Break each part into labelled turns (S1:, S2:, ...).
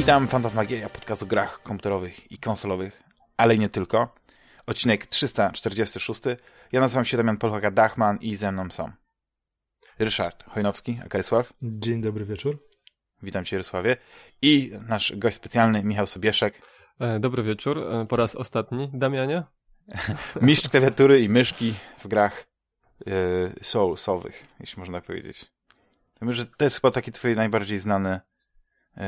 S1: Witam, Fantasmagieria, podcast o grach komputerowych i konsolowych, ale nie tylko. Odcinek 346. Ja nazywam się Damian Polchaka Dachman i ze mną są Ryszard Chojnowski, Akarysław.
S2: Dzień dobry wieczór.
S1: Witam Cię, Jarosławie. I nasz gość specjalny, Michał Sobieszek.
S3: E, dobry wieczór, e, po raz ostatni. Damianie?
S1: Mistrz klawiatury i myszki w grach yy, soulsowych, jeśli można powiedzieć. Myślę, że to jest chyba taki twój najbardziej znany yy,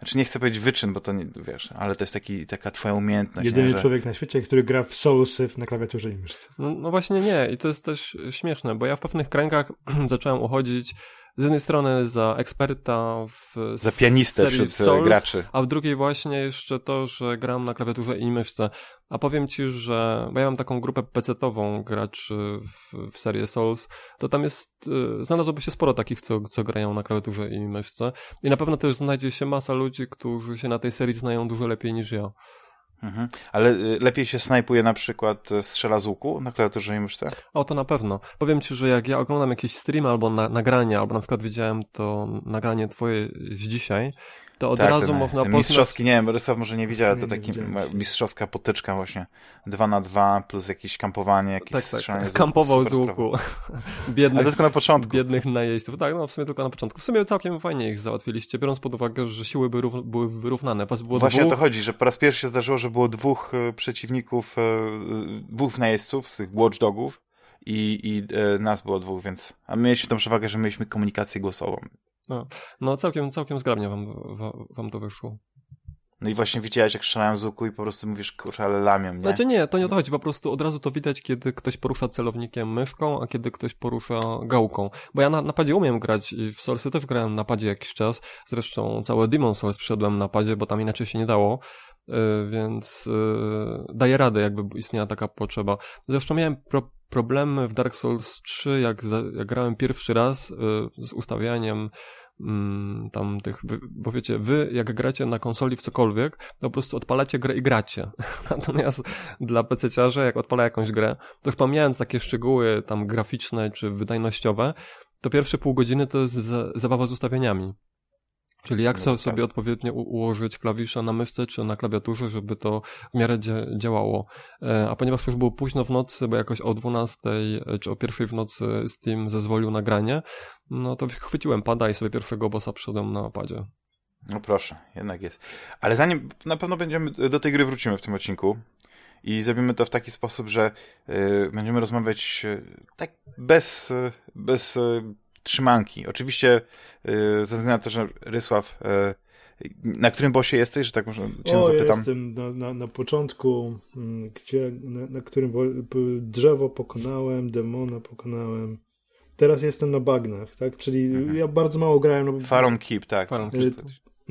S1: znaczy nie chcę powiedzieć wyczyn, bo to nie, wiesz, ale to jest taki, taka twoja umiejętność.
S2: Jedyny
S1: nie, że...
S2: człowiek na świecie, który gra w Soulsy na klawiaturze i myszce.
S3: No, no, właśnie nie i to jest też śmieszne, bo ja w pewnych kręgach zacząłem uchodzić z jednej strony za eksperta w
S1: Za pianistę wśród
S3: Souls,
S1: graczy.
S3: A w drugiej właśnie jeszcze to, że gram na klawiaturze i myszce. A powiem ci, że bo ja mam taką grupę PC-tową graczy w, w serię Souls, to tam jest, y, znalazłoby się sporo takich, co, co grają na klawiaturze i myszce. I na pewno też znajdzie się masa ludzi, którzy się na tej serii znają dużo lepiej niż ja.
S1: Mhm. Ale y, lepiej się snajpuje na przykład y, strzela z łuku na klawiaturze i myszce?
S3: O, to na pewno. Powiem ci, że jak ja oglądam jakieś streamy albo na, nagranie, albo na przykład widziałem to nagranie twoje z dzisiaj, to od
S1: tak,
S3: razu
S1: ten,
S3: można
S1: ten
S3: poznać...
S1: Mistrzowski, nie wiem, Rysław może nie widział,
S2: Nie,
S1: to taki mistrzowska potyczka właśnie. Dwa na dwa plus jakieś kampowanie, jakieś
S3: Tak,
S1: strzelanie
S3: tak.
S1: łuku.
S3: Kampował z łuku.
S1: Ale
S3: Biednych,
S1: to tylko na początku.
S3: biednych najeźdźców. Tak, no w sumie tylko na początku. W sumie całkiem fajnie ich załatwiliście, biorąc pod uwagę, że siły by rów, były wyrównane. Was było
S1: Właśnie o
S3: dwóch,
S1: to chodzi, że po raz pierwszy się zdarzyło, że było dwóch e, przeciwników, e, e, dwóch najeźdźców z tych watchdogów i, i nas było dwóch, więc a my mieliśmy tą przewagę, że mieliśmy komunikację głosową.
S3: No całkiem, całkiem zgrabnie wam, wam, to wyszło.
S1: No i właśnie widziałeś, jak strzelają z łuku i po prostu mówisz, kurczę, ale lamią, nie?
S3: Znaczy nie, to nie o to chodzi, po prostu od razu to widać, kiedy ktoś porusza celownikiem myszką, a kiedy ktoś porusza gałką. Bo ja na napadzie umiem grać i w Soulsy też grałem na napadzie jakiś czas, zresztą całe Demon Souls przyszedłem na napadzie, bo tam inaczej się nie dało, yy, więc yy, daję radę, jakby istniała taka potrzeba. Zresztą miałem pro problemy w Dark Souls 3, jak, jak grałem pierwszy raz yy, z ustawianiem mm, tam tych, bo wiecie, wy jak gracie na konsoli w cokolwiek, to po prostu odpalacie grę i gracie. Natomiast dla PC-ciarza, jak odpala jakąś grę, to już pomijając takie szczegóły tam graficzne czy wydajnościowe, to pierwsze pół godziny to jest za, zabawa z ustawieniami. Czyli jak
S1: No,
S3: so,
S1: tak.
S3: sobie odpowiednio ułożyć klawisze na myszce czy na klawiaturze, żeby to w miarę dzia działało. E, A ponieważ już było późno w nocy, bo jakoś o 12 e, czy o pierwszej w nocy Steam zezwolił na granie, no to chwyciłem pada i sobie pierwszego bossa przyszedłem na padzie.
S1: No proszę, jednak jest. Ale zanim, na pewno będziemy, do tej gry wrócimy w tym odcinku i zrobimy to w taki sposób, że y, będziemy rozmawiać y, tak bez, y, bez trzymanki. Oczywiście y, ze względu na to, że Rysław, y, na którym bosie jesteś, że tak może cię
S2: o, ja
S1: zapytam?
S2: jestem na, na, na początku, mm, gdzie, na, na którym p- drzewo pokonałem, demona pokonałem. Teraz jestem na bagnach, tak? Czyli
S1: Mhm.
S2: ja bardzo mało grałem. No,
S1: Faron Keep, tak.
S3: Faron
S2: Keep.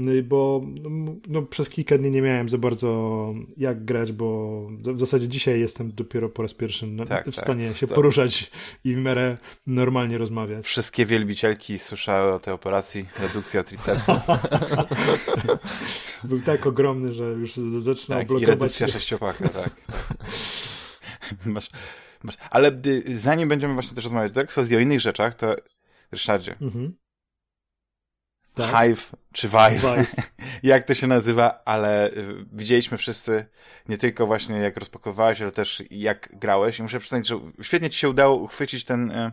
S2: No i bo no, no, przez kilka dni nie miałem za bardzo jak grać, bo w zasadzie dzisiaj jestem dopiero po raz pierwszy na,
S1: Tak,
S2: w
S1: tak.
S2: stanie się
S1: Stop.
S2: poruszać i w miarę normalnie rozmawiać.
S1: Wszystkie wielbicielki słyszały o tej operacji, redukcja tricepsu,
S2: Był tak ogromny, że już zaczynał
S1: tak, i
S2: blokować
S1: redukcja
S2: się.
S1: sześciopaka, tak. masz, masz. Ale y, zanim będziemy właśnie też rozmawiać o Dark Souls i o innych rzeczach, to Ryszardzie,
S2: Mhm. Tak.
S1: Hive czy Vive,
S2: Vive.
S1: jak to się nazywa, ale y, widzieliśmy wszyscy nie tylko właśnie jak rozpakowałeś, ale też jak grałeś i muszę przyznać, że świetnie ci się udało uchwycić ten y,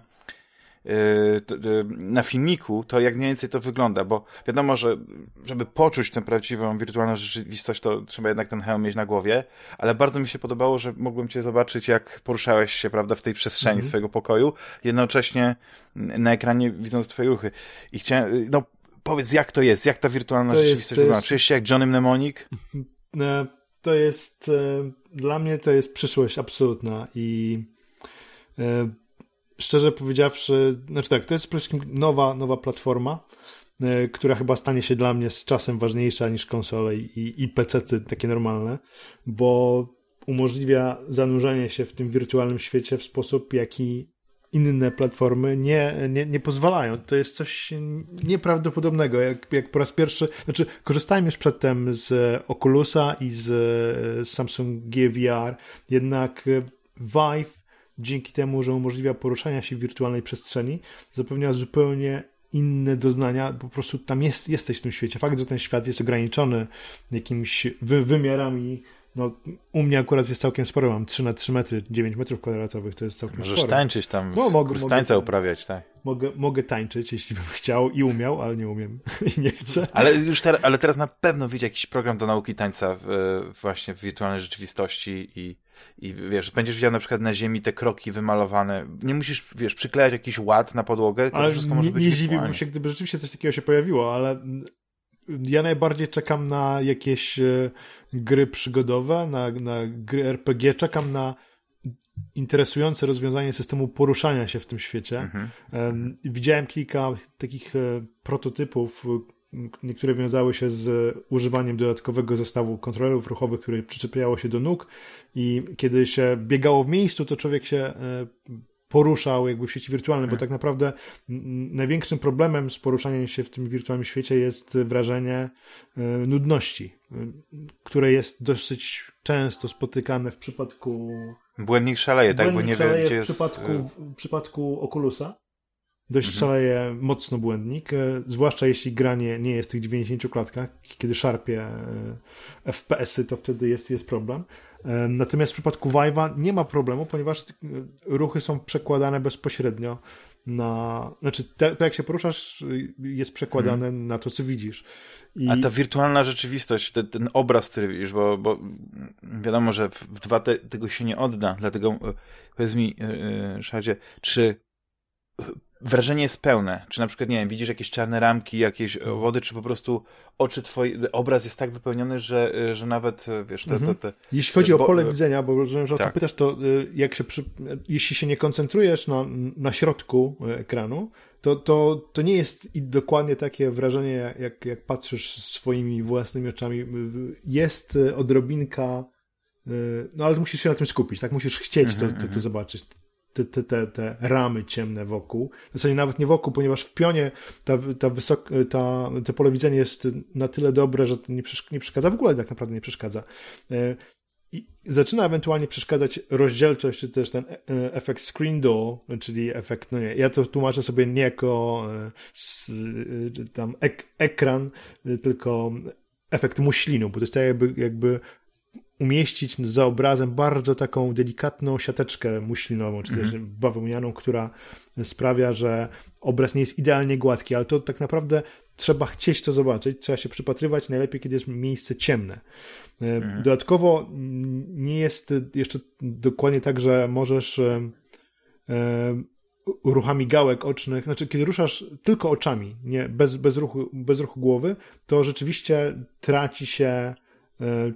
S1: y, na filmiku, to jak mniej więcej to wygląda, bo wiadomo, że żeby poczuć tę prawdziwą wirtualną rzeczywistość, to trzeba jednak ten hełm mieć na głowie, ale bardzo mi się podobało, że mogłem cię zobaczyć, jak poruszałeś się, prawda, w tej przestrzeni
S2: Mhm.
S1: swojego pokoju, jednocześnie na ekranie widząc twoje ruchy. I chciałem, no powiedz, jak to jest, jak ta wirtualna
S2: To jest-
S1: rzeczywistość
S2: to
S1: wygląda?
S2: jest-
S1: Czujesz się jak Johnny Mnemonic?
S2: E, To jest, e, dla mnie to jest przyszłość absolutna i e, szczerze powiedziawszy, znaczy tak, to jest przede wszystkim nowa, nowa platforma, która chyba stanie się dla mnie z czasem ważniejsza niż konsole i, i PC-ty takie normalne, bo umożliwia zanurzenie się w tym wirtualnym świecie w sposób, jaki inne platformy nie, nie, nie pozwalają. To jest coś nieprawdopodobnego. Jak, jak po raz pierwszy, znaczy korzystałem już przedtem z Oculusa i z, z Samsung GVR, jednak Vive dzięki temu, że umożliwia poruszania się w wirtualnej przestrzeni, zapewnia zupełnie inne doznania, po prostu tam jest, jesteś w tym świecie. Fakt, że ten świat jest ograniczony jakimiś wy, wymiarami, no u mnie akurat jest całkiem sporo, mam 3 na 3 metry, 9 metrów kwadratowych, to jest całkiem
S1: Możesz
S2: sporo.
S1: tańczyć tam,
S2: No, mogę-
S1: tańca uprawiać, tak.
S2: Mogę, mogę tańczyć, jeśli bym chciał i umiał, ale nie umiem i nie chcę.
S1: Ale już teraz, ale teraz na pewno widzi jakiś program do nauki tańca w, właśnie w wirtualnej rzeczywistości i, i wiesz, będziesz widział na przykład na ziemi te kroki wymalowane. Nie musisz, wiesz, przyklejać jakiś ład na podłogę,
S2: Ale
S1: wszystko
S2: nie,
S1: może być
S2: nie zdziwiłbym się, gdyby rzeczywiście coś takiego się pojawiło, ale ja najbardziej czekam na jakieś e, gry przygodowe, na, na gry RPG, czekam na interesujące rozwiązanie systemu poruszania się w tym świecie.
S1: Mhm.
S2: Em, Widziałem kilka takich e, prototypów, m, niektóre wiązały się z używaniem dodatkowego zestawu kontrolerów ruchowych, które przyczepiało się do nóg i kiedy się biegało w miejscu, to człowiek się e, poruszał jakby w sieci wirtualnej, bo tak naprawdę największym problemem z poruszaniem się w tym wirtualnym świecie jest wrażenie e, nudności, e, które jest dosyć często spotykane w przypadku
S1: Błędnik szaleje, tak, bo
S2: Błędnik
S1: nie
S2: szaleje
S1: wie, gdzie
S2: w
S1: jest...
S2: przypadku,
S1: y,
S2: w przypadku Oculusa. Dość
S1: Mhm.
S2: szaleje mocno błędnik, e, zwłaszcza jeśli gra nie, jest w tych 90 klatkach, kiedy szarpie e, FPS-y, to wtedy jest, jest problem. E, Natomiast w przypadku Vive'a nie ma problemu, ponieważ ruchy są przekładane bezpośrednio na... Znaczy, te, to jak się poruszasz, jest przekładane na to, co widzisz. I...
S1: Mhm. A ta wirtualna rzeczywistość, te, ten obraz, który widzisz, bo, bo wiadomo, że w, w 2D tego się nie odda, dlatego powiedz mi, yy, Szadzie, czy wrażenie jest pełne? Czy na przykład, nie wiem, widzisz jakieś czarne ramki, jakieś wody, czy po prostu oczy twoje, obraz jest tak wypełniony, że, że nawet, wiesz, te, te, te,
S2: Jeśli chodzi o pole widzenia, bo rozumiem, że o to
S1: Tak.
S2: pytasz, to y, jak się przy, jeśli się nie koncentrujesz na, na środku y, ekranu, to, to, to nie jest i dokładnie takie wrażenie, jak, jak patrzysz swoimi własnymi oczami. Y, Jest odrobinka, no ale musisz się na tym skupić, tak? Musisz chcieć to, to, to zobaczyć. Te, te, te, te ramy ciemne wokół. W zasadzie nawet nie wokół, ponieważ w pionie ta, ta wysok, ta, to pole widzenia jest na tyle dobre, że to nie, przesz- nie przeszkadza. W ogóle tak naprawdę nie przeszkadza. Y, i zaczyna ewentualnie przeszkadzać rozdzielczość, czy też ten e, efekt screen door, czyli efekt, no nie, ja to tłumaczę sobie nie jako e, e, tam ek, ekran, e, tylko efekt muślinu, bo to jest tak jakby, jakby umieścić za obrazem bardzo taką delikatną siateczkę muślinową, czy też bawełnianą, która sprawia, że obraz nie jest idealnie gładki, ale to tak naprawdę trzeba chcieć to zobaczyć, trzeba się przypatrywać, najlepiej kiedy jest miejsce ciemne. E, Dodatkowo mm, nie jest jeszcze dokładnie tak, że możesz e, e, ruchami gałek ocznych, znaczy kiedy ruszasz tylko oczami, nie, bez, bez, ruchu, bez ruchu głowy, to rzeczywiście traci się e,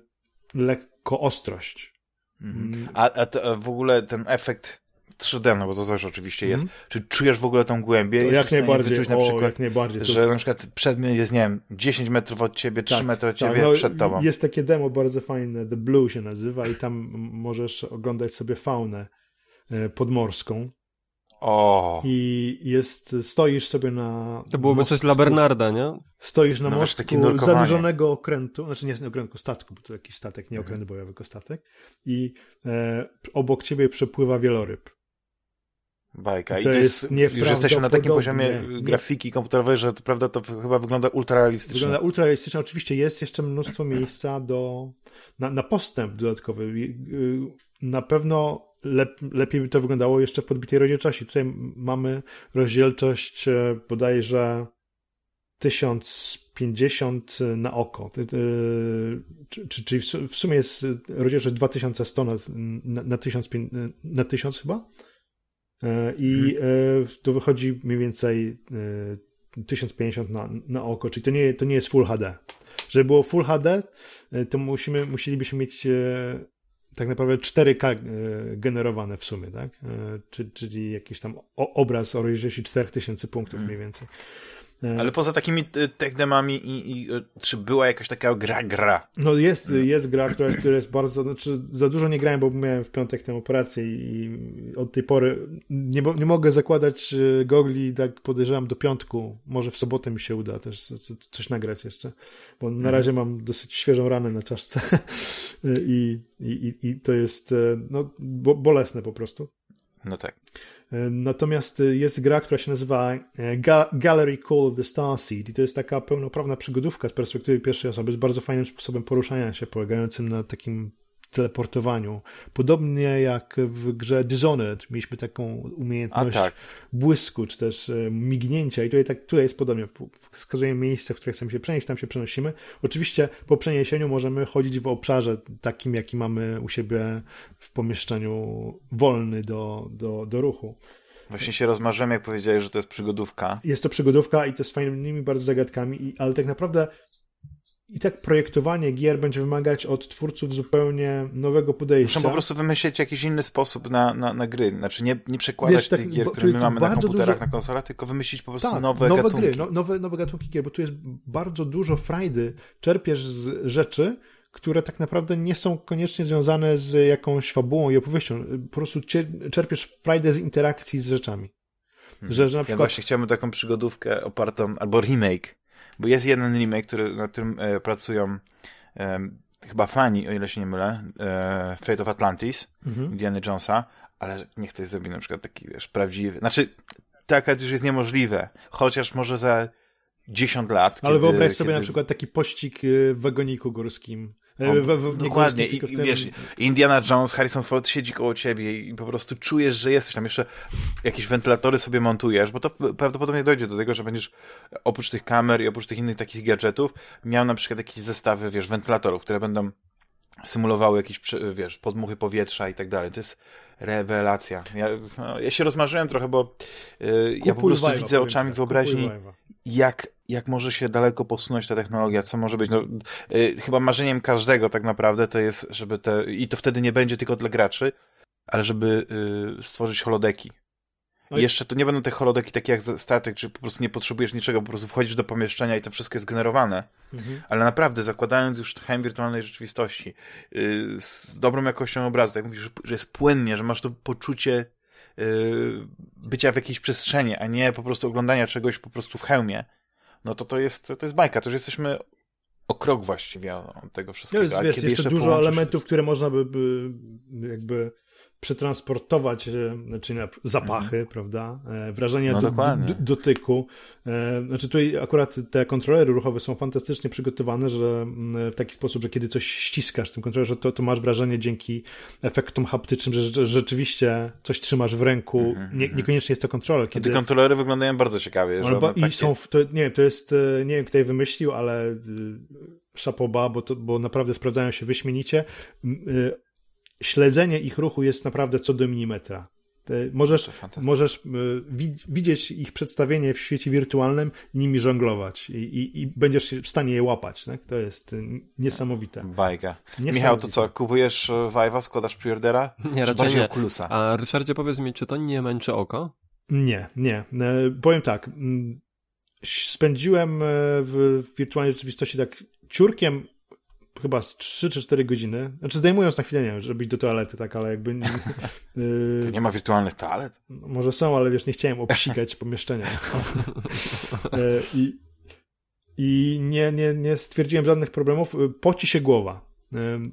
S2: lekko ostrość.
S1: Mhm. A, a, to, a w ogóle ten efekt 3D, no bo to też oczywiście jest. Czy czujesz w ogóle tą głębię?
S2: To jak najbardziej,
S1: wyczuć na
S2: o,
S1: przykład,
S2: jak najbardziej.
S1: Że na przykład przedmiot jest, nie wiem, 10 metrów od ciebie, 3
S2: Tak,
S1: metry od
S2: tak,
S1: ciebie
S2: no,
S1: przed tobą.
S2: Jest takie demo bardzo fajne, The Blue się nazywa i tam możesz oglądać sobie faunę e, podmorską
S1: O,
S2: i jest, stoisz sobie na
S3: To byłoby coś dla Bernarda, nie?
S2: Stoisz na
S1: No takie
S2: mostku zanurzonego okrętu, znaczy nie okrętu, statku, bo to jakiś statek, nie okręt bojowy, tylko statek i e, obok ciebie przepływa wieloryb.
S1: bajka. I
S2: to
S1: to jest,
S2: jest
S1: już jesteśmy na takim poziomie
S2: Nie.
S1: grafiki komputerowej, że to prawda to chyba wygląda ultra realistycznie.
S2: Wygląda ultra realistycznie. Oczywiście jest jeszcze mnóstwo miejsca do, na, na postęp dodatkowy. Y, Na pewno lep, lepiej by to wyglądało jeszcze w podbitej rozdzielczości. Tutaj mamy rozdzielczość e, bodajże 1050 na oko. Czy- czy- Czyli w su- w sumie jest rozdzielczość 2100 na, na, na, 1000, pię- na 1000 chyba. E, I e, to wychodzi mniej więcej e, 1050 na, na oko, czyli to nie, to nie jest Full HD. Żeby było Full HD, e, to musimy, musielibyśmy mieć e, tak naprawdę 4K e, generowane w sumie, tak? E, czy- Czyli jakiś tam obraz o rozdzielczości 4000 punktów mniej więcej. E,
S1: Ale poza takimi techdemami i, i czy była jakaś taka gra, gra?
S2: No jest, jest gra, która, która jest bardzo, znaczy za dużo nie grałem, bo miałem w piątek tę operację i od tej pory nie, nie mogę zakładać gogli, tak podejrzewam do piątku, może w sobotę mi się uda też co- co- coś nagrać jeszcze, bo na razie mam dosyć świeżą ranę na czaszce i, i, i, i to jest e, no, bo, bolesne po prostu.
S1: No tak.
S2: Natomiast jest gra, która się nazywa Ga Gallery Call of the Starseed i to jest taka pełnoprawna przygodówka z perspektywy pierwszej osoby, z bardzo fajnym sposobem poruszania się, polegającym na takim teleportowaniu. Podobnie jak w grze Dishonored mieliśmy taką umiejętność tak. błysku, czy też e, mignięcia i tutaj, tak, tutaj jest podobnie. Wskazujemy miejsce, w które chcemy się przenieść, tam się przenosimy. Oczywiście po przeniesieniu możemy chodzić w obszarze takim, jaki mamy u siebie w pomieszczeniu wolny do, do, do ruchu.
S1: Właśnie się rozmarzyłem, jak powiedziałeś, że to jest przygodówka.
S2: Jest to przygodówka i to z fajnymi bardzo zagadkami, ale tak naprawdę i tak projektowanie gier będzie wymagać od twórców zupełnie nowego podejścia.
S1: Muszą po prostu wymyślić jakiś inny sposób na, na, na gry. Znaczy nie, nie przekładać Wiesz, tak, tych gier, które my mamy na komputerach, dużo... na konsolach, tylko wymyślić po prostu
S2: tak,
S1: nowe, nowe gatunki.
S2: gry, no, nowe, nowe gatunki gier, bo tu jest bardzo dużo frajdy. Czerpiesz z rzeczy, które tak naprawdę nie są koniecznie związane z jakąś fabułą i opowieścią. Po prostu czerpiesz frajdę z interakcji z rzeczami.
S1: Hmm. Że, że na przykład... Ja właśnie chciałbym taką przygodówkę opartą, albo remake bo jest jeden remake, który, na którym e, pracują e, chyba fani, o ile się nie mylę, e, Fate of Atlantis, mhm. Indiana Jonesa, ale niech ktoś zrobi na przykład taki, wiesz, prawdziwy, znaczy, taka już jest niemożliwe, chociaż może za 10 lat.
S2: Ale kiedy, wyobraź sobie kiedy... na przykład taki pościg w wagoniku górskim
S1: w, w, dokładnie. I, tym... wiesz, Indiana Jones, Harrison Ford siedzi koło ciebie i po prostu czujesz, że jesteś tam. Jeszcze jakieś wentylatory sobie montujesz, bo to prawdopodobnie dojdzie do tego, że będziesz oprócz tych kamer i oprócz tych innych takich gadżetów miał na przykład jakieś zestawy, wiesz, wentylatorów, które będą symulowały jakieś, wiesz, podmuchy powietrza i tak dalej. To jest rewelacja. Ja, no, ja się rozmarzyłem trochę, bo yy, ja po prostu widzę oczami wyobraźni, jak jak może się daleko posunąć ta technologia, co może być. No, yy, chyba marzeniem każdego tak naprawdę to jest, żeby te, i to wtedy nie będzie tylko dla graczy, ale żeby yy, stworzyć holodeki. No i jeszcze to nie będą te holodeki takie jak statek, czy po prostu nie potrzebujesz niczego, po prostu wchodzisz do pomieszczenia i to wszystko jest generowane. Mhm. Ale naprawdę, zakładając już heim wirtualnej rzeczywistości, yy, z dobrą jakością obrazu, tak mówisz, że jest płynnie, że masz to poczucie yy, bycia w jakiejś przestrzeni, a nie po prostu oglądania czegoś po prostu w hełmie, no to to jest, to jest bajka. To już jesteśmy o krok właściwie od tego wszystkiego.
S2: No jest, wiesz, jeszcze, jeszcze dużo elementów, które można by, by jakby przetransportować, e, znaczy zapachy, mhm. prawda, e, wrażenia no, do, do, dotyku. E, znaczy tutaj akurat te kontrolery ruchowe są fantastycznie przygotowane, że w taki sposób, że kiedy coś ściskasz w tym kontrolerze, to, to masz wrażenie dzięki efektom haptycznym, że, rzeczywiście coś trzymasz w ręku. Mhm, nie, mhm. niekoniecznie jest to kontroler.
S1: Kiedy... Te kontrolery wyglądają bardzo ciekawie.
S2: Albo, I takie... są, to, nie wiem, to jest, nie wiem kto je wymyślił, ale szapoba, bo, to, bo naprawdę sprawdzają się wyśmienicie śledzenie ich ruchu jest naprawdę co do milimetra. Możesz, możesz e, widzieć ich przedstawienie w świecie wirtualnym nimi żonglować i, i, i będziesz w stanie je łapać. Tak? To jest e, niesamowite.
S1: Bajka. Michał, to co, kupujesz e, Vive'a, składasz preordera?
S3: Nie, raczej nie. Oculusa? A Ryszardzie powiedz mi, czy to nie męczy oko?
S2: Nie, nie. Powiem tak. Spędziłem w wirtualnej rzeczywistości tak ciurkiem chyba z 3 czy 4 godziny. Znaczy zdejmując na chwilę, nie wiem, żeby być do toalety, tak, ale jakby...
S1: Yy, to nie ma wirtualnych toalet?
S2: Może są, ale wiesz, nie chciałem obsikać pomieszczenia. yy, I, I nie, nie, nie stwierdziłem żadnych problemów. Poci się głowa.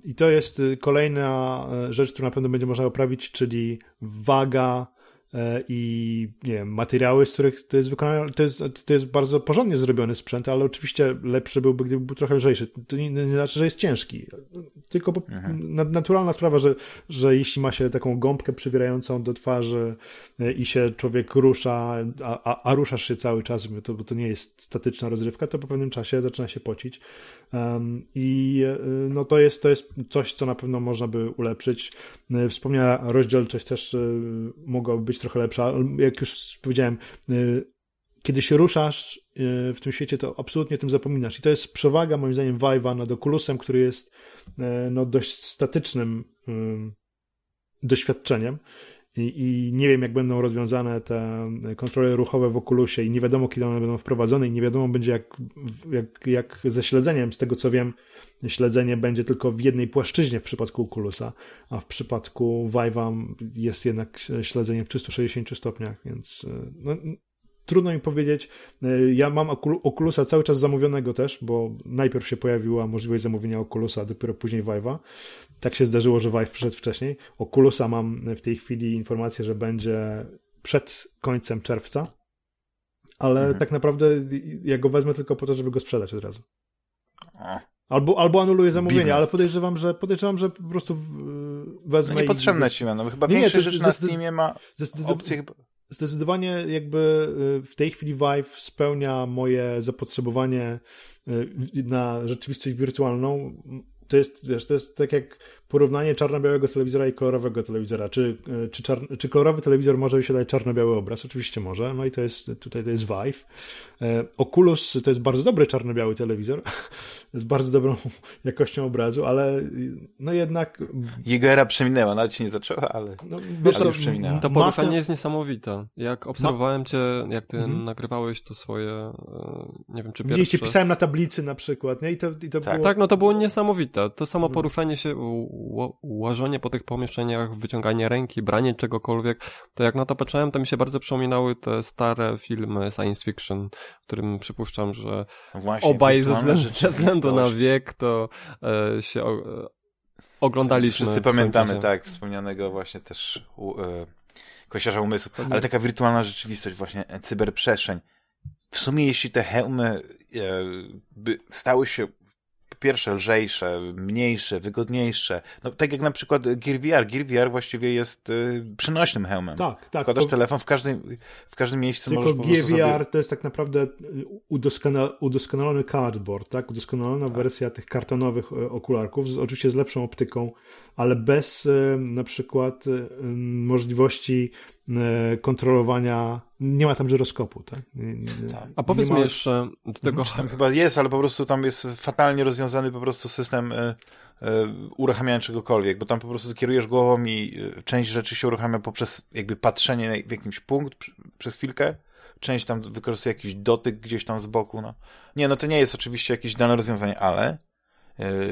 S2: I to jest kolejna rzecz, którą na pewno będzie można poprawić, czyli waga i nie wiem, materiały, z których to jest wykonane, to jest, to jest bardzo porządnie zrobiony sprzęt, ale oczywiście lepszy byłby, gdyby był trochę lżejszy. To nie, nie znaczy, że jest ciężki, tylko mhm. naturalna sprawa, że, że jeśli ma się taką gąbkę przywierającą do twarzy e, i się człowiek rusza, a, a, a ruszasz się cały czas, bo to, bo to nie jest statyczna rozrywka, to po pewnym czasie zaczyna się pocić. Um, I e, no to jest, to jest coś, co na pewno można by ulepszyć. Wspomniana rozdzielczość też mogłaby być trochę lepsza. Jak już powiedziałem, y, kiedy się ruszasz y, w tym świecie, to absolutnie tym zapominasz. I to jest przewaga, moim zdaniem, Vive'a nad Oculusem, który jest y, no, dość statycznym doświadczeniem. I, I, nie wiem, jak będą rozwiązane te kontrole ruchowe w Oculusie i nie wiadomo, kiedy one będą wprowadzone i nie wiadomo będzie jak, jak, jak ze śledzeniem. Z tego co wiem, śledzenie będzie tylko w jednej płaszczyźnie w przypadku Oculusa, a w przypadku Vive'a jest jednak śledzenie w 360 stopniach, więc no, trudno mi powiedzieć. E, ja mam Oculusa cały czas zamówionego też, bo najpierw się pojawiła możliwość zamówienia Oculusa, dopiero później Vive'a. Tak się zdarzyło, że Vive przyszedł wcześniej. Oculusa mam w tej chwili informację, że będzie przed końcem czerwca, ale mhm. tak naprawdę ja go wezmę tylko po to, żeby go sprzedać od razu. Albo, albo anuluję zamówienie, Biznes. ale podejrzewam, że podejrzewam, że po prostu wezmę.
S1: No niepotrzebne i... ci no chyba nie, większość rzeczy na Steamie ma opcję.
S2: Zdecydowanie jakby y, w tej chwili Vive spełnia moje zapotrzebowanie y, na rzeczywistość wirtualną. To jest, wiesz, to jest tak jak porównanie czarno-białego telewizora i kolorowego telewizora. Czy, e, czy, czar, czy kolorowy telewizor może wyświetlać czarno-biały obraz? Oczywiście może. No i to jest, tutaj to jest Vive. E, Oculus to jest bardzo dobry czarno-biały telewizor z bardzo dobrą jakością obrazu, ale no jednak...
S1: Jego era przeminęła, nawet się nie zaczęła, ale, no, wiesz, ale przeminęła.
S3: To poruszenie jest niesamowite. Jak obserwowałem Ma... cię, jak ty mhm. nagrywałeś to swoje, e, nie wiem czy pierwsze...
S2: Widzieliście, pisałem na tablicy na przykład, nie? I to, i to
S3: tak.
S2: było...
S3: tak, no to było niesamowite. To samo poruszanie się łażenie po tych pomieszczeniach, wyciąganie ręki, branie czegokolwiek, to jak na to patrzyłem, to mi się bardzo przypominały te stare filmy science fiction, którym przypuszczam, że Właśnie, obaj ze względu, ze względu na wiek to e, się o, e, oglądaliśmy.
S1: Wszyscy pamiętamy, tak, wspomnianego właśnie też u, e, kościarza umysłu, ale taka wirtualna rzeczywistość, właśnie e, cyberprzestrzeń. W sumie jeśli te hełmy e, by stały się pierwsze lżejsze, mniejsze, wygodniejsze. No tak jak na przykład Gear VR. Gear VR właściwie jest y, przenośnym hełmem.
S2: Tak, tak.
S1: Wkładasz to... telefon w każdym, w każdym miejscu.
S2: Tylko Gear VR sobie... to jest tak naprawdę y, udoskonal, udoskonalony cardboard, tak? Udoskonalona tak. wersja tych kartonowych y, okularków, z, oczywiście z lepszą optyką, ale bez y, na przykład y, możliwości y, kontrolowania, nie ma tam żyroskopu, tak? Nie,
S3: nie, tak. A powiedz mi jeszcze do tego...
S1: Tam chyba jest, ale po prostu tam jest fatalnie rozwiązany po prostu system uruchamiania czegokolwiek, bo tam po prostu kierujesz głową i część rzeczy się uruchamia poprzez jakby patrzenie w jakimś punkt przez chwilkę, część tam wykorzystuje jakiś dotyk gdzieś tam z boku, no. Nie, no to nie jest oczywiście jakieś dane rozwiązanie, ale E,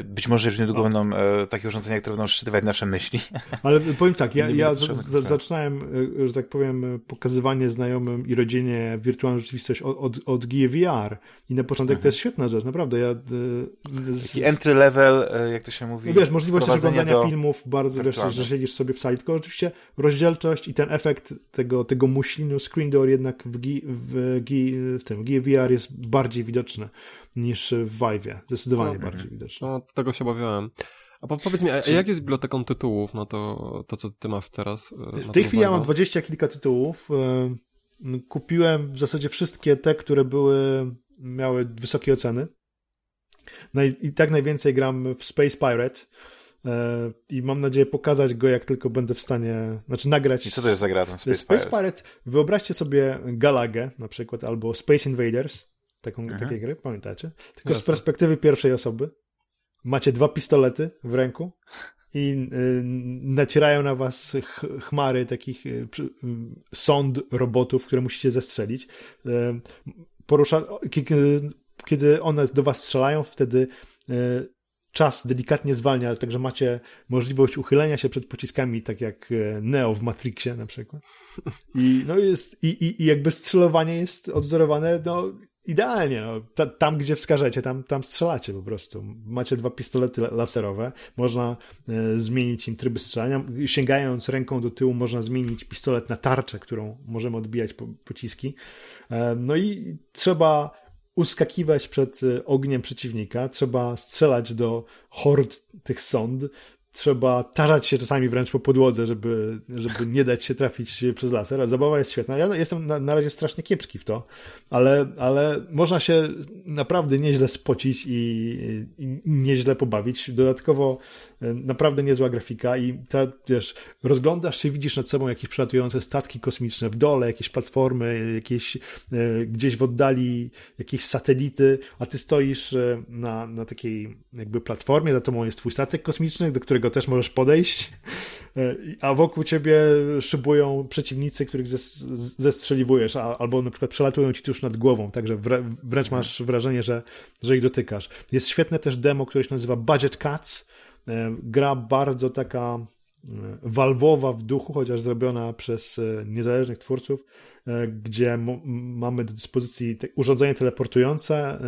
S1: być może już niedługo no. będą e, takie urządzenia, które będą szczytywać nasze myśli.
S2: Ale powiem tak, ja, ja zaczynałem, e, że tak powiem, pokazywanie znajomym i rodzinie wirtualną rzeczywistość od, od, od VR i na początek mhm. to jest świetna rzecz, naprawdę. Ja,
S1: z... Taki entry level, jak to się mówi.
S2: No wiesz, możliwość oglądania do... filmów, bardzo wiesz, że siedzisz sobie w sali, tylko oczywiście rozdzielczość i ten efekt tego, tego muślinu screen door jednak w, G, w, G, w tym GVR jest bardziej widoczny niż w Vive'ie. Zdecydowanie no, bardziej widoczne.
S3: No, tego się obawiałem. A powiedz mi, a Czy... jak jest z biblioteką tytułów, no to, to co ty masz teraz?
S2: E, w tej chwili ja mam dwadzieścia kilka tytułów. E, kupiłem w zasadzie wszystkie te, które były, miały wysokie oceny. I, i tak najwięcej gram w Space Pirate. E, I mam nadzieję pokazać go, jak tylko będę w stanie, znaczy nagrać.
S1: I co to jest za gra, ten Space,
S2: Space Pirate? Pirate? Wyobraźcie sobie Galagę na przykład, albo Space Invaders taką, mhm. takie gry, pamiętacie? Tylko Jasne. z perspektywy pierwszej osoby. Macie dwa pistolety w ręku i y, nacierają na was ch chmary takich y, y, sąd robotów, które musicie zestrzelić. Porusza, kiedy one do was strzelają, wtedy czas delikatnie zwalnia, także macie możliwość uchylenia się przed pociskami, tak jak Neo w Matrixie na przykład. I, no jest, i, i, i jakby strzelowanie jest odzorowane no, Idealnie, no. Ta, tam gdzie wskażecie, tam, tam strzelacie po prostu. Macie dwa pistolety laserowe, można e, zmienić im tryby strzelania. Sięgając ręką do tyłu, można zmienić pistolet na tarczę, którą możemy odbijać po, pociski. E, no i trzeba uskakiwać przed e, ogniem przeciwnika, trzeba strzelać do hord tych sąd, trzeba tarzać się czasami wręcz po podłodze, żeby, żeby nie dać się trafić przez laser. Zabawa jest świetna. Ja jestem na, na razie strasznie kiepski w to, ale, ale można się naprawdę nieźle spocić i, i nieźle pobawić. Dodatkowo naprawdę niezła grafika i ta, wiesz, rozglądasz się, widzisz nad sobą jakieś przelatujące statki kosmiczne w dole, jakieś platformy, jakieś e, gdzieś w oddali jakieś satelity, a ty stoisz e, na, na takiej jakby platformie, za tobą jest twój statek kosmiczny, do którego też możesz podejść, e, a wokół ciebie szybują przeciwnicy, których zestrzeliwujesz, albo na przykład przelatują ci tuż nad głową, także wręcz masz wrażenie, że, że ich dotykasz. Jest świetne też demo, które się nazywa Budget Cuts. E, gra bardzo taka e, walwowa w duchu, chociaż zrobiona przez niezależnych twórców gdzie mamy do dyspozycji urządzenie teleportujące,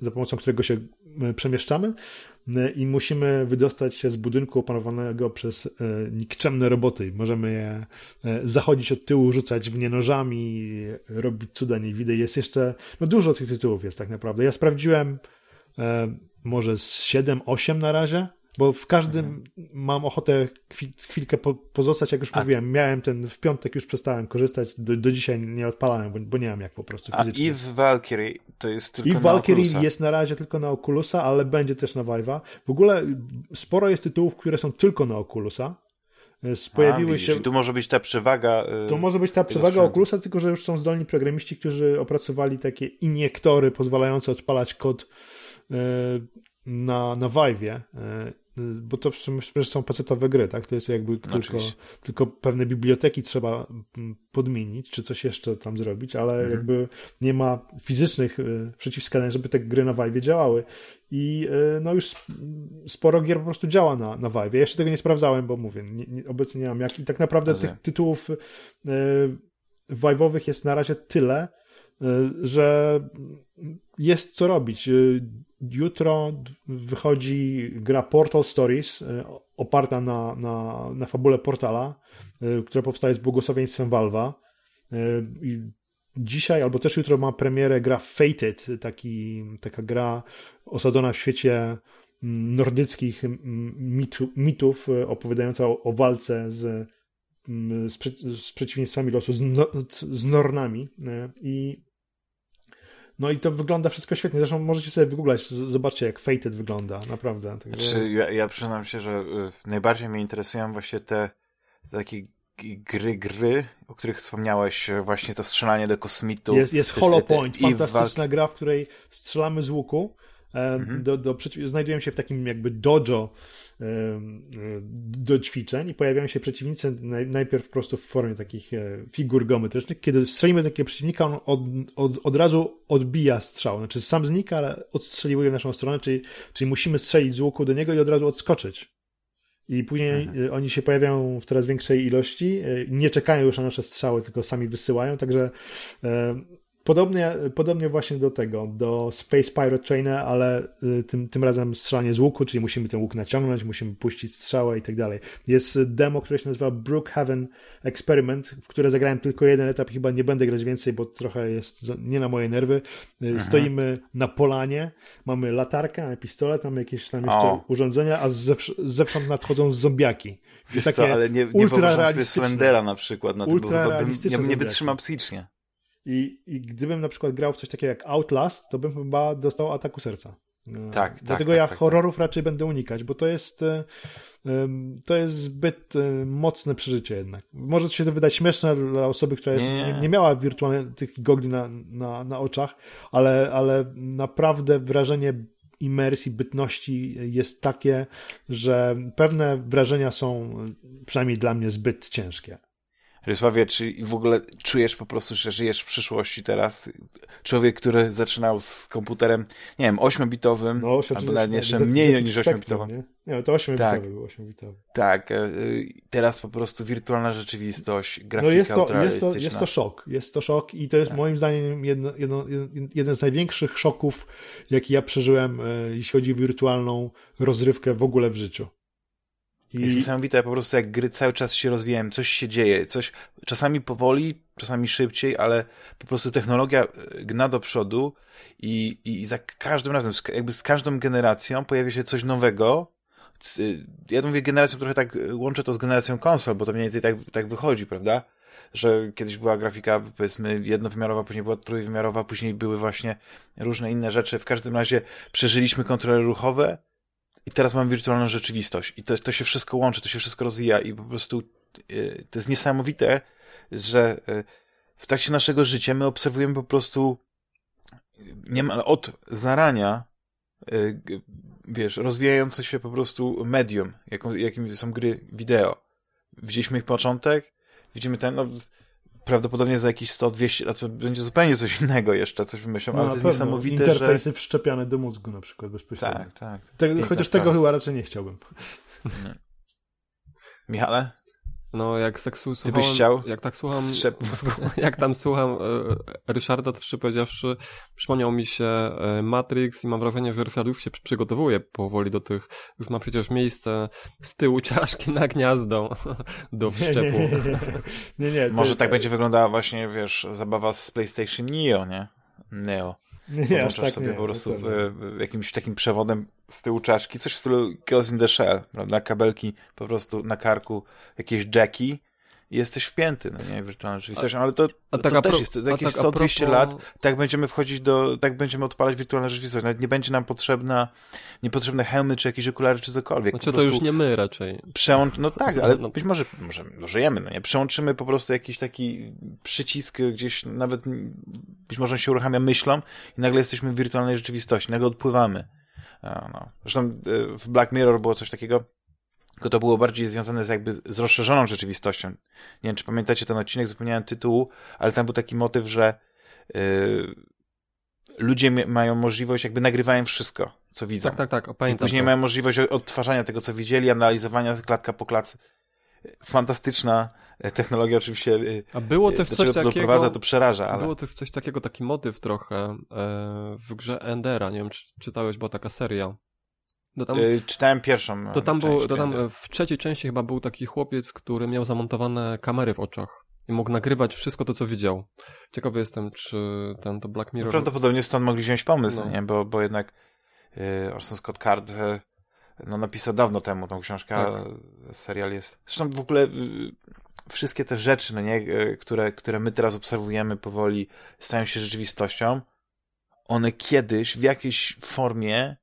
S2: za pomocą którego się przemieszczamy i musimy wydostać się z budynku opanowanego przez nikczemne roboty. Możemy je zachodzić od tyłu, rzucać w nie nożami, robić cuda niewidy. Jest jeszcze, no dużo tych tytułów jest tak naprawdę. Ja sprawdziłem może z 7-8 na razie, bo w każdym mhm. mam ochotę chwilkę po, pozostać, jak już A. mówiłem. Miałem ten, w piątek już przestałem korzystać, do, do dzisiaj nie odpalałem, bo, bo, nie mam jak po prostu fizycznie.
S1: A i w Valkyrie to jest tylko
S2: I
S1: w
S2: Valkyrie Oculusa. jest na razie tylko na Oculusa, ale będzie też na Vive'a. W ogóle sporo jest tytułów, które są tylko na Oculusa.
S1: Pojawiły A, się. I tu może być ta przewaga.
S2: Yy, to może być ta przewaga Oculusa, tylko że już są zdolni programiści, którzy opracowali takie iniektory pozwalające odpalać kod yy, na, na Vive'ie bo to przecież są pecetowe gry, tak? To jest jakby no tylko, tylko pewne biblioteki trzeba mm, podmienić, czy coś jeszcze tam zrobić, ale mhm. jakby nie ma fizycznych y, przeciwwskazań, żeby te gry na Vive działały. I y, no już sporo gier po prostu działa na, na Vive. Ja jeszcze tego nie sprawdzałem, bo mówię, nie, nie, obecnie nie mam jak. I tak naprawdę tych tytułów y, Vive'owych jest na razie tyle, że jest co robić. Jutro wychodzi gra Portal Stories, e, oparta na, na, na fabule Portala, która powstaje z błogosławieństwem Valve'a. Dzisiaj albo też jutro ma premierę gra Fated, taki, taka gra osadzona w świecie mm, nordyckich mitu, mitów, opowiadająca o, o walce z, mm, z, z przeciwieństwami losu, z, no, z Nornami. I no i to wygląda wszystko świetnie. Zresztą możecie sobie wygooglać, zobaczcie jak Fated wygląda, naprawdę.
S1: Także... Znaczy, ja, ja przyznam się, że y, najbardziej mnie interesują właśnie te takie gry, gry, o których wspomniałeś, właśnie to strzelanie do kosmitów.
S2: Jest, jest Hollow Point, fantastyczna gra, w której strzelamy z łuku, mhm. do, do, znajdujemy się w takim jakby dojo do ćwiczeń i pojawiają się przeciwnicy najpierw po prostu w formie takich e, figur geometrycznych. Kiedy strzelimy takiego przeciwnika, on od, od, od razu odbija strzał. Znaczy sam znika, ale odstrzeliwuje w naszą stronę, czyli, czyli musimy strzelić z łuku do niego i od razu odskoczyć. I później mhm. E, oni się pojawiają w coraz większej ilości, e, nie czekają już na nasze strzały, tylko sami wysyłają, także Podobnie, podobnie właśnie do tego, do Space Pirate Trainer, ale y, tym, tym razem strzelanie z łuku, czyli musimy ten łuk naciągnąć, musimy puścić strzałę i tak dalej. Jest demo, które się nazywa Brookhaven Experiment, w które zagrałem tylko jeden etap, chyba nie będę grać więcej, bo trochę jest nie na moje nerwy. Y, mhm. Stoimy na polanie, mamy latarkę, mamy pistolet, mamy jakieś tam jeszcze o. urządzenia, a zewsząd nadchodzą zombiaki.
S1: Wiesz takie co, ale nie, nie ultra Slendera na przykład, no to ultra bym, nie, nie wytrzymam psychicznie.
S2: I, I gdybym na przykład grał w coś takiego jak Outlast, to bym chyba dostał ataku serca.
S1: E, tak,
S2: Dlatego
S1: tak,
S2: ja
S1: tak,
S2: horrorów tak. raczej będę unikać, bo to jest e, to jest zbyt e, mocne przeżycie jednak. Może się to wydać śmieszne dla osoby, która nie, nie, nie miała wirtualnych tych gogli na, na, na oczach, ale, ale naprawdę wrażenie imersji, bytności jest takie, że pewne wrażenia są przynajmniej dla mnie zbyt ciężkie.
S1: Rysławie, czy w ogóle czujesz po prostu, że żyjesz w przyszłości teraz? Człowiek, który zaczynał z komputerem, nie wiem, 8-bitowym, no, albo nawet jeszcze mniej niż 8-bitowym.
S2: Nie? nie, to 8-bitowy tak. był 8-bitowy.
S1: Tak, e, teraz po prostu wirtualna rzeczywistość, grafika no jest to,
S2: jest to, jest to szok, jest to szok i to jest tak. moim zdaniem jedno, jedno, jeden z największych szoków, jaki ja przeżyłem, e, jeśli chodzi o wirtualną rozrywkę w ogóle w życiu.
S1: I... Jest niesamowite, po prostu jak gry cały czas się rozwijają, coś się dzieje, coś czasami powoli, czasami szybciej, ale po prostu technologia e, gna do przodu i, i za każdym razem, jakby z każdą generacją pojawia się coś nowego. E, ja to mówię generacją, trochę tak e, łączę to z generacją konsol, bo to mniej więcej tak, tak wychodzi, prawda? Że kiedyś była grafika, powiedzmy, jednowymiarowa, później była trójwymiarowa, później były właśnie różne inne rzeczy. W każdym razie przeżyliśmy kontrole ruchowe, i teraz mam wirtualną rzeczywistość i to, to się wszystko łączy, to się wszystko rozwija i po prostu yy, to jest niesamowite, że yy, w trakcie naszego życia my obserwujemy po prostu niemal od zarania yy, wiesz, rozwijające się po prostu medium, jaką, jakim są gry wideo. Widzieliśmy ich początek, widzimy ten, no, prawdopodobnie za jakieś 100-200 lat będzie zupełnie coś innego jeszcze, coś wymyślą, no, ale to jest niesamowite,
S2: Interfejsy
S1: że...
S2: wszczepiane do mózgu na przykład bezpośrednio.
S1: Tak, tak.
S2: Te, chociaż tego chyba raczej nie chciałbym.
S1: Nie. Michale?
S3: No, jak tak
S1: byś chciał?
S3: jak tak słucham, jak tam słucham e, Ryszarda, to szczerze powiedziawszy, przypomniał mi się e, Matrix i mam wrażenie, że Ryszard już się przy- przygotowuje powoli do tych, już ma przecież miejsce z tyłu czaszki na gniazdo do
S2: Nie,
S3: wszczepu.
S2: nie, nie, nie, nie, to-
S1: Może tak będzie wyglądała właśnie, wiesz, zabawa z PlayStation Neo, nie? Neo.
S2: Nie, nie, aż tak
S1: sobie
S2: nie,
S1: po prostu
S2: dokładnie.
S1: e, jakimś takim przewodem z tyłu czaszki, coś w stylu Ghost in the Shell, prawda? Kabelki po prostu na karku, jakieś jacki i jesteś wpięty, no nie, w wirtualną rzeczywistość, ale to,
S3: A
S1: to
S3: tak a
S1: też jest, za jakieś
S3: tak a
S1: 100-200
S3: propos-
S1: lat, tak będziemy wchodzić do, tak będziemy odpalać wirtualną rzeczywistość, nawet nie będzie nam potrzebna, niepotrzebne hełmy, czy jakieś okulary, czy cokolwiek.
S3: Znaczy to już nie my raczej.
S1: Przełącz, no tak, ale
S3: No.
S1: być może, może żyjemy, no nie? Przełączymy po prostu jakiś taki przycisk gdzieś, nawet być może on się uruchamia myślą i nagle jesteśmy w wirtualnej rzeczywistości, nagle odpływamy. A, no. Zresztą e, w Black Mirror było coś takiego, tylko to było bardziej związane z jakby z rozszerzoną rzeczywistością. Nie wiem, czy pamiętacie ten odcinek, zapomniałem tytułu, ale tam był taki motyw, że e, ludzie mają możliwość, jakby nagrywają wszystko, co widzą.
S3: Tak, tak, tak,
S1: I
S3: pamiętam.
S1: później
S3: to.
S1: mają możliwość odtwarzania tego, co widzieli, analizowania klatka po klatce. Fantastyczna e, technologia, oczywiście. e,
S3: A było
S1: e,
S3: też coś takiego...
S1: doprowadza, to przeraża, ale.
S3: Było też coś takiego, taki motyw trochę w grze Endera, nie wiem czy czytałeś, była taka seria. To tam,
S1: E, Czytałem pierwszą.
S3: to tam,
S1: część
S3: był, to tam w trzeciej części chyba był taki chłopiec, który miał zamontowane kamery w oczach i mógł nagrywać wszystko to, co widział. Ciekawy jestem, czy ten to Black
S1: No,
S3: Mirror...
S1: prawdopodobnie stąd mogli wziąć pomysł,
S3: No.
S1: nie? Bo, bo jednak e, Orson Scott Card e, no, napisał dawno temu tą książkę,
S3: Tak.
S1: serial jest. Zresztą w ogóle e, wszystkie te rzeczy, no nie, e, które, które my teraz obserwujemy powoli, stają się rzeczywistością. One kiedyś w jakiejś formie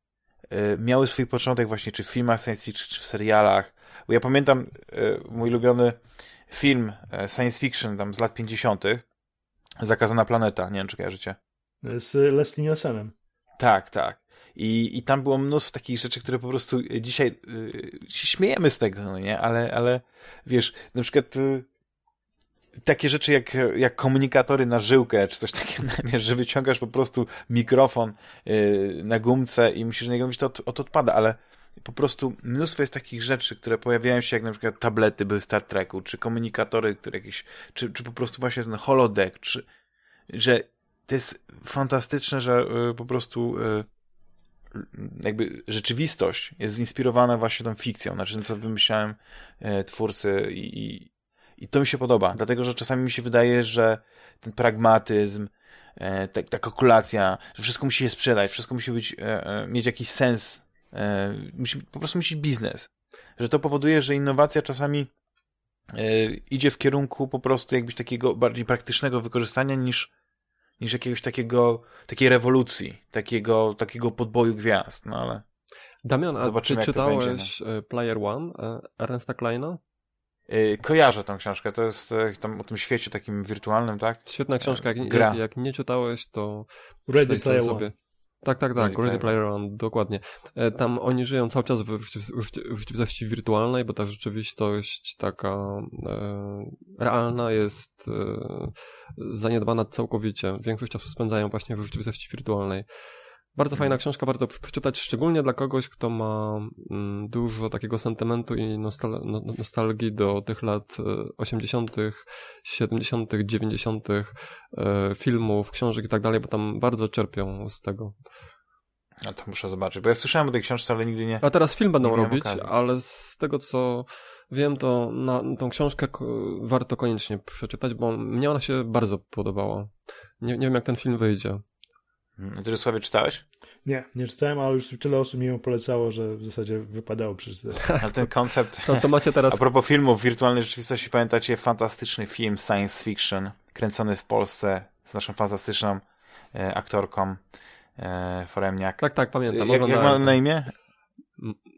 S1: miały swój początek właśnie czy w filmach science fiction, czy w serialach. Bo ja pamiętam e, mój ulubiony film e, science fiction tam z lat 50. Zakazana planeta, nie wiem czy kojarzycie.
S2: Z Leslie Nielsenem.
S1: Tak, tak. I, I tam było mnóstwo takich rzeczy, które po prostu dzisiaj y, się śmiejemy z tego, no nie? Ale, ale wiesz, na przykład y, takie rzeczy jak, jak komunikatory na żyłkę, czy coś takiego, wiesz, że wyciągasz po prostu mikrofon y, na gumce i musisz na niego mówić, to od, od odpada, ale po prostu mnóstwo jest takich rzeczy, które pojawiają się, jak na przykład tablety były w Star Treku, czy komunikatory, które jakieś, czy, czy po prostu właśnie ten holodeck, czy, że to jest fantastyczne, że y, po prostu y, jakby rzeczywistość jest zinspirowana właśnie tą fikcją, znaczy tym, co wymyślałem e, twórcy i, i, i to mi się podoba, dlatego, że czasami mi się wydaje, że ten pragmatyzm, e, ta, ta kalkulacja, że wszystko musi się sprzedać, wszystko musi być, e, e, mieć jakiś sens, musi, po prostu musi być biznes, że to powoduje, że innowacja czasami idzie w kierunku po prostu jakbyś takiego bardziej praktycznego wykorzystania niż niż jakiegoś takiego, takiej rewolucji, takiego, takiego podboju gwiazd, no ale
S3: Damian, a
S1: Zobaczymy,
S3: ty
S1: to będzie,
S3: czytałeś e, Player One Ernesta Kleina?
S1: Yy, kojarzę tą książkę, to jest yy, tam o tym świecie takim wirtualnym, tak?
S3: Świetna książka, jak,
S1: Gra.
S3: jak, jak nie czytałeś, to
S2: Ready Player
S3: sobie.
S2: One.
S3: Tak, tak, tak,
S1: Ready
S3: Ready,
S1: Player
S3: One, dokładnie. E, Tam oni żyją cały czas w w w rzeczywistości wirtualnej, bo ta rzeczywistość taka e, realna jest e, zaniedbana całkowicie. Większość czasu spędzają właśnie w rzeczywistości wirtualnej. Bardzo fajna książka, warto przeczytać, szczególnie dla kogoś, kto ma mm, dużo takiego sentymentu i nostal no- nostalgii do tych lat e, 80., 70., 90., e, filmów, książek i tak dalej, bo tam bardzo czerpią z tego.
S1: No to muszę zobaczyć, bo ja słyszałem o tej książce, ale nigdy nie...
S3: A teraz film będą robić,
S1: okazji.
S3: ale z tego co wiem, to na tą książkę warto koniecznie przeczytać, bo mnie ona się bardzo podobała. Nie, nie wiem jak ten film wyjdzie.
S1: Mm, Ty, Sławie, czytałeś?
S2: Nie, nie czytałem, ale już tyle osób mi ją polecało, że w zasadzie wypadało przeczytać.
S1: Ale ten koncept...
S3: To, to macie
S1: A
S3: teraz
S1: propos filmów w wirtualnej rzeczywistości, pamiętacie fantastyczny film science fiction, kręcony w Polsce z naszą fantastyczną e, aktorką e, Foremniak.
S3: Tak, tak, pamiętam.
S1: jak, jak ma na imię?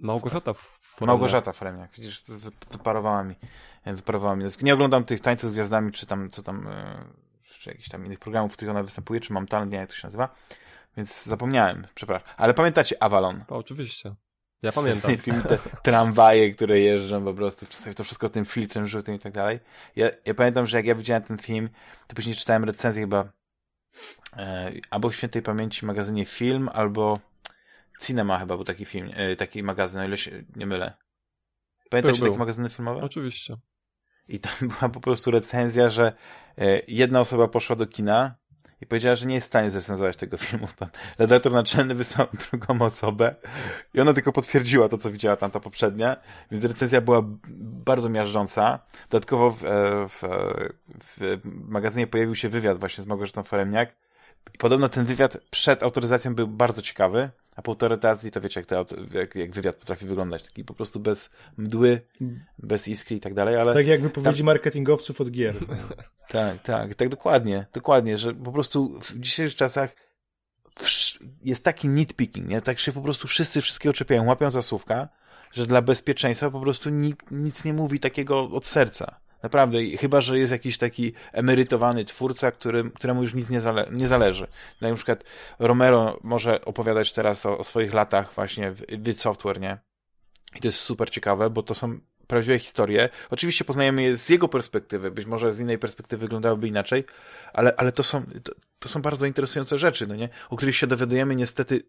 S3: Małgorzata Foremniak.
S1: Małgorzata Foremniak. Widzisz, wyparowała mi. Wyparowała mi. Nie oglądam tych tańców z gwiazdami, czy tam, co tam, e, czy jakichś tam innych programów, w których ona występuje, czy mam talent, nie wiem jak to się nazywa. Więc zapomniałem, przepraszam. Ale pamiętacie Avalon?
S3: O, oczywiście. Ja pamiętam.
S1: Film, te tramwaje, które jeżdżą po prostu, czasami to wszystko tym filtrem żółtym i tak dalej. Ja, ja pamiętam, że jak ja widziałem ten film, to później czytałem recenzję chyba e, albo w świętej pamięci magazynie Film, albo Cinema chyba był taki film, e, taki magazyn, o ile się nie mylę. Pamiętacie
S3: Był, był.
S1: takie magazyny filmowe?
S3: Oczywiście.
S1: i tam była po prostu recenzja, że jedna osoba poszła do kina i powiedziała, że nie jest w stanie zrecenzować tego filmu. Tam redaktor naczelny wysłał drugą osobę i ona tylko potwierdziła to, co widziała tam ta poprzednia, więc recenzja była bardzo miażdżąca. Dodatkowo w, e, w, w magazynie pojawił się wywiad właśnie z Małgorzatą Foremniak podobno ten wywiad przed autoryzacją był bardzo ciekawy, a po autoryzacji to wiecie, jak, te, jak, jak wywiad potrafi wyglądać, taki po prostu bez mdły, bez iskry i tak dalej, ale...
S2: Tak jak wypowiedzi tam... marketingowców od gier.
S1: tak, tak, tak, dokładnie, dokładnie, że po prostu w dzisiejszych czasach jest taki nitpicking, nie? Tak się po prostu wszyscy wszystkiego czepiają, łapią za słówka, że dla bezpieczeństwa po prostu nikt nic nie mówi takiego od serca. Naprawdę, chyba, że jest jakiś taki emerytowany twórca, którym, któremu już nic nie, zale nie zależy. No na przykład Romero może opowiadać teraz o, o swoich latach właśnie w id Software, nie? I to jest super ciekawe, bo to są prawdziwe historie. Oczywiście poznajemy je z jego perspektywy, być może z innej perspektywy wyglądałyby inaczej, ale, ale to, są, to, to są bardzo interesujące rzeczy, no nie? o których się dowiadujemy niestety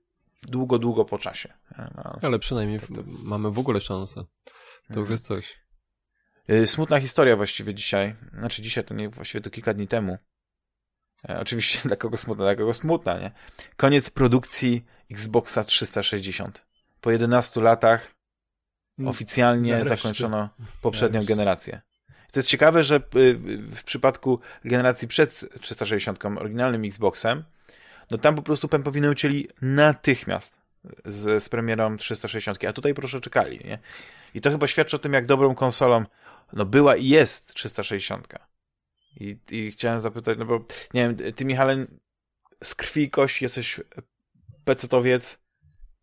S1: długo, długo po czasie.
S3: No, ale przynajmniej to, to... mamy w ogóle szansę. To już jest coś.
S1: Y, smutna historia właściwie dzisiaj. Znaczy dzisiaj to nie, właściwie to kilka dni temu. E, oczywiście dla kogo smutna, dla kogo smutna, nie? Koniec produkcji Xboxa 360. Po 11 latach mm, oficjalnie Nareszcie. zakończono poprzednią Nareszcie. generację. To jest ciekawe, że y, w przypadku generacji przed 360, oryginalnym Xboxem, no tam po prostu pępowinę ucięli natychmiast z, z premierą 360, a tutaj proszę czekali, nie? I to chyba świadczy o tym, jak dobrą konsolą no była i jest 360. I, I chciałem zapytać, no bo nie wiem, ty Michale z krwi i kość jesteś pecetowiec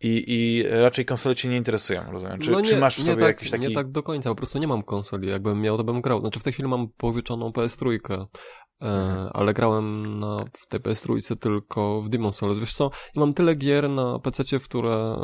S1: i, i raczej konsole cię nie interesują, rozumiem? Czy,
S3: no nie,
S1: czy masz w sobie
S3: tak,
S1: jakiś taki...
S3: Nie tak do końca, po prostu nie mam konsoli. Jakbym miał, to bym grał. Znaczy w tej chwili mam pożyczoną PS3, E, ale grałem na, w tej PS tylko w Demon Souls. Wiesz co, ja mam tyle gier na PC, w które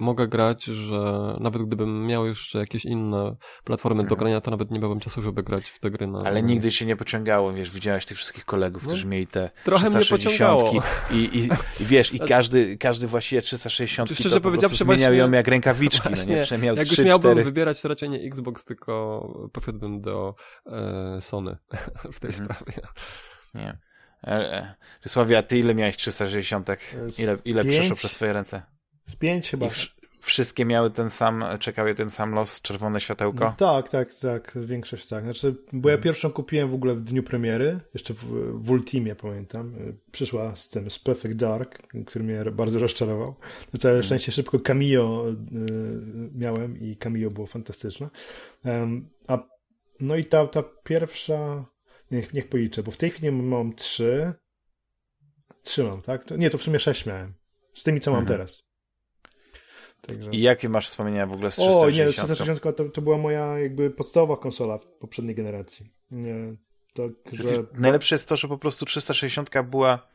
S3: mogę grać, że nawet gdybym miał jeszcze jakieś inne platformy do mhm. grania, to nawet nie miałbym czasu, żeby grać w te gry. Na...
S1: Ale nigdy się nie pociągało, wiesz, widziałeś tych wszystkich kolegów, no, którzy mieli te
S3: trochę mnie pociągało.
S1: I, i, i wiesz, i każdy, każdy właściwie 360 szczerze to powiedziawszy zmieniał ją jak rękawiczki, właśnie, no nie? Przemiał
S3: jak 3, już miałbym 4... wybierać, to raczej nie Xbox, tylko poszedłbym do e, Sony w tej mhm. sprawie.
S1: Nie. Rysławie, e, a ty ile miałeś 360? Ile, ile przeszło przez twoje ręce?
S2: Z pięć chyba.
S1: wszystkie miały ten sam, czekały ten sam los, czerwone światełko? No,
S2: tak, tak, tak, większość tak. Znaczy, bo ja mhm. pierwszą kupiłem w ogóle w dniu premiery, jeszcze w, w Ultimie pamiętam. Przyszła z tym z Perfect Dark, który mnie bardzo rozczarował. Na całe mhm. szczęście szybko Camillo y, miałem i Camillo było fantastyczne. Um, a, no i ta, ta pierwsza Niech, niech policzę, bo w tej chwili mam trzy. Trzy mam, tak? To, nie, to w sumie sześć miałem. Z tymi, co mam mhm. teraz.
S1: Także... I jakie masz wspomnienia w ogóle z 360? O,
S2: nie, 360 to, to była moja jakby podstawowa konsola w poprzedniej generacji. Nie, tak, że...
S1: Najlepsze jest to, że po prostu 360 była,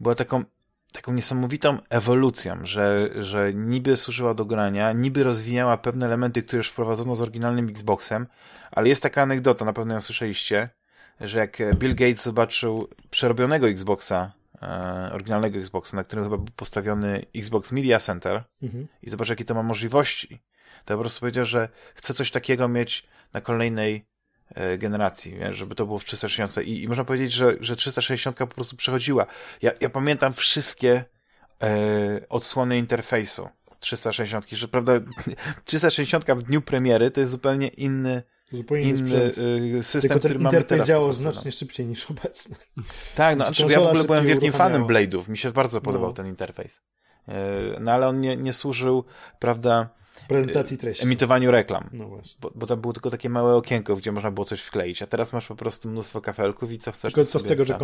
S1: była taką, taką niesamowitą ewolucją, że, że niby służyła do grania, niby rozwijała pewne elementy, które już wprowadzono z oryginalnym Xboxem, ale jest taka anegdota, na pewno ją słyszeliście, że jak Bill Gates zobaczył przerobionego Xboxa, e, oryginalnego Xboxa, na którym chyba był postawiony Xbox Media Center mhm. i zobaczył, jakie to ma możliwości, to po prostu powiedział, że chce coś takiego mieć na kolejnej e, generacji, żeby to było w 360 I, i można powiedzieć, że, że 360 po prostu przechodziła. Ja, ja pamiętam wszystkie e, odsłony interfejsu 360, że prawda 360 w dniu premiery to jest zupełnie inny zupełnie inny y, system, Tylko który mamy teraz.
S2: działał znacznie szybciej niż obecny.
S1: Tak, no, znaczy, ja w ogóle byłem wielkim fanem Blade'ów. Mi się bardzo podobał no. ten interfejs. E, no ale on nie, nie służył, prawda,
S2: prezentacji treści.
S1: Emitowaniu reklam. No właśnie. Bo, bo tam było tylko takie małe okienko, gdzie można było coś wkleić, a teraz masz po prostu mnóstwo kafelków i co chcesz.
S2: Tylko co z tego, że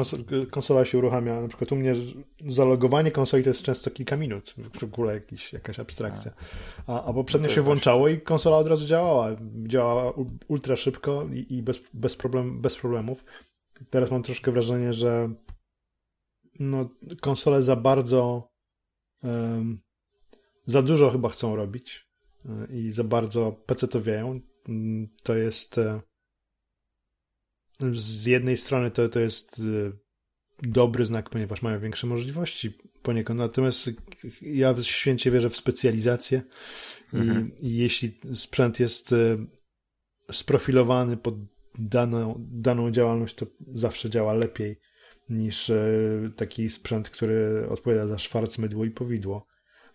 S2: konsola się uruchamia, na przykład u mnie zalogowanie konsoli to jest często kilka minut, w ogóle jakiś, jakaś abstrakcja. A, a poprzednio no się włączało właśnie. i konsola od razu działała. Działała ultra szybko i, i bez, bez, problem, bez problemów. Teraz mam troszkę wrażenie, że no, konsole za bardzo um, za dużo chyba chcą robić i za bardzo pecetowiają, mm, to jest e, z jednej strony to, to jest e, dobry znak, ponieważ mają większe możliwości poniekąd, natomiast ja święcie wierzę w specjalizację mhm. i, i, jeśli sprzęt jest e, sprofilowany pod daną, daną działalność to zawsze działa lepiej niż e, taki sprzęt, który odpowiada za szwarc, mydło i powidło.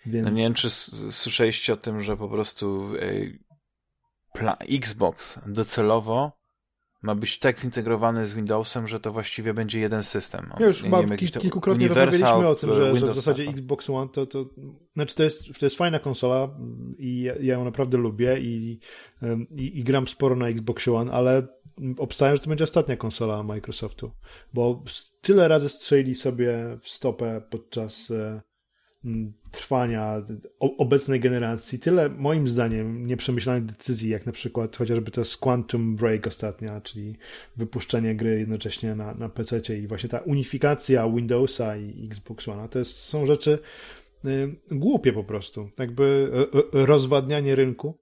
S1: Więc... No nie wiem, czy słyszeliście o tym, że po prostu Xbox docelowo ma być tak zintegrowany z Windowsem, że to właściwie będzie jeden system.
S2: Ja już chyba wiem, kilkukrotnie rozmawialiśmy o tym, że, że w zasadzie Xbox One to, to znaczy to jest, to jest fajna konsola i ja, ja ją naprawdę lubię i, i, i, gram sporo na Xbox One, ale obstawiam, że to będzie ostatnia konsola Microsoftu, bo tyle razy strzelili sobie w stopę podczas e, trwania obecnej generacji tyle, moim zdaniem, nieprzemyślanych decyzji, jak na przykład chociażby to jest Quantum Break ostatnia, czyli wypuszczenie gry jednocześnie na, na PC i właśnie ta unifikacja Windowsa i Xbox One, to jest, są rzeczy y, głupie po prostu. Jakby y, rozwadnianie rynku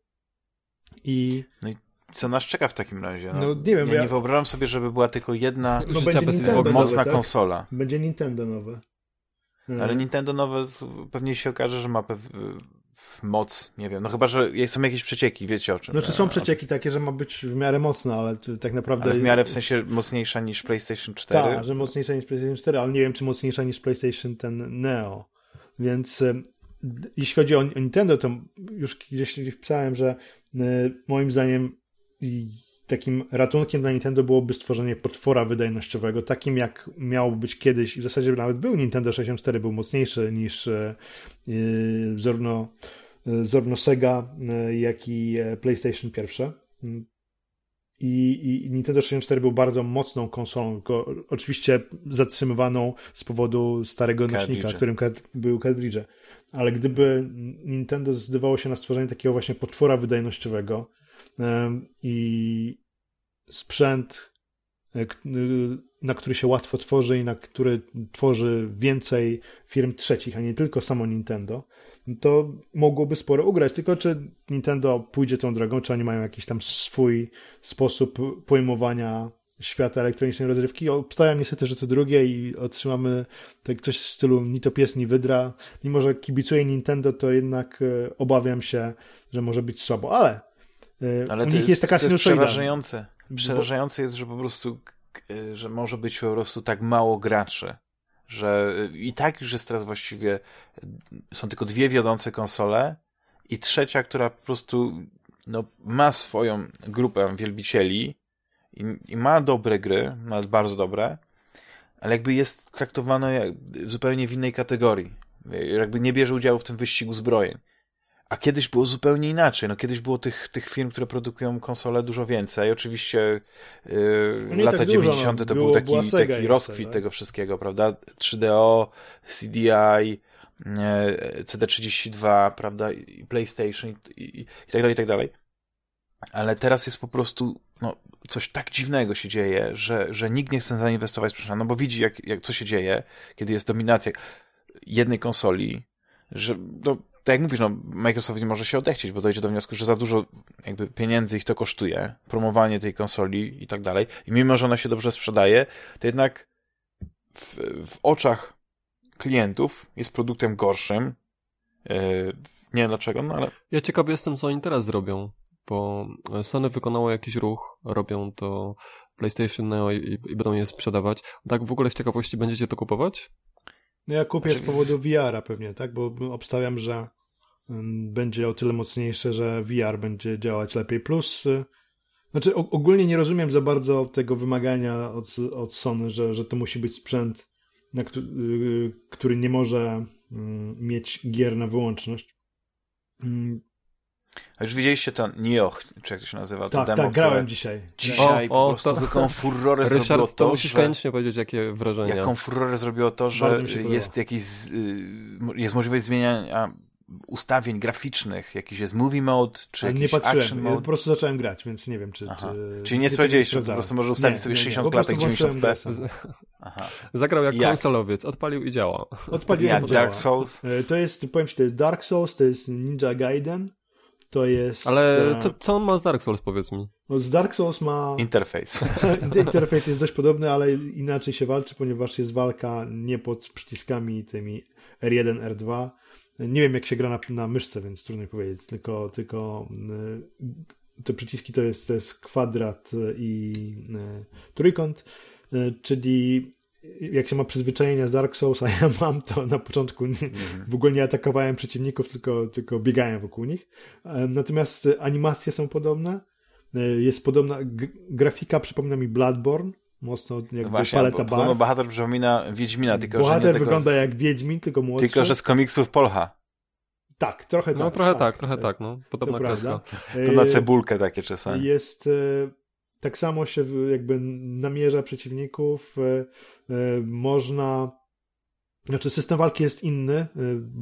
S2: i...
S1: No i co nas czeka w takim razie? No,
S2: no nie wiem.
S1: Ja, ja, nie wyobrażam sobie, żeby była tylko jedna no, mocna tak? konsola.
S2: Będzie Nintendo nowe.
S1: Ale mhm. Nintendo nowe pewnie się okaże, że ma pew... moc, nie wiem, no chyba, że są jakieś przecieki, wiecie o czym.
S2: Znaczy są przecieki takie, że ma być w miarę mocna, ale tak naprawdę...
S1: Ale w miarę w sensie mocniejsza niż PlayStation 4?
S2: Tak, że mocniejsza niż PlayStation 4, ale nie wiem, czy mocniejsza niż PlayStation ten Neo. Więc jeśli chodzi o Nintendo, to już gdzieś pisałem, że moim zdaniem takim ratunkiem dla Nintendo byłoby stworzenie potwora wydajnościowego, takim jak miało być kiedyś, i w zasadzie nawet był Nintendo 64, był mocniejszy niż yy, zarówno, zarówno Sega, jak i PlayStation pierwsze. I, I, Nintendo 64 był bardzo mocną konsolą, tylko oczywiście zatrzymywaną z powodu starego nośnika, którym był cartridge. Ale gdyby Nintendo zdecydowało się na stworzenie takiego właśnie potwora wydajnościowego, i sprzęt, e, na który się łatwo tworzy i na który tworzy więcej firm trzecich, a nie tylko samo Nintendo, to mogłoby sporo ugrać. Tylko czy Nintendo pójdzie tą drogą, czy oni mają jakiś tam swój sposób pojmowania świata elektronicznej rozrywki. Obstawiam niestety, że to drugie i otrzymamy tak coś w stylu ni to pies, ni wydra. Mimo, że kibicuję Nintendo, to jednak e, obawiam się, że może być słabo. Ale
S1: E, Ale U nich jest, jest taka to jest przerażające. Przerażające jest, że po prostu, że może być po prostu tak mało graczy. Że i tak już jest teraz właściwie, są tylko dwie wiodące konsole i trzecia, która po prostu no, ma swoją grupę wielbicieli i, i ma dobre gry, nawet bardzo dobre, ale jakby jest traktowana zupełnie w innej kategorii. Jakby nie bierze udziału w tym wyścigu zbrojeń. A kiedyś było zupełnie inaczej. No, kiedyś było tych, tych firm, które produkują konsole dużo więcej. Oczywiście yy, lata tak 90. Dużo, no. to był taki, taki rozkwit tak? tego wszystkiego, prawda? 3DO, CDI, yy, CD32, prawda? I PlayStation i, i, i tak dalej, i tak dalej. Ale teraz jest po prostu no, coś tak dziwnego się dzieje, że, że nikt nie chce zainwestować w no bo widzi, jak, jak co się dzieje, kiedy jest dominacja jednej konsoli, że no, tak jak mówisz, no, Microsoft nie może się odechcieć, bo dojdzie do wniosku, że za dużo jakby pieniędzy ich to kosztuje, promowanie tej konsoli i tak dalej. I mimo, że ona się dobrze sprzedaje, to jednak w, w oczach klientów jest produktem gorszym. Yy, nie wiem dlaczego, no ale...
S3: Ja ciekawy jestem, co oni teraz zrobią, bo Sony wykonało jakiś ruch, robią to PlayStation Neo i, i będą je sprzedawać. Tak w ogóle z ciekawości będziecie to kupować?
S2: No ja kupię znaczy... z powodu VR-a pewnie, tak? Bo obstawiam, że będzie o tyle mocniejsze, że VR będzie działać lepiej. Plus, y, znaczy ogólnie nie rozumiem za bardzo tego wymagania od, od Sony, że, że to musi być sprzęt, na, y, który nie może mieć gier na wyłączność.
S1: A już widzieliście to Nioh, czy jak to się nazywa?
S2: Tak,
S1: to
S2: demo, tak, grałem dzisiaj.
S1: Dzisiaj o, po o, prostu to... jaką furorę Ryszard, zrobiło to,
S3: to musisz że... koniecznie powiedzieć, jakie wrażenia.
S1: Jaką furorę zrobiło to, że jest jakiś, y, jest możliwość zmieniania ustawień graficznych, jakiś jest movie mode, czy Ale jakiś
S2: nie patrzyłem,
S1: action mode.
S2: ja po prostu zacząłem grać, więc nie wiem, czy... czy...
S1: Czyli nie sprawdziłeś, że po prostu może ustawić nie, sobie nie, 60 nie, klatek 90 fps.
S3: Zagrał jak, jak, konsolowiec, odpalił i działa.
S2: Odpaliłem
S1: jak Dark Souls?
S2: E, to jest, powiem ci, to jest Dark Souls, to jest Ninja Gaiden, to jest...
S3: Ale co, co on ma z Dark Souls, powiedz mi?
S2: No z Dark Souls ma...
S1: Interfejs.
S2: Interfejs jest dość podobny, ale inaczej się walczy, ponieważ jest walka nie pod przyciskami tymi R1, R2. Nie wiem, jak się gra na, na myszce, więc trudno powiedzieć, tylko, tylko te przyciski to jest, to jest kwadrat i trójkąt, czyli jak się ma przyzwyczajenia z Dark Souls, a ja mam, to na początku nie, mhm. w ogóle nie atakowałem przeciwników, tylko, tylko biegałem wokół nich. Natomiast animacje są podobne. Jest podobna, grafika przypomina mi Bloodborne, mocno jakby Właśnie, paleta
S1: barw. No, bohater przypomina Wiedźmina, tylko
S2: bohater
S1: że
S2: nie wygląda jak Wiedźmin, tylko młodszy.
S1: Tylko, że z komiksów Polha.
S2: Tak, trochę no, tak.
S3: No trochę tak, tak trochę tak, no. Podobna to kreska.
S1: To na cebulkę takie czasami.
S2: Jest tak samo się jakby namierza przeciwników, e, e, można znaczy system walki jest inny, e,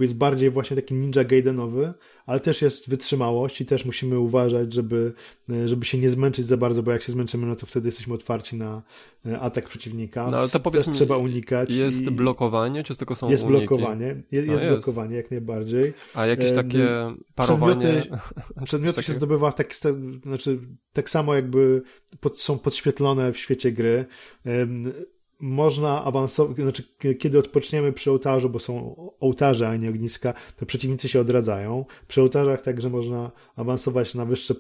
S2: jest bardziej właśnie taki ninja gaidenowy, ale też jest wytrzymałość i też musimy uważać, żeby, żeby się nie zmęczyć za bardzo, bo jak się zmęczymy, no to wtedy jesteśmy otwarci na atak przeciwnika.
S3: No ale to powiedz mi,
S2: trzeba unikać.
S3: Jest i... blokowanie, czy tylko są
S2: Jest
S3: uniki?
S2: blokowanie, jest, no jest, blokowanie jak najbardziej.
S3: A jakieś takie parowanie...
S2: Przedmioty, przedmioty się zdobywa tak, znaczy, tak samo jakby pod, są podświetlone w świecie gry można awansować, znaczy kiedy odpoczniemy przy ołtarzu, bo są ołtarze, a nie ogniska, to przeciwnicy się odradzają. Przy ołtarzach także można awansować na wyższe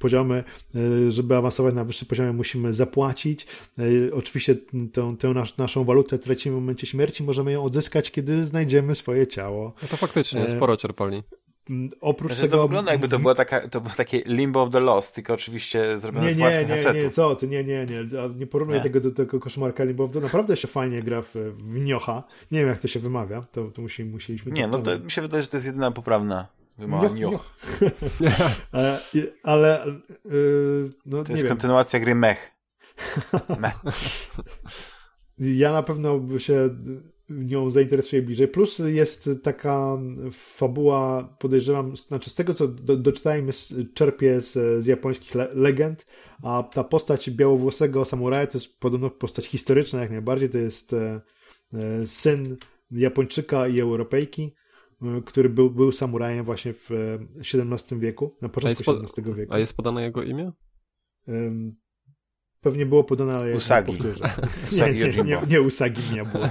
S2: poziomy. E, żeby awansować na wyższe poziomy musimy zapłacić. E, oczywiście tę, tę naszą walutę tracimy w momencie śmierci, możemy ją odzyskać, kiedy znajdziemy swoje ciało.
S3: No to faktycznie, e, sporo czerpali.
S2: Oprócz
S1: znaczy,
S2: tego...
S1: To wygląda jakby to było, taka, to było takie Limbo of the Lost, tylko oczywiście zrobione
S2: nie,
S1: z
S2: własnych
S1: nie, nie,
S2: Nie, nie, co ty, nie, nie, nie, nie porównuj tego do tego koszmarka Limbo of the Naprawdę się fajnie gra w, w Niocha. Nie wiem, jak to się wymawia, to, to musi, musieliśmy...
S1: Nie, no to mi się wydaje, że to jest jedyna poprawna wymowa Nioch. Nioch.
S2: ale, ale yy, no,
S1: To jest
S2: wiem.
S1: kontynuacja gry Mech. Mech.
S2: Ja na pewno się nią zainteresuje bliżej. Plus jest taka fabuła, podejrzewam, znaczy z tego co do, doczytałem, czerpie z, z japońskich le legend, a ta postać białowłosego samuraja to jest podobno postać historyczna jak najbardziej, to jest e, e syn Japończyka i Europejki, e, który był, był samurajem właśnie w XVII e, wieku, na początku XVII wieku.
S3: A jest podane jego imię?
S2: Pewnie było podane, ale
S1: Usagi.
S2: nie nie, nie, nie, nie Usagi nie było.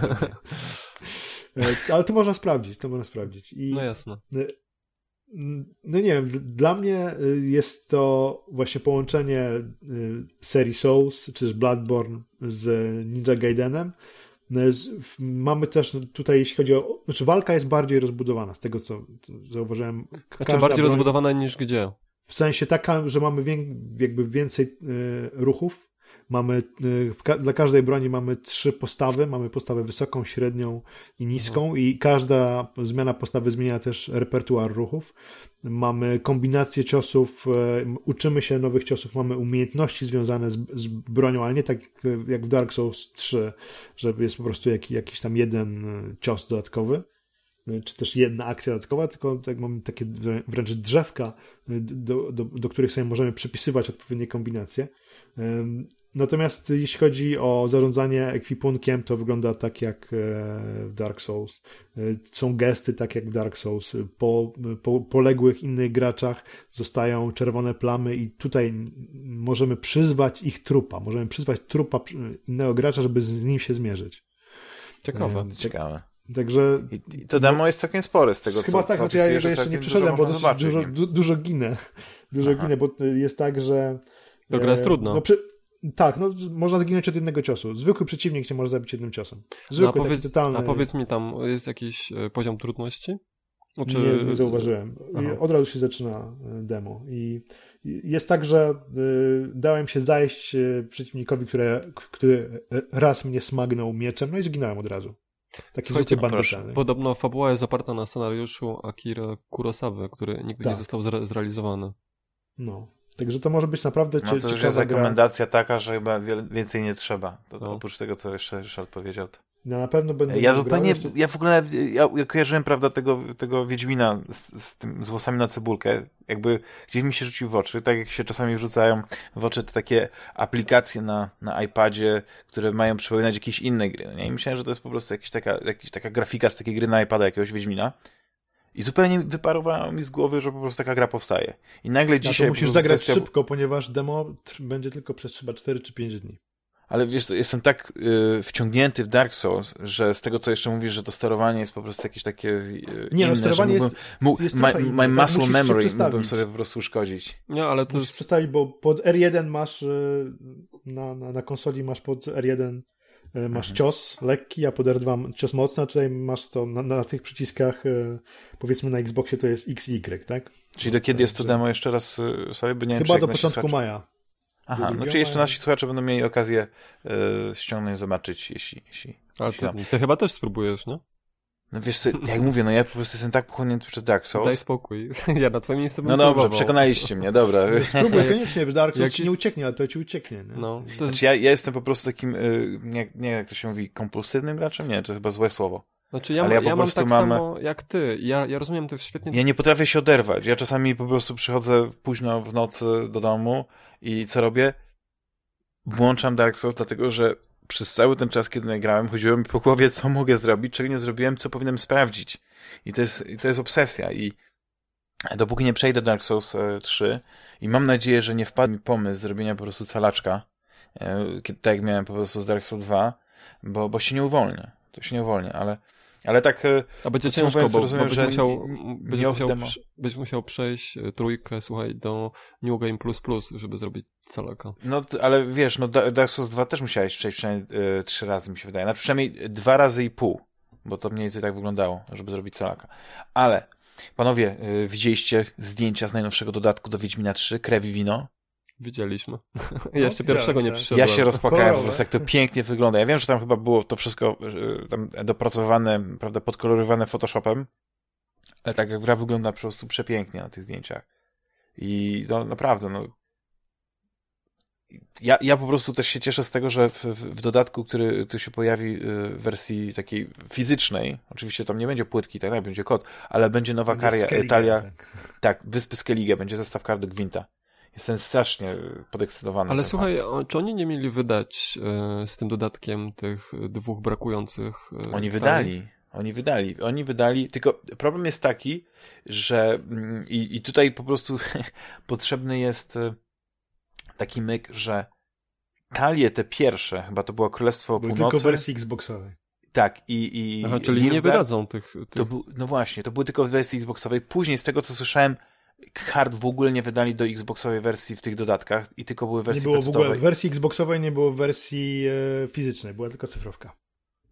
S2: To e, ale to można sprawdzić, to można sprawdzić. I,
S3: no jasne.
S2: No nie wiem, dla mnie e, jest to właśnie połączenie serii Souls, czy też Bloodborne z Ninja Gaidenem. Mamy też tutaj, jeśli chodzi o. Znaczy, walka jest bardziej rozbudowana, z tego co zauważyłem.
S3: Znaczy, bardziej broń, rozbudowana niż gdzie?
S2: W sensie taka, że mamy jakby więcej ruchów, Mamy, y, dla każdej broni mamy trzy postawy. Mamy postawę wysoką, średnią i niską mhm. i każda zmiana postawy zmienia też repertuar ruchów. Mamy kombinację ciosów, e, uczymy się nowych ciosów, mamy umiejętności związane z, z bronią, ale nie tak jak w Dark Souls 3, że jest po prostu jak, jakiś tam jeden e, cios dodatkowy czy też jedna akcja dodatkowa, tylko tak mamy takie wręcz drzewka, do, do, do których sobie możemy przypisywać odpowiednie kombinacje. Natomiast jeśli chodzi o zarządzanie ekwipunkiem, to wygląda tak jak e, w Dark Souls. E, są gesty tak jak w Dark Souls. Po, po poległych innych graczach zostają czerwone plamy i tutaj możemy przyzwać ich trupa. Możemy przyzwać trupa innego gracza, żeby z nim się zmierzyć.
S3: Ciekawe.
S1: E, ciekawe.
S2: Także.
S1: I, to demo jest całkiem spore z tego,
S2: Chyba
S1: co
S2: tak,
S1: co
S2: znaczy ja jeszcze nie przeszedłem, bo dużo, dużo, dużo ginę. Dużo
S1: Aha.
S2: ginę, bo jest tak, że.
S3: To gra jest trudna.
S2: No, przy, tak, no można zginąć od jednego ciosu. Zwykły przeciwnik cię może zabić jednym ciosem. Zwykły,
S3: no, a, powiedz,
S2: totalny...
S3: a powiedz mi tam, jest jakiś e, poziom trudności?
S2: Czy... Nie, nie zauważyłem. Aha. Od razu się zaczyna e, demo. I jest tak, że y, dałem się zajść przeciwnikowi, który, który raz mnie smagnął mieczem, no i zginąłem od razu. Taki Słuchajcie, zwykły bandyta.
S3: Podobno fabuła jest oparta na scenariuszu Akira Kurosawy, który nigdy tak. nie został zre zrealizowany.
S2: No, Także to może być naprawdę
S1: no, to już jest rekomendacja gra. taka, że chyba więcej nie trzeba. To, no. Oprócz tego, co jeszcze Ryszard powiedział. To...
S2: Ja na pewno będę.
S1: Ja zupełnie, jeszcze... ja w ogóle, ja, ja kojarzyłem, prawda, tego, tego Wiedźmina z, z, tym, z włosami na cebulkę. Jakby gdzieś mi się rzucił w oczy, tak jak się czasami rzucają w oczy te takie aplikacje na, na iPadzie, które mają przypominać jakieś inne gry. No nie? I myślałem, że to jest po prostu jakaś taka, jakaś taka grafika z takiej gry na iPada jakiegoś Wiedźmina. I zupełnie wyparowało mi z głowy, że po prostu taka gra powstaje. I nagle dzisiaj...
S2: No to musisz zagrać kwestia... szybko, ponieważ demo będzie tylko przez chyba 4 czy 5 dni.
S1: Ale wiesz, jestem tak y, wciągnięty w Dark Souls, że z tego, co jeszcze mówisz, że to sterowanie jest po prostu jakieś takie y,
S2: Nie, no,
S1: inne,
S2: sterowanie
S1: że mógłbym,
S2: jest-
S1: mógł,
S2: jest
S1: my, my
S2: tak,
S1: muscle
S2: musisz się
S1: memory mógłbym sobie po prostu uszkodzić.
S3: Nie, ale to
S2: Musisz
S3: jest...
S2: przestawić, bo pod R1 masz y, na, na, na konsoli masz pod R1 y, masz
S1: Mhm.
S2: cios lekki, a pod R2 cios mocny, a tutaj masz to na, na tych przyciskach y, powiedzmy na Xboxie to jest XY, tak?
S1: Czyli do kiedy jest to demo jeszcze raz y, sobie, bo nie wiem, czy
S2: Chyba do początku
S1: słuchacze-
S2: maja.
S1: Aha, no czyli jeszcze nasi słuchacze będą mieli okazję y, ściągnąć, zobaczyć, jeśli... jeśli
S3: Ale
S1: jeśli
S3: ty,
S1: tam-
S3: ty chyba też spróbujesz, nie?
S1: No wiesz co, jak mówię, no ja po prostu jestem tak pochłonięty przez Dark
S3: Daj
S1: Souls.
S3: spokój. Ja na twoim miejscu bym
S1: No dobrze,
S3: spróbował.
S1: przekonaliście mnie, dobra.
S2: Spróbuj koniecznie, w Dark Souls
S3: Jak
S2: ci nie ucieknie, ale to ci ucieknie. Nie?
S3: No, to jest,
S1: Znaczy ja, ja jestem po prostu takim, y, nie, nie jak to się mówi, kompulsywnym graczem? Nie, to chyba złe słowo.
S3: znaczy ja,
S1: ale ja po
S3: ja mam
S1: prostu
S3: tak
S1: mam-
S3: samo jak ty. Ja, ja rozumiem to świetnie.
S1: Ja nie potrafię się oderwać. Ja czasami po prostu przychodzę późno w nocy do domu i co robię? Włączam Dark Souls, dlatego że przez cały ten czas, kiedy nagrałem, chodziło mi po głowie, co mogę zrobić, czego nie zrobiłem, co powinienem sprawdzić. I to jest, to jest obsesja. I dopóki nie przejdę Dark Souls e, 3 i mam nadzieję, że nie wpadł mi pomysł zrobienia po prostu calaczka, e, tak jak miałem po prostu z Dark Souls 2, bo, bo się nie uwolnię. To się nie uwolnię, ale, ale tak e,
S3: A będzie ciężko, bo,
S1: rozumiem,
S3: bo będziesz musiał, będziesz, musiał, będziesz musiał przejść e, trójkę, słuchaj, do New Game Plus Plus, żeby zrobić calaka.
S1: No, ale wiesz, no Da- Dark Souls 2 też musiałeś przejść przynajmniej y, trzy razy, mi się wydaje. Znaczy przynajmniej dwa razy i pół, bo to mniej więcej tak wyglądało, żeby zrobić calaka. Ale, panowie, y, widzieliście zdjęcia z najnowszego dodatku do Wiedźmina 3, Krew i Wino?
S3: Widzieliśmy. ja jeszcze
S2: widziałem,
S3: pierwszego nie
S2: tak.
S3: przyszedłem.
S1: Ja się rozpłakałem po prostu, jak to pięknie wygląda. Ja wiem, że tam chyba było to wszystko y, tam dopracowane, prawda, podkoloryzowane Photoshopem, ale tak jak gra wygląda po prostu przepięknie na tych zdjęciach. I no naprawdę, no. Ja, ja po prostu też się cieszę z tego, że w, w, dodatku, który tu się pojawi y, w wersji takiej fizycznej, oczywiście tam nie będzie płytki, tak, będzie kod, ale będzie nowa karia,
S2: Skellige,
S1: talia,
S2: tak.
S1: tak, Wyspy Skellige, będzie zestaw kart do Gwinta. Jestem strasznie podekscytowany.
S3: Ale słuchaj, o- czy oni nie mieli wydać e, z tym dodatkiem tych dwóch brakujących e,
S1: Oni wydali. Oni wydali. Oni wydali. Tylko problem jest taki, że mm, i, i tutaj po prostu potrzebny jest e, taki myk, że talie te pierwsze, chyba to było Królestwo
S2: Były
S1: Północy.
S2: tylko w wersji Xboxowej.
S1: Tak, i, i
S3: Aha, czyli nie wydadzą tych... tych...
S1: To był, no właśnie, to były tylko w wersji Xboxowej. Później, z tego co słyszałem, kart w ogóle nie wydali do Xboxowej wersji w tych dodatkach i tylko były w
S2: Nie było w ogóle wersji Xboxowej, nie było w wersji e, fizycznej, była tylko cyfrowka.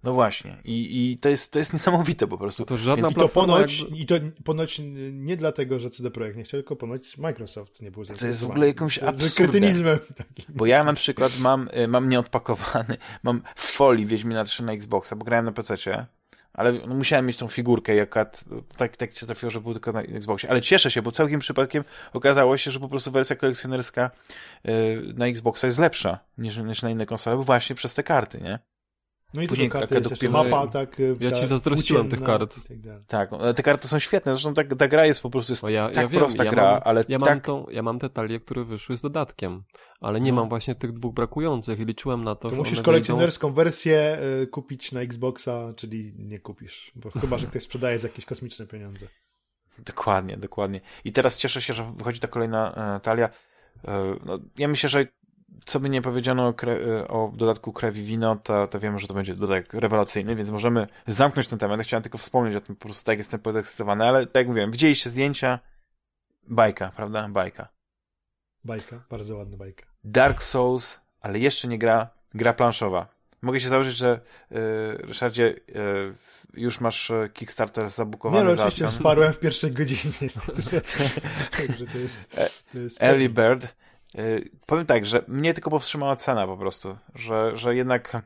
S1: No właśnie. I, i to, jest, to jest niesamowite po prostu.
S3: To żadna
S1: Więc
S2: I to
S3: platforma
S2: ponoć,
S3: jakby...
S2: i to ponoć nie dlatego, że CD Projekt nie chciał, tylko ponoć Microsoft nie był
S1: jest w ogóle jakimś
S2: To jest
S1: absurdem.
S2: kretynizmem takim.
S1: Bo ja na przykład mam, y, mam nieodpakowany, mam w folii Wiedźmina 3 na Xboxa, bo grałem na PC, ale musiałem mieć tą figurkę, jaka tak, tak się trafiło, że był tylko na Xboxie. Ale cieszę się, bo całkiem przypadkiem okazało się, że po prostu wersja kolekcjonerska y, na Xboxa jest lepsza niż, niż na inne konsole, bo właśnie przez te karty, nie?
S2: No i
S1: Później
S2: karty jest jeszcze
S1: dopiero-
S2: mapa, tak. e,
S3: Ja
S2: ta
S3: ci zazdrościłem tych kart.
S2: tak.
S1: Tak, ale te karty są świetne, zresztą ta, ta gra jest po prostu jest
S3: ja,
S1: tak
S3: ja wiem,
S1: prosta
S3: ja
S1: gra,
S3: mam,
S1: ale
S3: ja mam,
S1: tak...
S3: tą, ja mam te talie, które wyszły z dodatkiem, ale nie
S1: No.
S3: mam właśnie tych dwóch brakujących i liczyłem na to,
S2: To
S3: że
S2: musisz
S3: one
S2: kolekcjonerską wersję e, kupić na Xboxa, czyli nie kupisz, bo chyba, że ktoś sprzedaje za jakieś kosmiczne pieniądze.
S1: Dokładnie, dokładnie. I teraz cieszę się, że wychodzi ta kolejna e, talia. No, ja myślę, że co by nie powiedziano o, e, o dodatku krew i wino, to, to wiemy, że to będzie dodatek rewelacyjny, więc możemy zamknąć ten temat. Chciałem tylko wspomnieć o tym, po prostu tak jestem podekscytowany, ale tak jak mówiłem, widzieliście zdjęcia, bajka, prawda? Bajka.
S2: Bajka, bardzo ładna bajka.
S1: Dark Souls, ale jeszcze nie gra, gra planszowa. Mogę się założyć, że e, Ryszardzie, e, już masz e, Kickstarter zabukowany,
S2: Nie no, oczywiście wsparłem w pierwszej godzinie. Także to jest... To jest
S1: Early Bird. Y, powiem tak, że mnie tylko powstrzymała cena po prostu, że, że jednak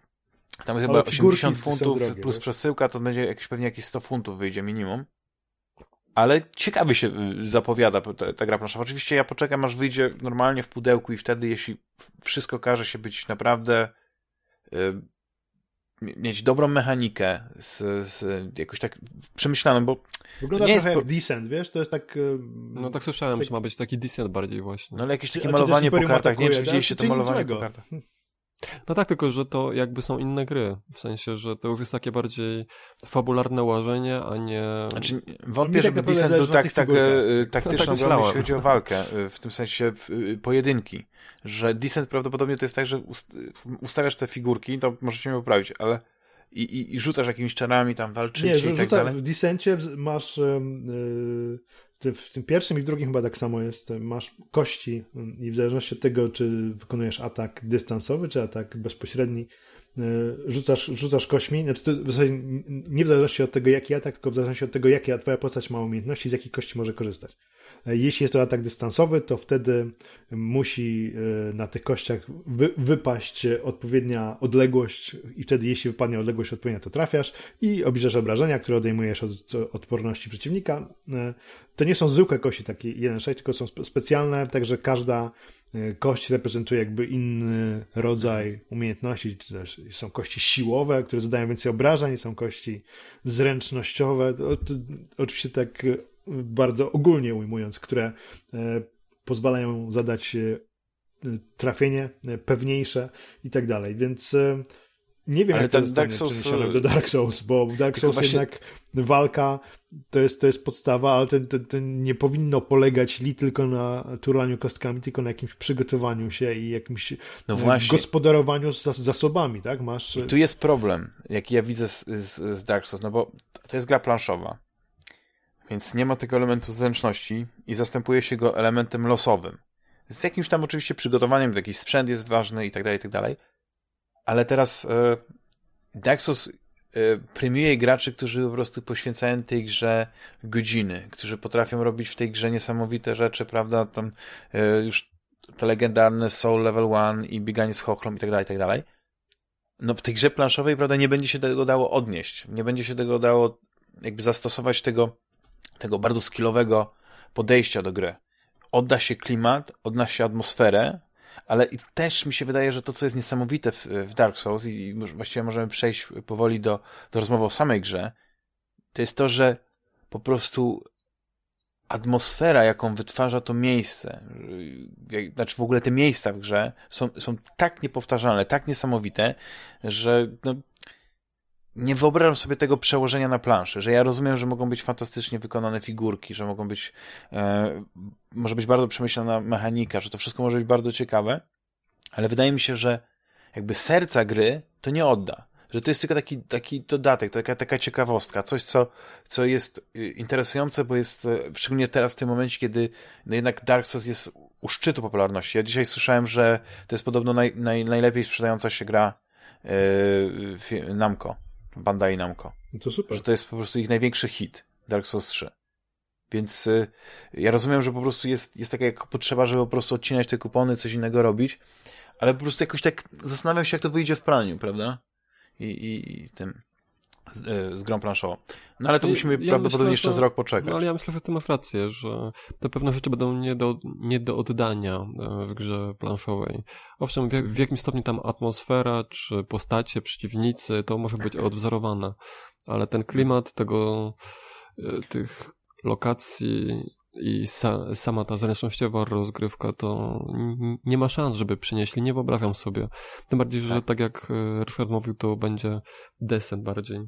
S1: tam chyba
S2: figurki
S1: 80
S2: są
S1: funtów
S2: drogie,
S1: plus
S2: wiesz? przesyłka
S1: to będzie jakieś, pewnie jakieś 100 funtów wyjdzie minimum. Ale ciekawie się y, zapowiada ta, ta gra planszowa. Oczywiście ja poczekam, aż wyjdzie normalnie w pudełku i wtedy, jeśli wszystko okaże się być naprawdę y, mieć dobrą mechanikę z, z jakoś tak przemyślaną, bo
S2: Wygląda
S1: nie jest
S2: trochę
S1: po-
S2: jak Descent, wiesz? To jest tak...
S3: No tak słyszałem,
S2: Tak-
S3: że ma być taki descent bardziej właśnie.
S1: no ale jakieś takie malowanie po kartach, nie wiem, widzieliście
S2: tak?
S1: to malowanie po kartach.
S3: No tak, tylko że to jakby są inne gry. W sensie, że to już jest takie bardziej fabularne łażenie, a nie.
S1: Znaczy, wątpię, żeby Descent był tak, tak, e, taktyczną no, tak jeśli chodzi o walkę, e, w tym sensie w, e, pojedynki. Że Descent prawdopodobnie to jest tak, że ustawiasz te figurki, to możecie mnie poprawić, ale i, i, i rzucasz jakimiś czarami, tam walczyć
S2: Nie,
S1: i tak dalej.
S2: w Descencie masz yy, w tym pierwszym i drugim chyba tak samo jest. Masz kości i w zależności od tego, czy wykonujesz atak dystansowy, czy atak bezpośredni, e, rzucasz, rzucasz kośćmi, znaczy to w zasadzie nie w zależności od tego, jaki atak, tylko w zależności od tego, jakie twoja postać ma umiejętności, z jakich kości może korzystać. E, jeśli jest to atak dystansowy, to wtedy musi e, na tych kościach wy, wypaść odpowiednia odległość i wtedy jeśli wypadnie odległość odpowiednia, to trafiasz i obniżasz obrażenia, które odejmujesz od odporności przeciwnika. E, to nie są zwykłe kości takie 1-6, tylko są specjalne, także każda kość reprezentuje jakby inny rodzaj umiejętności. Są kości siłowe, które zadają więcej obrażeń, są kości zręcznościowe. Oczywiście tak bardzo ogólnie ujmując, które e, pozwalają zadać e, trafienie e, pewniejsze i tak dalej. Więc nie wiem, Ale jak to zostanie Souls... do Dark Souls, bo w Dark Souls właśnie... jednak walka to jest, to jest podstawa, ale to, to, to, nie powinno polegać li tylko na turlaniu kostkami, tylko na jakimś przygotowaniu się i jakimś no gospodarowaniu z zasobami, tak? Masz...
S1: I tu jest problem, jaki ja widzę z, z, z Dark Souls, no bo to jest gra planszowa. Więc nie ma tego elementu zręczności i zastępuje się go elementem losowym. Z jakimś tam oczywiście przygotowaniem, jakiś sprzęt jest ważny i tak dalej, i tak dalej. Ale teraz e, Daxos e, premiuje graczy, którzy po prostu poświęcają tej grze godziny, którzy potrafią robić w tej grze niesamowite rzeczy, prawda? Tam e, już te legendarne Soul Level 1 i bieganie z chochlą i tak dalej, i tak dalej. No w tej grze planszowej, prawda, nie będzie się tego dało odnieść. Nie będzie się tego dało jakby zastosować tego tego bardzo skillowego podejścia do gry. Odda się klimat, odda się atmosferę, ale i też mi się wydaje, że to, co jest niesamowite w, w Dark Souls i właściwie możemy przejść powoli do, do rozmowy o samej grze, to jest to, że po prostu atmosfera, jaką wytwarza to miejsce, znaczy w ogóle te miejsca w grze są, są tak niepowtarzalne, tak niesamowite, że no, nie wyobrażam sobie tego przełożenia na planszę, że ja rozumiem, że mogą być fantastycznie wykonane figurki, że mogą być, e, może być bardzo przemyślana mechanika, że to wszystko może być bardzo ciekawe, ale wydaje mi się, że jakby serca gry to nie odda. Że to jest tylko taki, taki dodatek, taka, taka ciekawostka, coś, co, co jest y, interesujące, bo jest, e, szczególnie teraz w tym momencie, kiedy no jednak Dark Souls jest u szczytu popularności. Ja dzisiaj słyszałem, że to jest podobno naj, naj, najlepiej sprzedająca się gra yy, Namco Bandai Namco.
S2: No to super.
S1: Że to jest po prostu ich największy hit, Dark Souls 3. Więc y, ja rozumiem, że po prostu jest, jest taka jak potrzeba, żeby po prostu odcinać te kupony, coś innego robić, ale po prostu jakoś tak zastanawiam się, jak to wyjdzie w praniu, prawda? I, i, i tym z, z grą planszową. No ale to musimy ja prawdopodobnie myślę, jeszcze z rok poczekać.
S3: No ale ja myślę, że ty masz rację, że te pewne rzeczy będą nie do, nie do oddania e, w grze planszowej. Owszem, w, w jakimś stopniu tam atmosfera, czy postacie, przeciwnicy, to może być odwzorowane, ale ten klimat tego, e, tych lokacji i sa, sama ta zręcznościowa rozgrywka to nie ma szans, żeby przynieśli, nie wyobrażam sobie. Tym bardziej, że tak, tak jak e, Ryszard mówił, to będzie desent bardziej.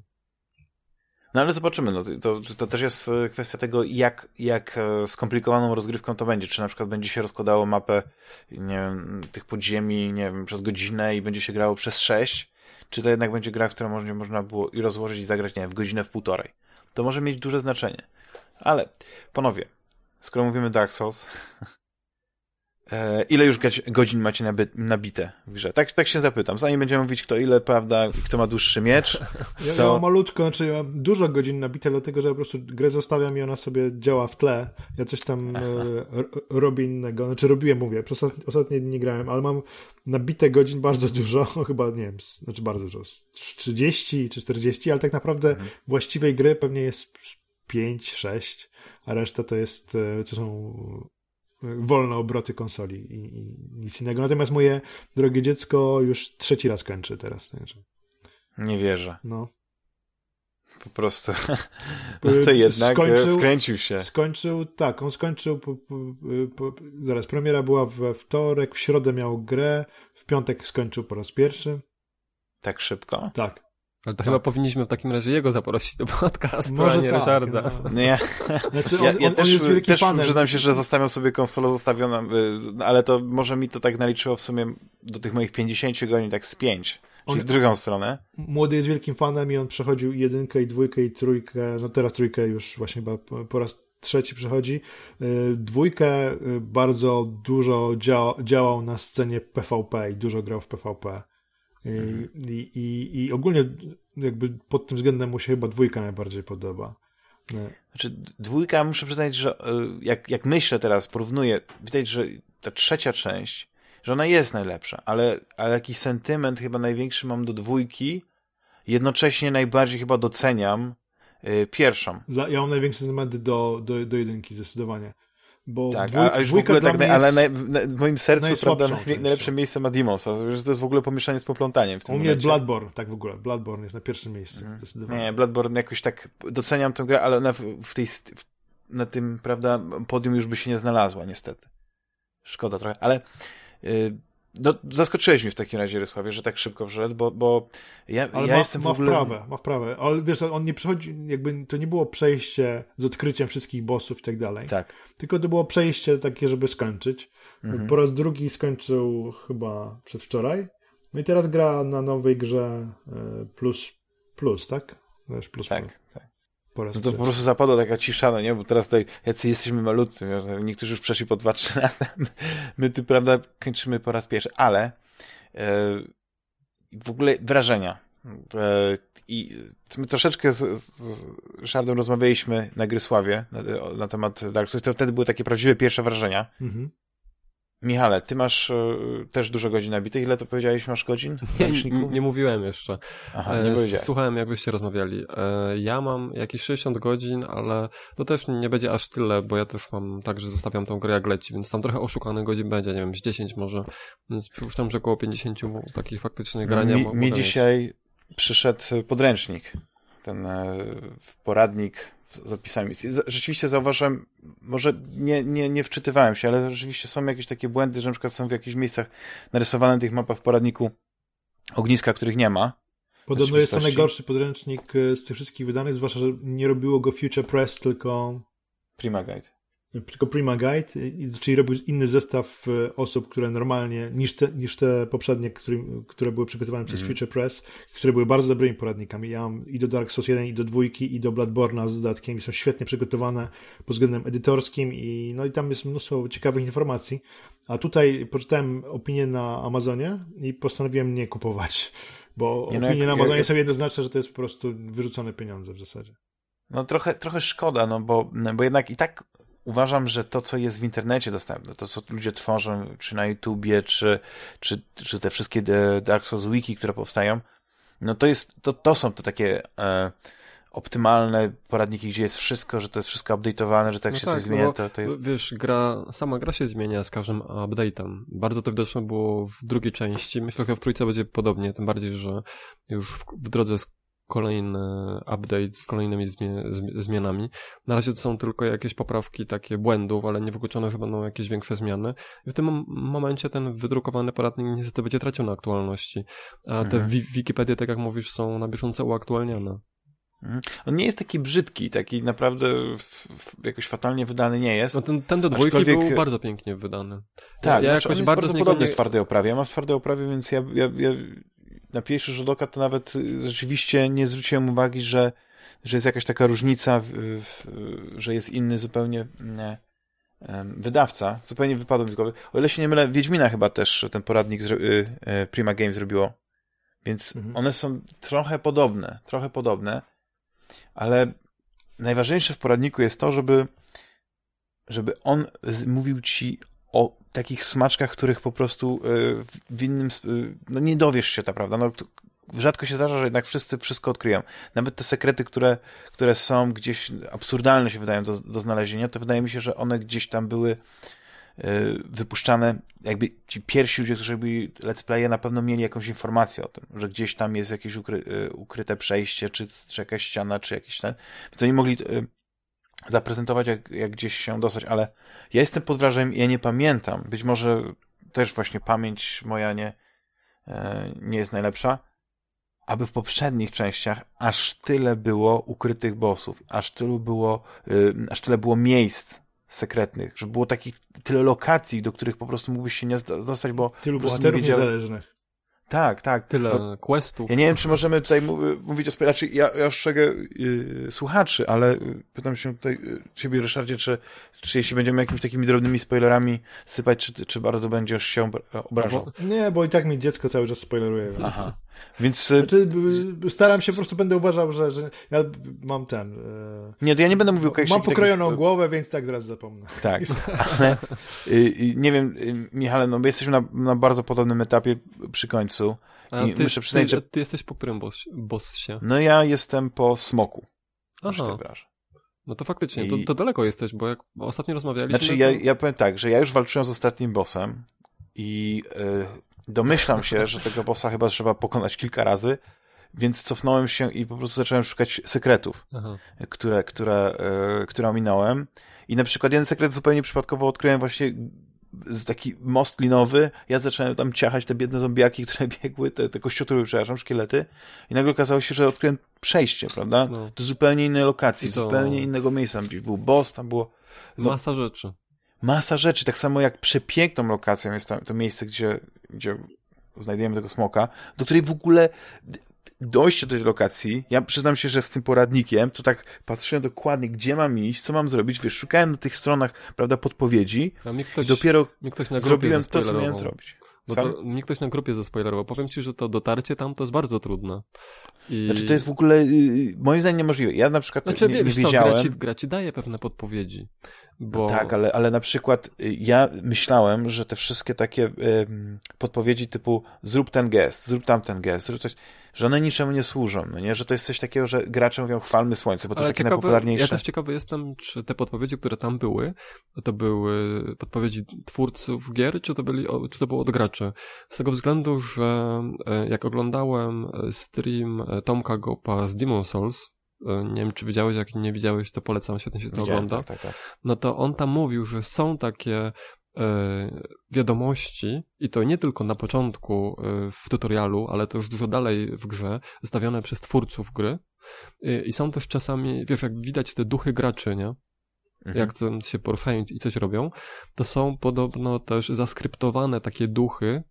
S1: No ale zobaczymy, no, to, to też jest e, kwestia tego, jak, jak e, skomplikowaną rozgrywką to będzie. Czy na przykład będzie się rozkładało mapę, nie wiem, tych podziemi, nie wiem, przez godzinę i będzie się grało przez sześć, czy to jednak będzie gra, którą można, można było i rozłożyć i zagrać, nie wiem, w godzinę, w półtorej. To może mieć duże znaczenie. Ale, panowie, skoro mówimy Dark Souls, ile już godzin macie nabite w grze? Tak, tak się zapytam. Zanim będziemy mówić, kto ile, prawda, kto ma dłuższy miecz.
S2: Ja, to... ja mam malutko, znaczy ja mam dużo godzin nabite, dlatego że po prostu grę zostawiam i ona sobie działa w tle. Ja coś tam e, robię innego. Znaczy robiłem, mówię, przez ostatnie dni nie grałem, ale mam nabite godzin bardzo dużo, chyba nie wiem, znaczy bardzo dużo, 30 czy 40, ale tak naprawdę mhm. właściwej gry pewnie jest 5, 6, a reszta to jest, e, to są wolne obroty konsoli i, i, nic innego. Natomiast moje drogie dziecko już trzeci raz kończy teraz. Także.
S1: Nie wierzę.
S2: No.
S1: Po prostu. No to jednak skończył, wkręcił się.
S2: Skończył, tak, on skończył. Po, po, po, zaraz, premiera była we wtorek, w środę miał grę, w piątek skończył po raz pierwszy.
S1: Tak szybko?
S2: Tak.
S3: Ale to tak. chyba powinniśmy w takim razie jego zaprosić do podcastu, Może a nie tak, Ryszarda.
S1: No. Nie. Znaczy on, ja, ja on, też, jest wielki też panem. przyznam się, że zostawiam sobie konsolę zostawioną, y, ale to może mi to tak naliczyło w sumie do tych moich 50 godzin tak z 5. On, w drugą stronę.
S2: Młody jest wielkim fanem i on przechodził jedynkę i dwójkę i trójkę, no teraz trójkę już właśnie chyba po raz trzeci przechodzi. Y, dwójkę y, bardzo dużo dzia działał na scenie PvP i dużo grał w PvP. Mhm. I, i, I ogólnie jakby pod tym względem mu się chyba dwójka najbardziej podoba.
S1: Znaczy, dwójka, muszę przyznać, że y, jak, jak myślę teraz, porównuję, widać, że ta trzecia część, że ona jest najlepsza, ale, ale jakiś sentyment chyba największy mam do dwójki, jednocześnie najbardziej chyba doceniam y, pierwszą.
S2: Dla, ja mam największy sentyment do, do, do jedynki, zdecydowanie. Bo
S1: tak, dwój, a już w ogóle tak, ale na, na, w moim sercu prawda, najlepsze miejsce ma Demons, że to jest w ogóle pomieszanie z poplątaniem w tym
S2: U mnie
S1: momencie.
S2: Bloodborne, tak w ogóle, Bloodborne jest na pierwszym miejscu, mm.
S1: Nie, Bloodborne jakoś tak doceniam tę grę, ale na, w tej, w, na tym, prawda, podium już by się nie znalazła, niestety. Szkoda trochę, ale yy, no, zaskoczyłeś mnie w takim razie, Rysławie, że tak szybko wszedł, bo, bo ja,
S2: Ale
S1: ja
S2: ma,
S1: jestem
S2: ma
S1: w ogóle...
S2: wprawę, ma wprawę. Ale wiesz, on nie przychodzi, jakby to nie było przejście z odkryciem wszystkich bossów i tak dalej.
S1: Tak.
S2: Tylko to było przejście takie, żeby skończyć. Mhm. Po raz drugi skończył chyba przedwczoraj. No i teraz gra na nowej grze e, plus, plus tak?
S1: Wiesz, plus, tak, plus. Tak. Po raz no to po prostu zapada taka cisza, no nie? Bo teraz tutaj jacy jesteśmy malutcy, niektórzy już przeszli po 2-3 lata, my tu, prawda, kończymy po raz pierwszy, ale e, w ogóle wrażenia. E, I my troszeczkę z, z Ryszardem rozmawialiśmy na Grysławie na, na temat Dark Souls, to wtedy były takie prawdziwe pierwsze wrażenia. Mhm. Michale, ty masz e, też dużo godzin nabitych. Ile to powiedziałeś, masz godzin?
S3: Nie, nie mówiłem jeszcze. Aha, nie e, Słuchałem, jak byście rozmawiali. E, ja mam jakieś 60 godzin, ale to też nie będzie aż tyle, bo ja też mam tak, że zostawiam tą grę jak leci, więc tam trochę oszukanych godzin będzie, nie wiem, z 10 może. Więc przypuszczam, że około 50 takich faktycznych grania.
S1: Mi, mi dzisiaj przyszedł podręcznik, ten poradnik z opisami. Rzeczywiście zauważyłem, może nie, nie, nie wczytywałem się, ale rzeczywiście są jakieś takie błędy, że na przykład są w jakichś miejscach narysowane tych mapach w poradniku ogniska, których nie ma.
S2: Podobno jest to najgorszy podręcznik e, z tych wszystkich wydanych, zwłaszcza, że nie robiło go Future Press, tylko
S1: Prima Guide
S2: tylko Prima Guide, czyli robił inny zestaw e, osób, które normalnie, niż te, niż te poprzednie, które, które były przygotowane przez mm. Future Press, które były bardzo dobrymi poradnikami. Ja mam i do Dark Souls 1, i do dwójki, i do Bloodborne'a z dodatkiem i są świetnie przygotowane pod względem edytorskim i, no i tam jest mnóstwo ciekawych informacji. A tutaj poczytałem opinię na Amazonie i postanowiłem nie kupować, bo nie, opinie no, na Amazonie jak... są jednoznaczne, że to jest po prostu wyrzucone pieniądze w zasadzie.
S1: No trochę, trochę szkoda, no bo, bo jednak i tak uważam, że to, co jest w internecie dostępne, to, co ludzie tworzą, czy na YouTubie, czy, czy, czy te wszystkie Dark Souls Wiki, które powstają, no to jest, to, to są te takie e, optymalne poradniki, gdzie jest wszystko, że to jest wszystko update'owane, że tak no się tak, coś zmienia, to, to jest...
S3: Wiesz, gra, sama gra się zmienia z każdym update'em. Bardzo to widoczne było w drugiej części. Myślę, że w trójce będzie podobnie, tym bardziej, że już w, w drodze kolejny update z kolejnymi zmianami. Na razie to są tylko jakieś poprawki takie błędów, ale nie wykluczone, że będą jakieś większe zmiany. I w tym momencie ten wydrukowany poradnik niestety będzie tracił na aktualności. A te mhm. Wikipedie, tak jak mówisz, są na bieżąco uaktualniane.
S1: Mhm. On nie jest taki brzydki, taki naprawdę jakoś fatalnie wydany nie jest.
S3: No ten, ten do dwójki Aczkolwiek... był bardzo pięknie wydany.
S1: Tak, ja, ja znaczy jakoś bardzo, bardzo podobny nie... w twardej oprawie. Ja mam w twardej oprawie, więc ja, ja, ja na pierwszy rzut oka to nawet y, rzeczywiście nie zwróciłem uwagi, że, że jest jakaś taka różnica, w, w, że jest inny zupełnie nie, wydawca. Zupełnie wypadł mi z głowy. O ile się nie mylę, Wiedźmina chyba też ten poradnik z, y, y, Prima Games zrobiło. Więc mhm. one są trochę podobne, trochę podobne, ale najważniejsze w poradniku jest to, żeby żeby on mówił ci o takich smaczkach, których po prostu e, w innym, e, no nie dowiesz się, ta prawda, no rzadko się zdarza, że jednak wszyscy wszystko odkryją. Nawet te sekrety, które, które są gdzieś absurdalne się wydają do, do znalezienia, to wydaje mi się, że one gdzieś tam były wypuszczane, jakby ci pierwsi ludzie, którzy robili let's playe, na pewno mieli jakąś informację o tym, że gdzieś tam jest jakieś ukry, ukryte przejście, czy, czy jakaś ściana, czy jakiś ten, więc oni mogli zaprezentować, jak, jak gdzieś się dostać, ale ja jestem pod wrażeniem, ja nie pamiętam, być może też właśnie pamięć moja nie, nie jest najlepsza, aby w poprzednich częściach aż tyle było ukrytych bossów, aż tylu było, yy, aż tyle było miejsc sekretnych, że było takich tyle lokacji, do których po prostu mógłbyś się nie dostać, bo
S2: tylu bohaterów
S1: nie wiedział...
S2: niezależnych.
S1: Tak, tak.
S3: Tyle no, questów.
S1: Ja nie wiem, czy możemy tutaj mówić o spoilerach, ja, ja ostrzegę yy, słuchaczy, ale y, pytam się tutaj yy, ciebie, Ryszardzie, czy, czy jeśli będziemy jakimiś takimi drobnymi spoilerami sypać, czy, czy bardzo będziesz się obrażał?
S2: Nie, bo i tak mi dziecko cały czas spoileruje. Więc...
S1: Aha. Więc...
S2: Znaczy, staram się, po prostu będę uważał, że, że ja mam ten...
S1: Nie, to ja nie będę mówił...
S2: Mam pokrojoną takich... głowę, więc tak zaraz zapomnę.
S1: Tak, ale nie wiem, Michale, no my jesteśmy na, na bardzo podobnym etapie przy końcu.
S3: A I ty, muszę przyznać, ty, że... ty jesteś po którym boss, bossie?
S1: No ja jestem po smoku. Aha. Tak
S3: no to faktycznie, I... to, to daleko jesteś, bo jak ostatnio rozmawialiśmy...
S1: Znaczy ja, ja powiem tak, że ja już walczyłem z ostatnim bossem i... Yy domyślam się, że tego bossa chyba trzeba pokonać kilka razy, więc cofnąłem się i po prostu zacząłem szukać sekretów, Aha. które, które, e, które ominąłem. I na przykład jeden sekret zupełnie przypadkowo odkryłem właśnie taki most linowy, ja zacząłem tam ciachać te biedne zombiaki, które biegły, te, te kościotruby, przepraszam, szkielety i nagle okazało się, że odkryłem przejście, prawda? No. Do zupełnie innej lokacji, to... zupełnie innego miejsca. Tam był boss, tam było...
S3: No, Masa rzeczy.
S1: Masa rzeczy, tak samo jak przepiękną lokacją jest to, to miejsce, gdzie, gdzie znajdujemy tego smoka, do której w ogóle dojście do tej lokacji, ja przyznam się, że z tym poradnikiem, to tak patrzyłem dokładnie, gdzie mam iść, co mam zrobić, wiesz, szukałem na tych stronach, prawda, podpowiedzi ktoś, i dopiero zrobiłem to, co miałem zrobić.
S3: Bo to, mnie ktoś na grupie zaspoilerował. Powiem ci, że to dotarcie tam to jest bardzo trudne.
S1: I... Znaczy to jest w ogóle, y, moim zdaniem niemożliwe. Ja na przykład znaczy, nie, wiesz, nie wiedziałem...
S3: Co, gra, ci, gra ci daje pewne podpowiedzi. Bo... No
S1: tak, ale, ale na przykład y, ja myślałem, że te wszystkie takie um, podpowiedzi typu zrób ten gest, zrób tamten gest, zrób coś że one niczemu nie służą, no nie? Że to jest coś takiego, że gracze mówią chwalmy słońce, bo to Ale jest takie ciekawy, najpopularniejsze.
S3: Ja też ciekawy jestem, czy te podpowiedzi, które tam były, to były podpowiedzi twórców gier, czy to, byli, czy to było od graczy. Z tego względu, że e, jak oglądałem e, stream e, Tomka Gopa z Demon Souls, nie wiem, czy widziałeś, jak nie widziałeś, to polecam, świetnie się to Widziałem, ogląda. Tak, tak, tak. No to on tam mówił, że są takie wiadomości i to nie tylko na początku e, w tutorialu, ale też dużo dalej w grze, zostawione przez twórców gry e, i są też czasami, wiesz, jak widać te duchy graczy, nie? Mhm. Jak się poruszają i coś robią, to są podobno też zaskryptowane takie duchy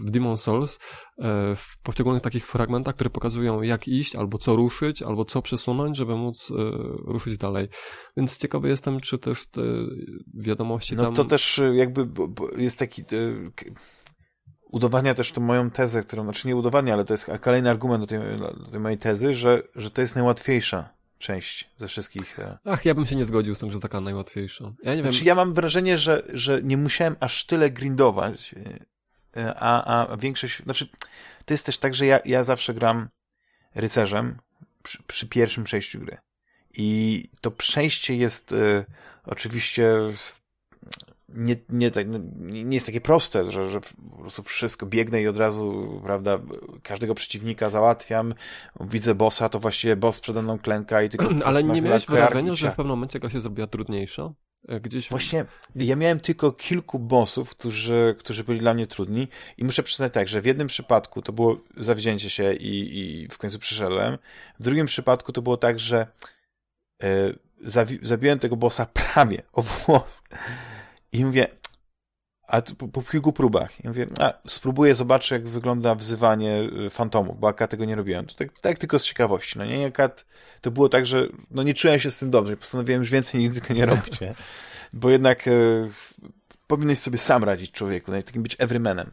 S3: w Demon Souls e, w poszczególnych takich fragmentach, które pokazują jak iść, albo co ruszyć, albo co przesunąć, żeby móc e, ruszyć dalej. Więc ciekawy jestem, czy też te wiadomości
S1: no,
S3: tam...
S1: No to też e, jakby jest taki udowadnia też tą moją tezę, którą, znaczy nie udowadnia, ale to jest kolejny argument do tej, do tej mojej tezy, że, że to jest najłatwiejsza część ze wszystkich.
S3: Ach, ja bym się nie zgodził z tym, że taka najłatwiejsza. Ja nie
S1: znaczy,
S3: wiem.
S1: ja mam wrażenie, że, że nie musiałem aż tyle grindować a, a większość, znaczy, to jest też tak, że ja, ja zawsze gram rycerzem przy, przy pierwszym przejściu gry. I to przejście jest y, oczywiście nie, nie, tak, no, nie jest takie proste, że, że po prostu wszystko biegnę i od razu, prawda, każdego przeciwnika załatwiam, widzę bossa, to właściwie boss przede mną klęka i tylko...
S3: Ale nie miałeś wrażenia, że w pewnym momencie gra się zrobiła trudniejsza? E, gdzieś...
S1: Właśnie, ja miałem tylko kilku bossów, którzy, którzy byli dla mnie trudni i muszę przyznać tak, że w jednym przypadku to było zawzięcie się i, i w końcu przyszedłem. W drugim przypadku to było tak, że zabi zabiłem tego bossa prawie o włos. I mówię, a po, po kilku próbach. I mówię, a spróbuję, zobaczę, jak wygląda wzywanie y, fantomów, bo akad tego nie robiłem. To tak, tak tylko z ciekawości, no nie? Akad to było tak, że no nie czułem się z tym dobrze. Postanowiłem już więcej nigdy tego nie robić, nie? Bo jednak e, powinieneś sobie sam radzić człowieku, no, takim być everymanem.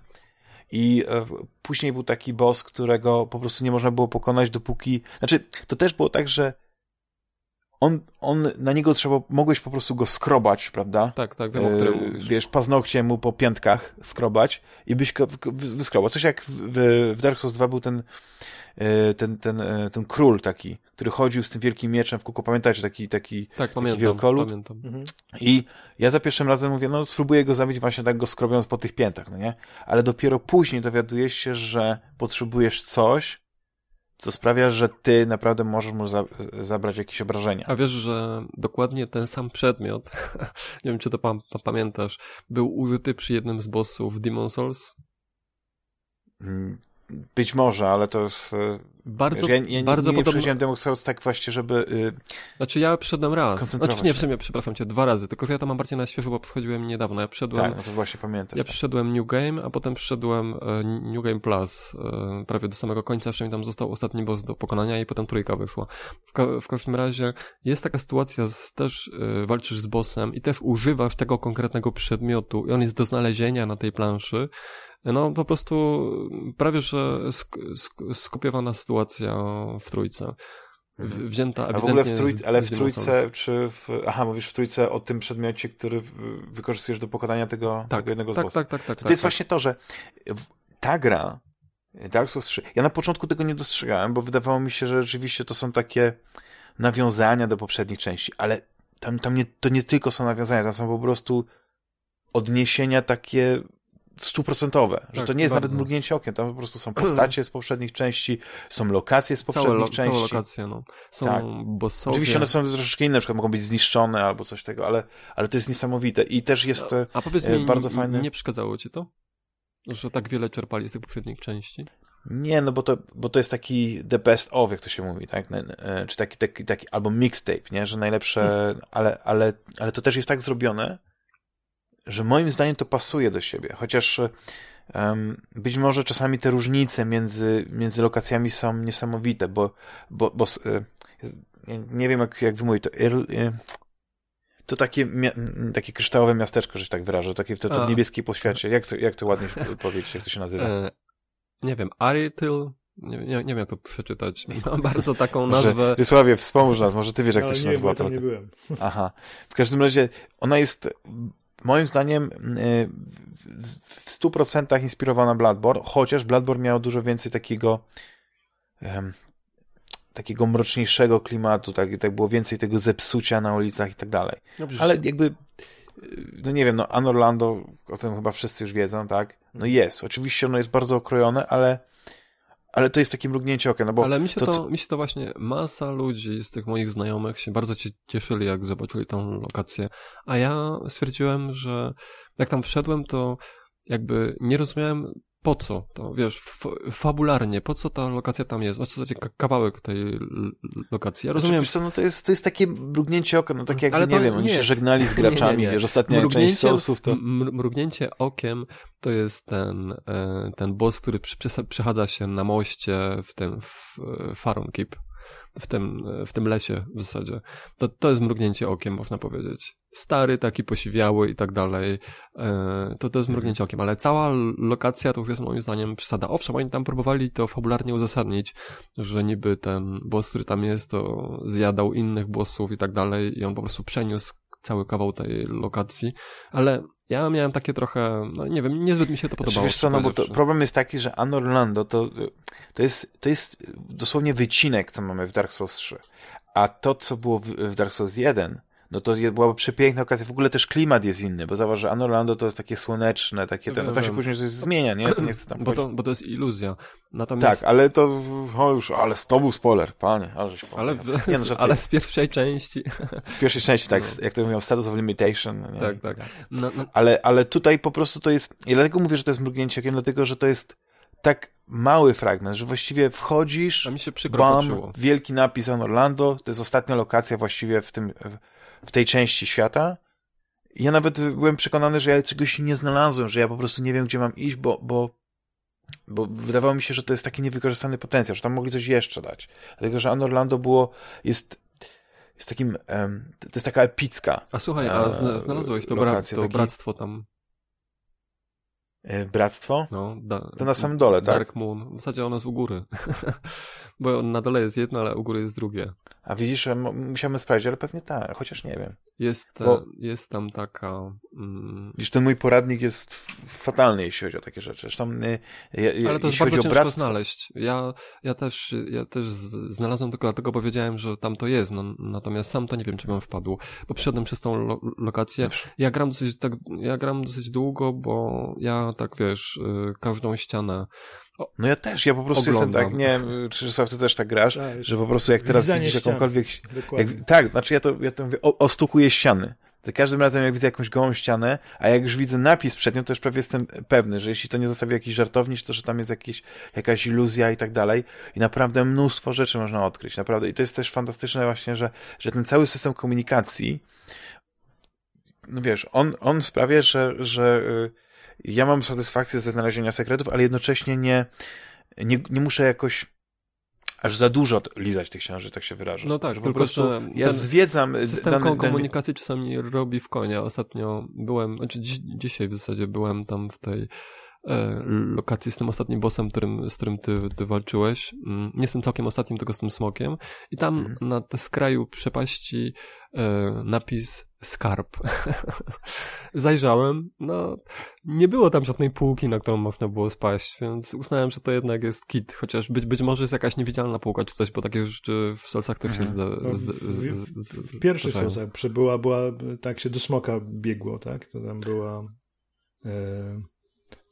S1: I e, później był taki boss, którego po prostu nie można było pokonać, dopóki... Znaczy, to też było tak, że on, on, na niego trzeba, mogłeś po prostu go skrobać, prawda?
S3: Tak, tak, wiem, o którym
S1: E. Wiesz, paznokciem mu po piętkach skrobać i byś go wyskrobał. Coś jak w, w Dark Souls 2 był ten, e, ten, ten, e, ten król taki, który chodził z tym wielkim mieczem w kółko. Pamiętacie, taki, taki,
S3: Tak, pamiętam,
S1: wielkolud?
S3: pamiętam.
S2: Mhm.
S1: i ja za pierwszym razem mówię, no spróbuję go zabić właśnie tak go skrobiąc po tych piętach, no nie? Ale dopiero później dowiadujesz się, że potrzebujesz coś, co sprawia, że ty naprawdę możesz mu za, zabrać jakieś obrażenia.
S3: A wiesz, że dokładnie ten sam przedmiot, nie wiem czy to pa pa pamiętasz, był użyty przy jednym z bossów Demon Souls?
S1: Mm, Być może, ale to jest... e,
S3: Bardzo,
S1: ja, ja
S3: bardzo
S1: nie, nie
S3: podobno...
S1: przechodziłem Demon Souls tak właśnie, żeby... y,
S3: Znaczy ja przyszedem raz. Znaczy nie, w sumie, przepraszam cię, dwa razy, tylko że ja to mam bardziej na świeżo, bo przychodziłem niedawno. Ja przyszedłem,
S1: tak, no to właśnie pamiętasz.
S3: ja przyszedłem New Game, a potem przyszedłem e, New Game Plus e, prawie do samego końca, jeszcze mi tam został ostatni boss do pokonania i potem trójka wyszła. W, ka w każdym razie jest taka sytuacja, z, też e, walczysz z bossem i też używasz tego konkretnego przedmiotu i on jest do znalezienia na tej planszy. No po prostu prawie, że sk sk skopiowana sytuacja w trójce. W, wzięta
S1: Mhm. A w ogóle w ale w trójce, czy w... Aha, mówisz w trójce o tym przedmiocie, który wykorzystujesz do pokonania tego,
S3: Tak,
S1: tego jednego
S3: tak, tak, tak, tak.
S1: To
S3: tak,
S1: jest
S3: tak.
S1: właśnie to, że ta gra, Dark Souls 3, ja na początku tego nie dostrzegałem, bo wydawało mi się, że rzeczywiście to są takie nawiązania do poprzednich części, ale tam, tam nie, to nie tylko są nawiązania, tam są po prostu odniesienia takie stuprocentowe, że
S3: Tak,
S1: to nie jest nawet
S3: bardzo.
S1: mrugnięcie okiem, tam po prostu są postacie z poprzednich części, są lokacje z poprzednich
S3: Całe,
S1: części.
S3: całe lokacje, no. Są
S1: Tak.
S3: bossowie.
S1: Oczywiście one są troszeczkę inne, na przykład mogą być zniszczone albo coś tego, ale, ale to jest niesamowite i też jest... e,
S3: A powiedz
S1: e,
S3: mi,
S1: bardzo
S3: nie-
S1: fajny-
S3: nie przeszkadzało ci to? Że tak wiele czerpali z tych poprzednich części?
S1: Nie, no bo to, bo to jest taki the best of, jak to się mówi, tak? E, Czy taki, taki, taki albo mixtape, nie? Że najlepsze, ale, ale, ale to też jest tak zrobione, że moim zdaniem to pasuje do siebie, chociaż być może czasami te różnice między, między lokacjami są niesamowite, bo, bo, bo e, ja nie wiem jak, jak wymówić to, e, to takie, takie kryształowe miasteczko, że się tak wyrażę, takie to, to niebieskiej poświacie. Jak to, jak to ładnie powiedzieć, jak to się nazywa?
S3: E, nie wiem, Arityl? Nie, nie, nie wiem jak to przeczytać. Ma bardzo taką nazwę.
S1: Wysławie, wspomóż nas, może ty wiesz, jak
S2: Ale
S1: to się
S2: nie,
S1: nazywa.
S2: ja tam
S1: to-
S2: nie byłem.
S1: Aha. W każdym razie ona jest moim zdaniem y, w- w 100% inspirowana Bloodborne, chociaż Bloodborne miał dużo więcej takiego takiego mroczniejszego klimatu, tak, tak było więcej tego zepsucia na ulicach i tak dalej.
S3: No,
S1: Ale jakby y, no nie wiem, no Anor Lando, o tym chyba wszyscy już wiedzą, tak? No jest. Oczywiście ono jest bardzo okrojone, ale ale to jest takie mrugnięcie oka, no bo
S3: Ale mi się
S1: to,
S3: to, mi się to właśnie, masa ludzi z tych moich znajomych się bardzo cie- cieszyli, jak zobaczyli tą lokację. A ja stwierdziłem, że jak tam wszedłem, to jakby nie rozumiałem po co to, wiesz, fabularnie, po co ta lokacja tam jest, o co ka- kawałek tej lokacji. Ja rozumiem,
S1: Znaczy, co, no to jest, to jest takie mrugnięcie oka, no tak jak,
S3: Ale
S1: nie
S3: to
S1: wiem, oni
S3: nie.
S1: się żegnali z graczami,
S3: nie, nie.
S1: wiesz, ostatnia część Soulsów to...
S3: mrugnięcie okiem to jest ten, e, ten boss, który przechadza się na moście w tym w, e, Farum Keep, w tym, w tym lesie w zasadzie. To, to jest mrugnięcie okiem, można powiedzieć. Stary, taki posiwiały i tak dalej. E, to, to jest mrugnięcie okiem, ale cała lokacja to już jest moim zdaniem przesada. Owszem, oni tam próbowali to fabularnie uzasadnić, że niby ten boss, który tam jest, to zjadał innych bossów i tak dalej i on po prostu przeniósł cały kawał tej lokacji, ale ja miałem takie trochę, no nie wiem, niezbyt mi się to podobało.
S1: wiesz co, no bo problem jest taki, że Anor Lando to, to, jest, to jest dosłownie wycinek, co mamy w Dark Souls 3. A to, co było w, w Dark Souls 1, no to byłaby przepiękna okazja. W ogóle też klimat jest inny, bo zauważ, że Anor Lando to jest takie słoneczne, takie, ten, no to się później coś zmienia, nie? To nie chcę tam
S3: bo, to, bo to jest iluzja. Natomiast,
S1: Tak, ale to, o już, ale to był spoiler, panie, ale żeś
S3: ale, w,
S1: Nie, no, żartuję.
S3: ale z pierwszej części.
S1: W pierwszej części, tak,
S3: No.
S1: jak to mówią, status of limitation. Nie?
S3: tak, tak. No, no,
S1: Ale, ale tutaj po prostu to jest, i dlatego mówię, że to jest mrugnięcie okiem, dlatego, że to jest tak mały fragment, że właściwie wchodzisz,
S3: a mi się
S1: bam,
S3: poczuło.
S1: wielki napis on Orlando, to jest ostatnia lokacja właściwie w tym, w tej części świata. Ja nawet byłem przekonany, że ja czegoś nie znalazłem, że ja po prostu nie wiem, gdzie mam iść, bo, bo, bo wydawało mi się, że to jest taki niewykorzystany potencjał, że tam mogli coś jeszcze dać. Dlatego, że An Orlando było, jest, jest takim, to jest taka epicka
S3: A słuchaj, a
S1: e,
S3: znalazłeś to, bra, to
S1: taki-
S3: bractwo tam,
S1: e, bractwo.
S3: no. Da,
S1: To na samym dole, tak?
S3: Dark Moon. W zasadzie ono jest u góry. Bo na dole jest jedno, ale u góry jest drugie.
S1: A widzisz, musiałem sprawdzić, ale pewnie tak, chociaż nie wiem.
S3: Jest, Bo... jest tam taka...
S1: Mm... Widzisz, ten mój poradnik jest fatalny, jeśli chodzi o takie rzeczy. Zresztą, y,
S3: y, ale to jest bardzo ciężko bractwo... znaleźć. Ja, ja, też, ja też znalazłem tylko dlatego, bo wiedziałem, że tam to jest, no, natomiast sam to nie wiem, czy bym wpadł, bo przyszedłem przez tą lo lokację. Ja gram dosyć, tak, ja gram dosyć długo, bo ja tak, wiesz, y, każdą ścianę
S1: no ja też, ja po prostu Oglądam. jestem tak, nie wiem, czy Czesław, ty też tak grasz, tak, że po prostu jak teraz widzisz jakąkolwiek... Jak, tak, znaczy ja to, ja to mówię, o, ostukuję ściany. Za każdym razem, jak widzę jakąś gołą ścianę, a jak już widzę napis przed nią, to już prawie jestem pewny, że jeśli to nie zostawi jakiś żartowniś, to że tam jest jakiś, jakaś iluzja i tak dalej. I naprawdę mnóstwo rzeczy można odkryć, naprawdę. I to jest też fantastyczne właśnie, że, że ten cały system komunikacji, no wiesz, on, on sprawia, że, że y, ja mam satysfakcję ze znalezienia sekretów, ale jednocześnie nie, nie, nie muszę jakoś aż za dużo lizać tych książek, tak się wyrażę.
S3: No tak, tylko że
S1: ja zwiedzam...
S3: System dany, komunikacji dany... czasami robi w konia. Ostatnio byłem, znaczy dziś, dzisiaj w zasadzie byłem tam w tej lokacji z tym ostatnim bossem, którym, z którym ty, ty walczyłeś. Mm, nie z tym całkiem ostatnim, tylko z tym smokiem. I tam mhm. na skraju przepaści e, napis skarb. Zajrzałem, no nie było tam żadnej półki, na którą można było spaść, więc uznałem, że to jednak jest kit, chociaż być, być może jest jakaś niewidzialna półka czy coś, bo takie rzeczy w Solsach też się zda,
S2: no,
S3: zda,
S2: w, w, w pierwszych Solsach przybyła, była, tak się do smoka biegło, tak? To tam była e,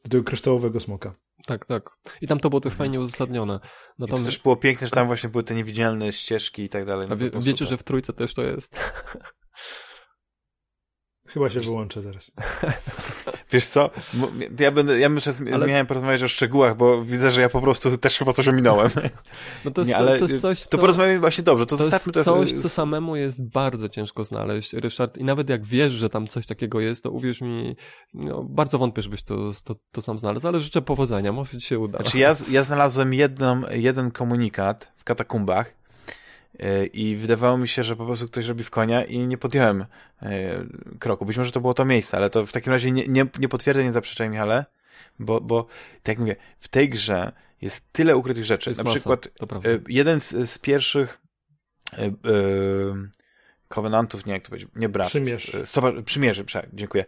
S2: do tego kryształowego smoka.
S3: Tak, tak. I tam to było też fajnie uzasadnione.
S1: No to też było piękne, że tam właśnie były te niewidzialne ścieżki i tak dalej.
S3: No A wie, wiecie, że w trójce też to jest?
S2: Chyba się wyłączę zaraz.
S1: Wiesz co? Ja będę, ja myślę, ale... zmieniałem porozmawiać o szczegółach, bo widzę, że ja po prostu też chyba coś ominąłem.
S3: No to jest, Nie, ale to, jest coś,
S1: to porozmawiamy właśnie dobrze. To,
S3: to jest coś, co samemu jest bardzo ciężko znaleźć, Ryszard. I nawet jak wiesz, że tam coś takiego jest, to uwierz mi, no, bardzo wątpię, żebyś to, to, to sam znalazł, ale życzę powodzenia, może ci się uda.
S1: Znaczy ja, ja znalazłem jedną, jeden komunikat w katakumbach, I wydawało mi się, że po prostu ktoś robi w konia i nie podjąłem e, kroku. Być może to było to miejsce, ale to w takim razie nie, nie, nie potwierdzę, nie zaprzeczaj Michale, bo, bo tak jak mówię, w tej grze jest tyle ukrytych rzeczy. Na masa, przykład e, jeden z, z pierwszych Covenantów, nie jak to powiedzieć, nie bractw.
S2: Przymierz.
S1: Stowa- przymierzy, dziękuję.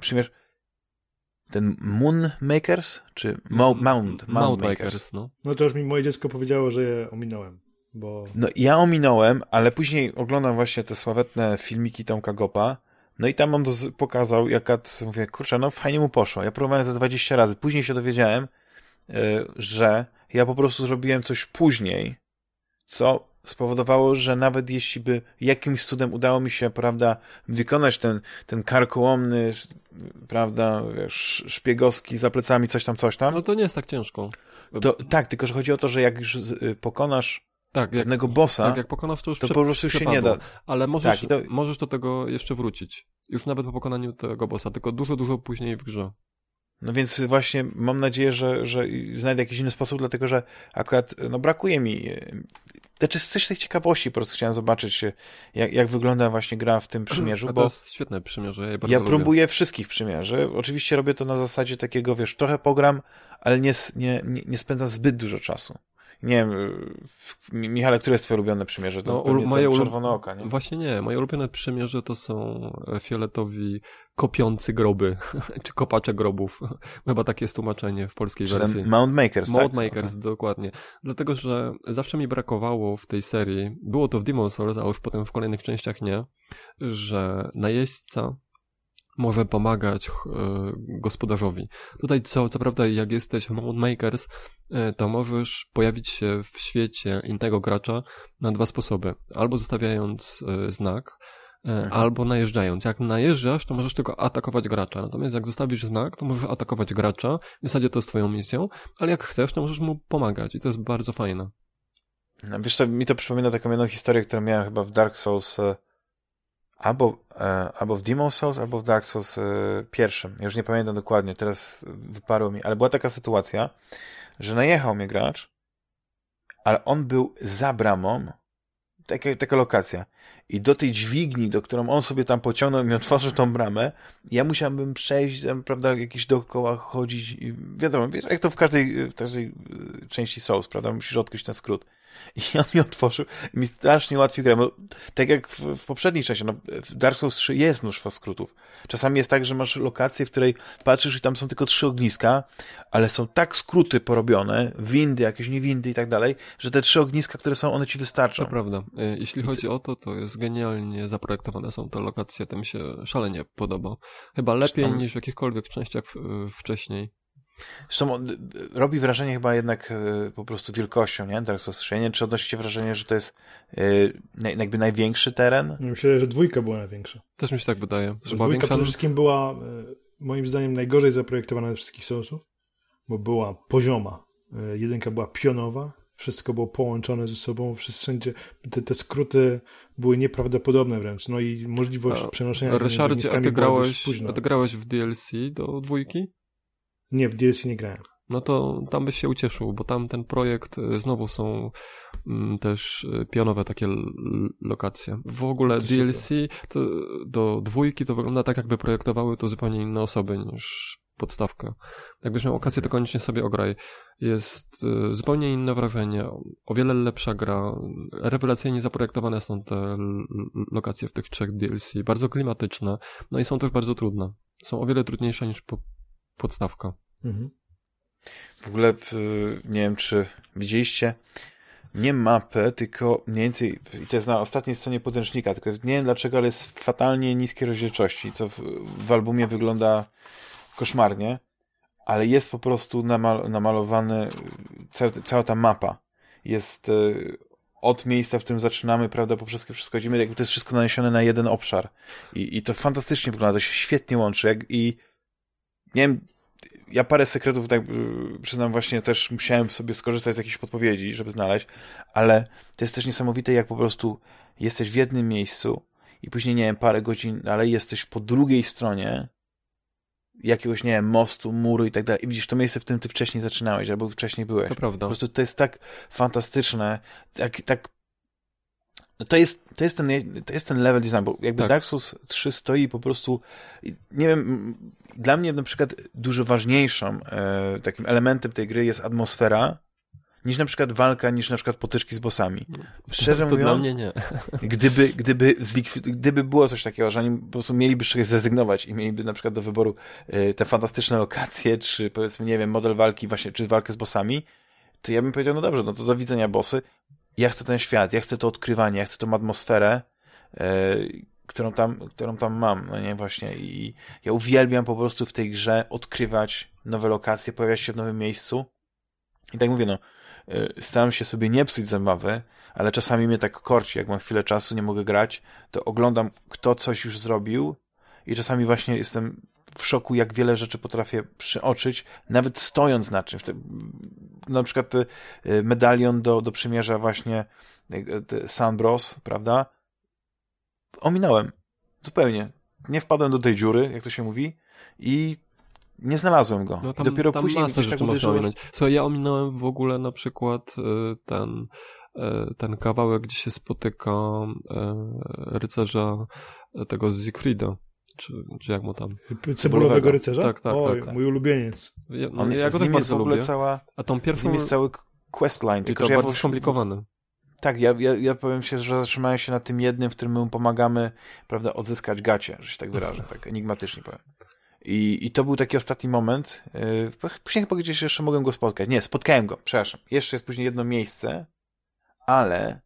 S1: przymierz. Ten Moon Makers? Czy Mount, Mount,
S3: Mount Makers? Makers no.
S2: no to już mi moje dziecko powiedziało, że je ominąłem. Bo...
S1: No ja ominąłem, ale później oglądam właśnie te sławetne filmiki Tomka Gopa, no i tam on pokazał, jaka, mówię, kurczę, no fajnie mu poszło. Ja próbowałem za 20 razy. Później się dowiedziałem, yy, że ja po prostu zrobiłem coś później, co spowodowało, że nawet jeśli by jakimś cudem udało mi się, prawda, wykonać ten, ten karkołomny, prawda, wiesz, szpiegowski za plecami, coś tam, coś tam.
S3: No to nie jest tak ciężko.
S1: To, tak, tylko że chodzi o to, że jak już y, pokonasz tak, jak, bossa,
S3: tak, jak pokonasz, to już
S1: to po prostu się nie da.
S3: Ale możesz, tak, to... możesz do tego jeszcze wrócić. Już nawet po pokonaniu tego bossa, tylko dużo, dużo później w grze.
S1: No więc właśnie mam nadzieję, że, że znajdę jakiś inny sposób, dlatego że akurat no, brakuje mi. Znaczy coś z tych ciekawości, po prostu chciałem zobaczyć, jak, jak wygląda właśnie gra w tym przymierzu.
S3: A
S1: to
S3: jest świetne przymierze, ja,
S1: ja próbuję wszystkich przymierzy. Oczywiście robię to na zasadzie takiego, wiesz, trochę pogram, ale nie, nie, nie, nie spędzam zbyt dużo czasu nie wiem, Michale, które jest twoje ulubione przymierze? To no, moje czerwone oka, nie?
S3: Właśnie nie. Moje ulubione przymierze to są fioletowi kopiący groby, czy kopacze grobów. Chyba takie jest tłumaczenie w polskiej
S1: Czyli
S3: wersji.
S1: Mount Makers,
S3: Mount
S1: tak?
S3: Makers, okay. dokładnie. Dlatego, że zawsze mi brakowało w tej serii, było to w Demon's Souls, a już potem w kolejnych częściach nie, że najeźdźca może pomagać e, gospodarzowi. Tutaj co, co prawda jak jesteś Mount Makers, e, to możesz pojawić się w świecie innego gracza na dwa sposoby. Albo zostawiając e, znak, mhm. albo najeżdżając. Jak najeżdżasz, to możesz tylko atakować gracza. Natomiast jak zostawisz znak, to możesz atakować gracza. W zasadzie to jest twoją misją, ale jak chcesz, to możesz mu pomagać i to jest bardzo fajne.
S1: No, wiesz co, mi to przypomina taką jedną historię, którą miałem chyba w Dark Souls albo, e, albo w Demon Souls, albo w Dark Souls e, pierwszym. Już nie pamiętam dokładnie, teraz wyparło mi, ale była taka sytuacja, że najechał mnie gracz, ale on był za bramą, taka, taka lokacja. I do tej dźwigni, do którą on sobie tam pociągnął i mi otworzył tą bramę, ja musiałbym przejść, tam, prawda, jakieś dookoła chodzić i wiadomo, wiesz, jak to w każdej, w każdej e, części Souls, prawda, musisz odkryć ten skrót. I on mi otworzył mi strasznie ułatwił grę, bo tak jak w, w poprzedniej części, no, w Dark Souls 3 jest mnóstwo skrótów. Czasami jest tak, że masz lokację, w której patrzysz i tam są tylko trzy ogniska, ale są tak skróty porobione, windy, jakieś niewindy i tak dalej, że te trzy ogniska, które są, one ci wystarczą.
S3: To prawda. Y, jeśli chodzi o to, to jest genialnie zaprojektowane są te lokacje, to mi się szalenie podoba. Chyba lepiej
S1: Zresztą-
S3: niż w jakichkolwiek częściach w, wcześniej.
S1: Zresztą on, robi wrażenie chyba jednak y, po prostu wielkością, nie? Dark Souls 3. Nie wiem, czy odnosicie wrażenie, że to jest naj, jakby największy teren?
S2: Myślę, że dwójka była największa.
S3: Też mi się tak wydaje. Że
S2: Dwójka
S3: większa...
S2: przede wszystkim była, e, moim zdaniem, najgorzej zaprojektowana ze wszystkich Soulsów, bo była pozioma. E, Jedynka była pionowa, wszystko było połączone ze sobą, wszędzie, te, te skróty były nieprawdopodobne wręcz, no i możliwość
S3: A,
S2: przenoszenia między
S3: Ryszardzie, a ty grałeś, a ty grałeś w DLC do dwójki?
S2: Nie, w DLC nie grałem.
S3: No to tam byś się ucieszył, bo tam ten projekt y, znowu są mm, też y, pionowe takie lokacje. W ogóle
S2: To
S3: DLC to, do dwójki to wygląda tak, jakby projektowały to zupełnie inne osoby niż podstawka. Jakbyś miał okazję, to koniecznie sobie ograj. Jest y, zupełnie inne wrażenie, o wiele lepsza gra. Rewelacyjnie zaprojektowane są te lokacje w tych trzech DLC. Bardzo klimatyczne, no i są też bardzo trudne. Są o wiele trudniejsze niż po, podstawka.
S2: Mhm.
S1: W ogóle, w, nie wiem, czy widzieliście, nie mapę, tylko mniej więcej, i to jest na ostatniej scenie podręcznika, tylko nie wiem dlaczego, ale jest w fatalnie niskiej rozdzielczości, co w, w albumie wygląda koszmarnie, ale jest po prostu namal, namalowany, cała, cała ta mapa jest e, od miejsca, w którym zaczynamy, prawda, po wszystko, wszystko chodzimy, jakby to jest wszystko naniesione na jeden obszar. I, i to fantastycznie wygląda, to się świetnie łączy, jak, i nie wiem, ja parę sekretów, tak y, przyznam, właśnie też musiałem sobie skorzystać z jakichś podpowiedzi, żeby znaleźć, ale to jest też niesamowite, jak po prostu jesteś w jednym miejscu i później, nie wiem, parę godzin, ale jesteś po drugiej stronie jakiegoś, nie wiem, mostu, muru i tak dalej i widzisz to miejsce, w którym ty wcześniej zaczynałeś, albo wcześniej byłeś.
S3: To prawda.
S1: Po prostu to jest tak fantastyczne, tak, tak no to jest, to jest ten, to jest ten level design, bo jakby
S3: Tak.
S1: Dark Souls 3 stoi po prostu, nie wiem, dla mnie na przykład dużo ważniejszą e, takim elementem tej gry jest atmosfera, niż na przykład walka, niż na przykład potyczki z bossami. Szczerze
S3: to
S1: mówiąc,
S3: dla mnie nie.
S1: gdyby, gdyby, gdyby było coś takiego, że oni po prostu mieliby z czegoś zrezygnować i mieliby na przykład do wyboru e, te fantastyczne lokacje, czy powiedzmy, nie wiem, model walki właśnie, czy walkę z bossami, to ja bym powiedział, no dobrze, no to do widzenia bossy. Ja chcę ten świat, ja chcę to odkrywanie, ja chcę tą atmosferę, e, którą tam, którą tam mam, no nie, właśnie. I ja uwielbiam po prostu w tej grze odkrywać nowe lokacje, pojawiać się w nowym miejscu. I tak mówię, no, e, staram się sobie nie psuć zabawy, ale czasami mnie tak korci, jak mam chwilę czasu, nie mogę grać, to oglądam, kto coś już zrobił i czasami właśnie jestem w szoku, jak wiele rzeczy potrafię przeoczyć, nawet stojąc na czymś. Na przykład e, medalion do, do przymierza właśnie te Sun Bros, prawda? Ominąłem. Zupełnie. Nie wpadłem do tej dziury, jak to się mówi, i nie znalazłem go.
S3: No
S1: I
S3: tam,
S1: dopiero
S3: tam
S1: później
S3: masę
S1: gdzieś
S3: rzeczy
S1: tak
S3: można ominąć. Słuchaj, ja ominąłem w ogóle na przykład y, ten, y, ten kawałek, gdzie się spotyka y, rycerza y, tego z Siegfrieda. Czy, czy jak mu tam?
S2: Cebulowego rycerza?
S3: Tak, tak,
S2: Oj,
S3: tak.
S2: mój ulubieniec.
S3: Ja,
S1: On,
S3: ja go też
S1: nim jest w
S3: bardzo
S1: ogóle
S3: lubię.
S1: cała,
S3: A tą pierwszą...
S1: jest cały questline,
S3: I
S1: tylko
S3: to
S1: że ja
S3: bardzo skomplikowany.
S1: Tak, ja, ja, ja powiem się, że zatrzymałem się na tym jednym, w którym mu pomagamy, prawda, odzyskać gacie, że się tak wyrażę, tak enigmatycznie powiem. I, I to był taki ostatni moment. Yy, później chyba gdzieś jeszcze mogłem go spotkać. Nie, spotkałem go, przepraszam. Jeszcze jest później jedno miejsce, ale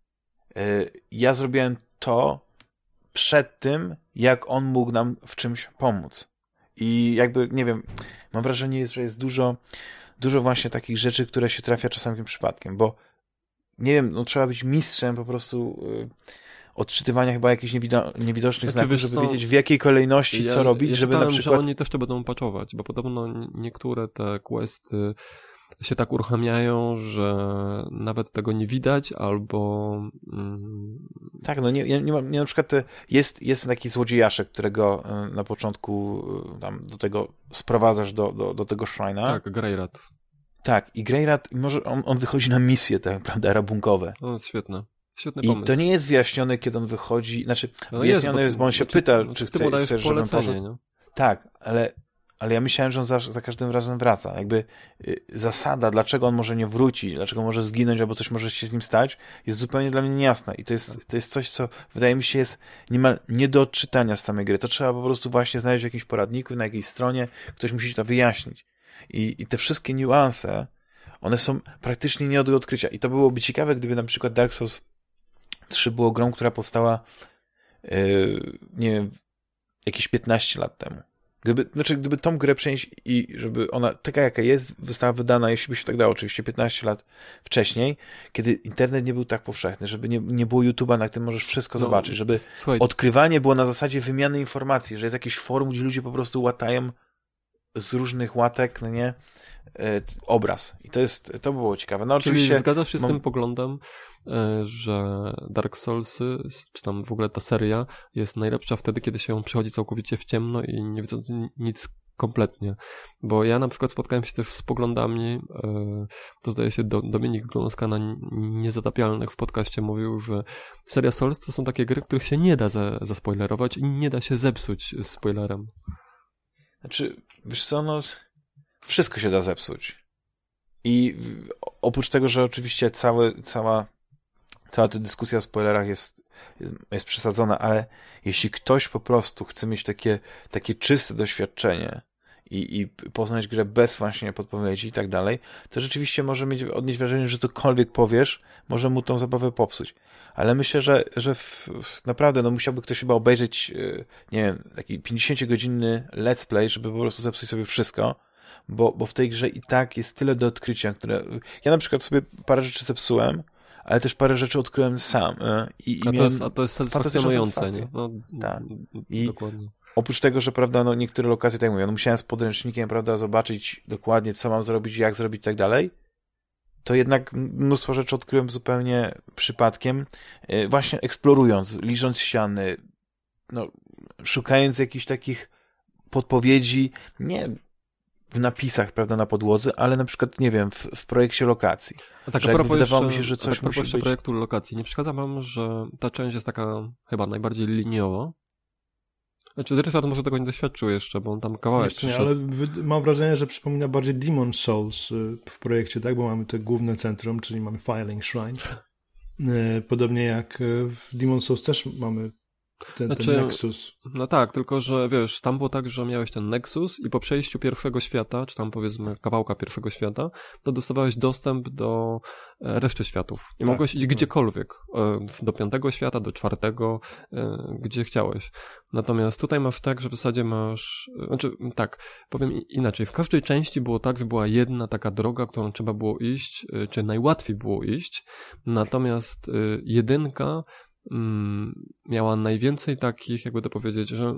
S1: yy, ja zrobiłem to przed tym, jak on mógł nam w czymś pomóc. I jakby, nie wiem, mam wrażenie, że jest dużo, dużo właśnie takich rzeczy, które się trafia czasami tym przypadkiem, bo nie wiem, no trzeba być mistrzem po prostu y, odczytywania chyba jakichś niewido niewidocznych
S3: Znaczy,
S1: znaków,
S3: wiesz
S1: żeby
S3: co,
S1: wiedzieć w jakiej kolejności co robić,
S3: ja
S1: żeby na przykład...
S3: że oni też to będą patchować, bo podobno niektóre te questy się tak uruchamiają, że nawet tego nie widać, albo mm,
S1: Tak, no nie, nie, nie, na przykład y, jest, jest taki złodziejaszek, którego y, na początku y, tam do tego sprowadzasz do, do, do tego shrine'a.
S3: tak, Greyrat.
S1: Tak, i Greyrat, może on, on wychodzi na misje, tak naprawdę, rabunkowe.
S3: No, świetne. Świetny
S1: I
S3: pomysł.
S1: to nie jest wyjaśnione, kiedy on wychodzi, znaczy
S3: No
S1: wyjaśnione jest, bo on się pyta,
S3: no,
S1: czy
S3: ty mu
S1: chce, chcesz, żebym
S3: polecenie,
S1: poszedł.
S3: nie?
S1: Tak, ale ale ja myślałem, że on za, za każdym razem wraca. Jakby y, zasada, dlaczego on może nie wróci, dlaczego może zginąć, albo coś może się z nim stać, jest zupełnie dla mnie niejasna. I to jest, to jest coś, co wydaje mi się jest niemal nie do odczytania z samej gry. To trzeba po prostu właśnie znaleźć w jakimś poradniku, na jakiejś stronie, ktoś musi to wyjaśnić. I, i te wszystkie niuanse, one są praktycznie nie do odkrycia. I to byłoby ciekawe, gdyby na przykład Dark Souls 3 było grą, która powstała yy, nie wiem, jakieś 15 lat temu. Gdyby, znaczy, gdyby tą grę przenieść i żeby ona, taka jaka jest, została wydana, jeśli by się tak dało, oczywiście 15 lat wcześniej, kiedy internet nie był tak powszechny, żeby nie, nie było YouTube'a, na którym możesz wszystko no, zobaczyć, żeby słuchajcie. odkrywanie było na zasadzie wymiany informacji, że jest jakiś forum, gdzie ludzie po prostu łatają z różnych łatek, no nie, e, obraz. I to jest, to było ciekawe. No
S3: Czyli oczywiście... zgadzasz się z mam... tym poglądem, że Dark Soulsy, czy tam w ogóle ta seria jest najlepsza wtedy, kiedy się ją przychodzi całkowicie w ciemno i nie widząc nic kompletnie. Bo ja na przykład spotkałem się też z poglądami, e, to zdaje się Dominik Glonska na Niezatapialnych w podcaście mówił, że seria Souls to są takie gry, których się nie da zaspoilerować i nie da się zepsuć spoilerem.
S1: Znaczy, wiesz co, no wszystko się da zepsuć. I oprócz tego, że oczywiście cały, cała, cała ta dyskusja o spoilerach jest, jest, jest przesadzona, ale jeśli ktoś po prostu chce mieć takie, takie czyste doświadczenie i, i poznać grę bez właśnie podpowiedzi i tak dalej, to rzeczywiście może mieć, odnieść wrażenie, że cokolwiek powiesz, może mu tą zabawę popsuć. Ale myślę, że, że w, w, naprawdę no musiałby ktoś chyba obejrzeć, e, nie wiem, taki 50-godzinny let's play, żeby po prostu zepsuć sobie wszystko bo, bo w tej grze i tak jest tyle do odkrycia, które... Ja na przykład sobie parę rzeczy zepsułem, ale też parę rzeczy odkryłem sam. E, I, i
S3: a, to jest, a to jest satysfakcjonujące, nie? No,
S1: tak. I dokładnie. oprócz tego, że prawda, no niektóre lokacje, tak jak mówię, no musiałem z podręcznikiem, prawda, zobaczyć dokładnie, co mam zrobić, jak zrobić i tak dalej, to jednak mnóstwo rzeczy odkryłem zupełnie przypadkiem, e, właśnie eksplorując, licząc ściany, no, szukając jakichś takich podpowiedzi, nie w napisach, prawda, na podłodze, ale na przykład, nie wiem, w, w projekcie lokacji.
S3: A tak, że a propos wydawało mi się, że coś a propos musi być... projektu lokacji, nie przeszkadza wam, że ta część jest taka chyba najbardziej liniowa? Znaczy, Ryszard może tego nie doświadczył jeszcze, bo on tam kawałek
S2: Jeszcze nie, ale mam wrażenie, że przypomina bardziej Demon Souls y, w projekcie, tak? Bo mamy te główne centrum, czyli mamy Filing Shrine. Y, podobnie jak y, w Demon Souls też mamy ten, znaczy, ten Nexus.
S3: No tak, tylko że wiesz, tam było tak, że miałeś ten Nexus i po przejściu pierwszego świata, czy tam powiedzmy kawałka pierwszego świata, to dostawałeś dostęp do e, reszty światów. I tak, mogłeś iść tak. gdziekolwiek. E, do piątego świata, do czwartego, e, gdzie chciałeś. Natomiast tutaj masz tak, że w zasadzie masz, znaczy tak, powiem inaczej. W każdej części było tak, że była jedna taka droga, którą trzeba było iść, czy najłatwiej było iść. Natomiast jedynka miała najwięcej takich, jakby to powiedzieć, że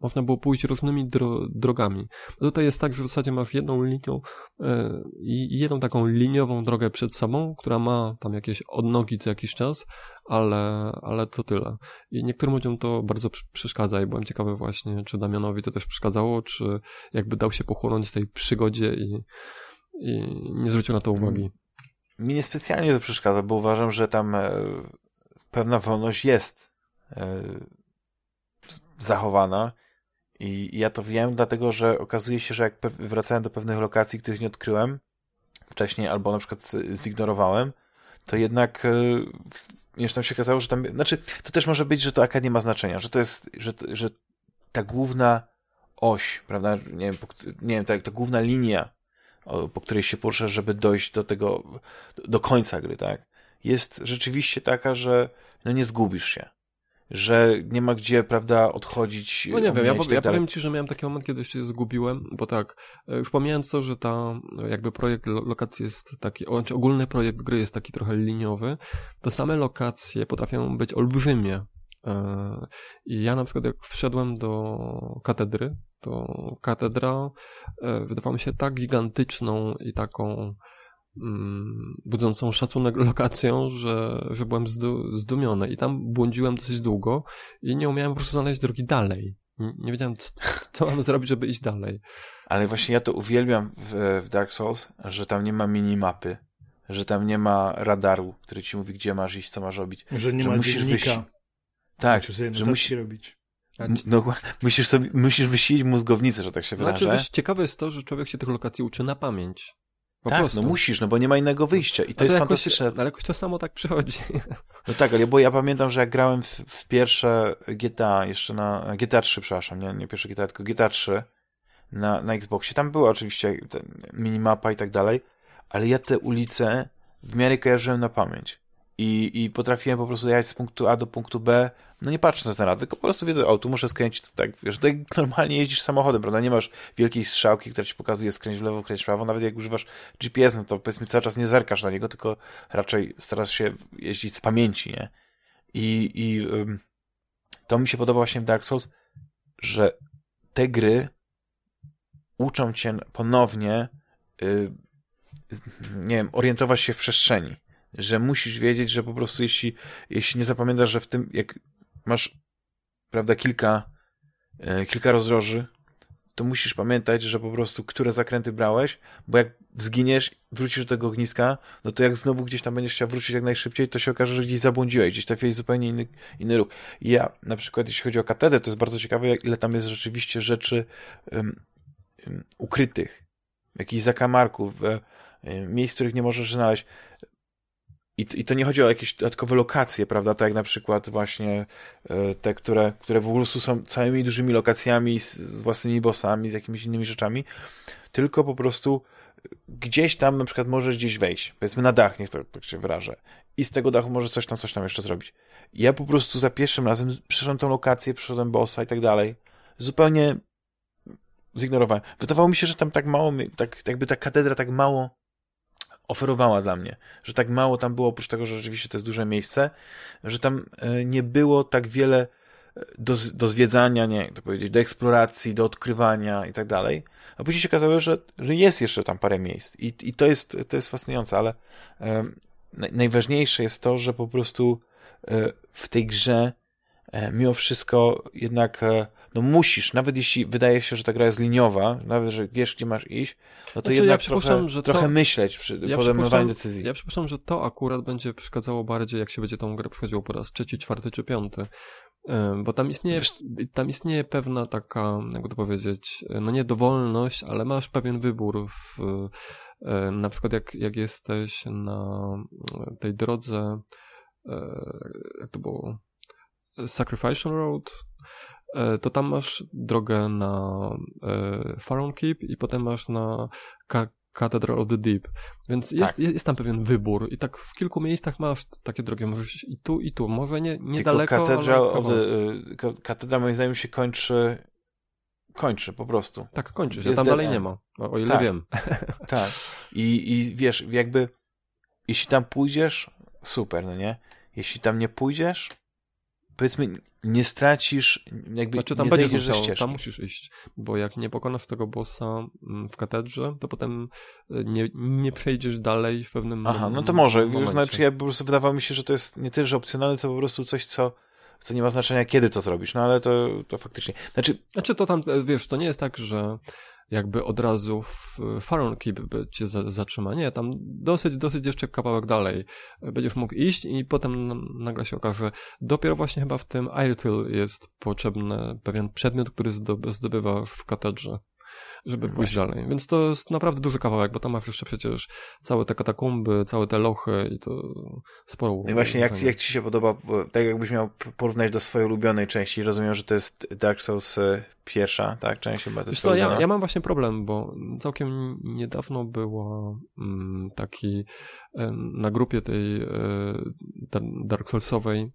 S3: można było pójść różnymi dro drogami. Tutaj jest tak, że w zasadzie masz jedną linią e, i jedną taką liniową drogę przed sobą, która ma tam jakieś odnogi co jakiś czas, ale, ale to tyle. I niektórym ludziom to bardzo przeszkadza i byłem ciekawy właśnie, czy Damianowi to też przeszkadzało, czy jakby dał się pochłonąć tej przygodzie i, i nie zwrócił na to uwagi.
S1: Mi niespecjalnie to przeszkadza, bo uważam, że tam e, pewna wolność jest e, zachowana. I ja to wiem, dlatego że okazuje się, że jak wracałem do pewnych lokacji, których nie odkryłem wcześniej, albo na przykład zignorowałem, to jednak e, już tam się okazało, że tam, znaczy, to też może być, że to akad nie ma znaczenia, że to jest, że, że ta główna oś, prawda, nie wiem, po, nie wiem, ta, ta główna linia, po której się porusza, żeby dojść do tego, do końca gry, tak, jest rzeczywiście taka, że no nie zgubisz się. Że nie ma gdzie, prawda, odchodzić.
S3: No nie wiem, ja, tak ja powiem ci, że miałem taki moment, kiedy się zgubiłem, bo tak, e, już pomijając to, że ta jakby projekt lokacji jest taki, znaczy ogólny projekt gry jest taki trochę liniowy, to same lokacje potrafią być olbrzymie. E, I ja na przykład jak wszedłem do katedry, to katedra e, wydawała mi się tak gigantyczną i taką budzącą szacunek lokacją, że, że byłem zdu, zdumiony i tam błądziłem dosyć długo i nie umiałem po prostu znaleźć drogi dalej. Nie, nie wiedziałem, co, co mam zrobić, żeby iść dalej.
S1: Ale właśnie ja to uwielbiam w, w Dark Souls, że tam nie ma minimapy, że tam nie ma radaru, który ci mówi, gdzie masz iść, co masz robić.
S2: Że nie że ma musisz dziennika. Wyjść...
S1: Tak, że musisz
S2: robić.
S1: No, musisz sobie, musisz wysilić mózgownicę, że tak się wyrażę.
S3: Znaczy, wiesz, ciekawe jest to, że człowiek się tych lokacji uczy na pamięć. Po
S1: tak,
S3: prostu.
S1: no musisz, no bo nie ma innego wyjścia i to,
S3: to
S1: jest
S3: jakoś,
S1: fantastyczne.
S3: Ale jakoś to samo tak przychodzi.
S1: No tak, ale bo ja pamiętam, że jak grałem w, w pierwsze GTA, jeszcze na GTA 3, przepraszam, nie, nie pierwsze GTA, tylko GTA 3 na, na Xboxie, tam była oczywiście minimapa i tak dalej, ale ja te ulice w miarę kojarzyłem na pamięć. I, I potrafiłem po prostu jechać z punktu A do punktu B, no nie patrząc na ten rad, tylko po prostu wiedzę, o, tu muszę skręcić, to tak, wiesz, tak normalnie jeździsz samochodem, prawda, nie masz wielkiej strzałki, która ci pokazuje skręć w lewo, skręć w prawo, nawet jak używasz GPS, no to powiedzmy cały czas nie zerkasz na niego, tylko raczej starasz się jeździć z pamięci, nie? I, i um, to mi się podoba właśnie w Dark Souls, że te gry uczą cię ponownie, y, nie wiem, orientować się w przestrzeni. Że musisz wiedzieć, że po prostu jeśli, jeśli nie zapamiętasz, że w tym, jak masz, prawda, kilka, y, kilka rozdroży, to musisz pamiętać, że po prostu które zakręty brałeś, bo jak zginiesz, wrócisz do tego ogniska, no to jak znowu gdzieś tam będziesz chciał wrócić jak najszybciej, to się okaże, że gdzieś zabłądziłeś, gdzieś trafiłeś zupełnie inny, inny ruch. I ja, na przykład, jeśli chodzi o katedrę, to jest bardzo ciekawe, ile tam jest rzeczywiście rzeczy um, um, ukrytych, jakichś zakamarków, um, miejsc, których nie możesz znaleźć. I, I to nie chodzi o jakieś dodatkowe lokacje, prawda, tak jak na przykład właśnie e, te, które, które po prostu są całymi dużymi lokacjami z, z własnymi bossami, z jakimiś innymi rzeczami, tylko po prostu gdzieś tam na przykład możesz gdzieś wejść, powiedzmy na dach, niech to tak się wyrażę, i z tego dachu możesz coś tam, coś tam jeszcze zrobić. Ja po prostu za pierwszym razem przeszedłem tą lokację, przeszedłem bossa i tak dalej, zupełnie zignorowałem. Wydawało mi się, że tam tak mało, tak jakby ta katedra tak mało oferowała dla mnie, że tak mało tam było, oprócz tego, że rzeczywiście to jest duże miejsce, że tam nie było tak wiele do, do zwiedzania, nie to powiedzieć, do eksploracji, do odkrywania i tak dalej. A później się okazało, że, że jest jeszcze tam parę miejsc i, i to, jest, to jest fascynujące, ale e, najważniejsze jest to, że po prostu e, w tej grze e, mimo wszystko jednak no musisz, nawet jeśli wydaje się, że ta gra jest liniowa, nawet, że wiesz, gdzie masz iść, no to znaczy, jednak ja trochę, trochę myśleć przy ja podejmowaniu decyzji.
S3: Ja przypuszczam, że to akurat będzie przeszkadzało bardziej, jak się będzie tą grę przychodziło po raz trzeci, czwarty czy piąty. Bo tam istnieje, tam istnieje pewna taka, jakby to powiedzieć, no nie dowolność, ale masz pewien wybór w, na przykład jak, jak jesteś na tej drodze, jak to było, Sacrificial Road, to tam masz drogę na Faron Keep i potem masz na Cathedral of the Deep. Więc jest, tak. jest, jest, tam pewien wybór i tak w kilku miejscach masz takie drogi, możesz i tu, i tu. Może nie, niedaleko,
S1: Tylko Cathedral
S3: ale...
S1: of the, Katedra moim zdaniem się kończy kończy po prostu.
S3: Tak, kończy się. Jest tam dalej nie ma, o ile
S1: tak.
S3: wiem.
S1: tak. I, I wiesz, jakby jeśli tam pójdziesz, super, no nie? Jeśli tam nie pójdziesz, powiedzmy, nie stracisz, jakby znaczy, tam nie zejdziesz musiał,
S3: Tam musisz iść, bo jak nie pokonasz tego bossa mm, w katedrze, to potem e, nie, nie przejdziesz dalej w pewnym
S1: Aha, no to może. Już, znaczy ja po prostu wydawało mi się, że to jest nie tyle, że opcjonalne, co po prostu coś, co co nie ma znaczenia, kiedy to zrobisz, no ale to, to faktycznie. Znaczy...
S3: znaczy to tam, e, wiesz, to nie jest tak, że jakby od razu w Faron Keep cię zatrzyma. Nie, tam dosyć, dosyć jeszcze kawałek dalej będziesz mógł iść i potem nagle się okaże, dopiero właśnie chyba w tym Airtil jest potrzebny pewien przedmiot, który zdobywasz w katedrze żeby pójść Właśnie. dalej. Więc to jest naprawdę duży kawałek, bo tam masz jeszcze przecież całe te katakumby, całe te lochy i to sporo.
S1: No i właśnie jak, jak ci się podoba, tak jakbyś miał porównać do swojej ulubionej części, rozumiem, że to jest Dark Souls e, pierwsza, tak? Część chyba to jest
S3: to, ja, ja mam właśnie problem, bo całkiem niedawno było mm, taki na grupie tej e, Dark Soulsowej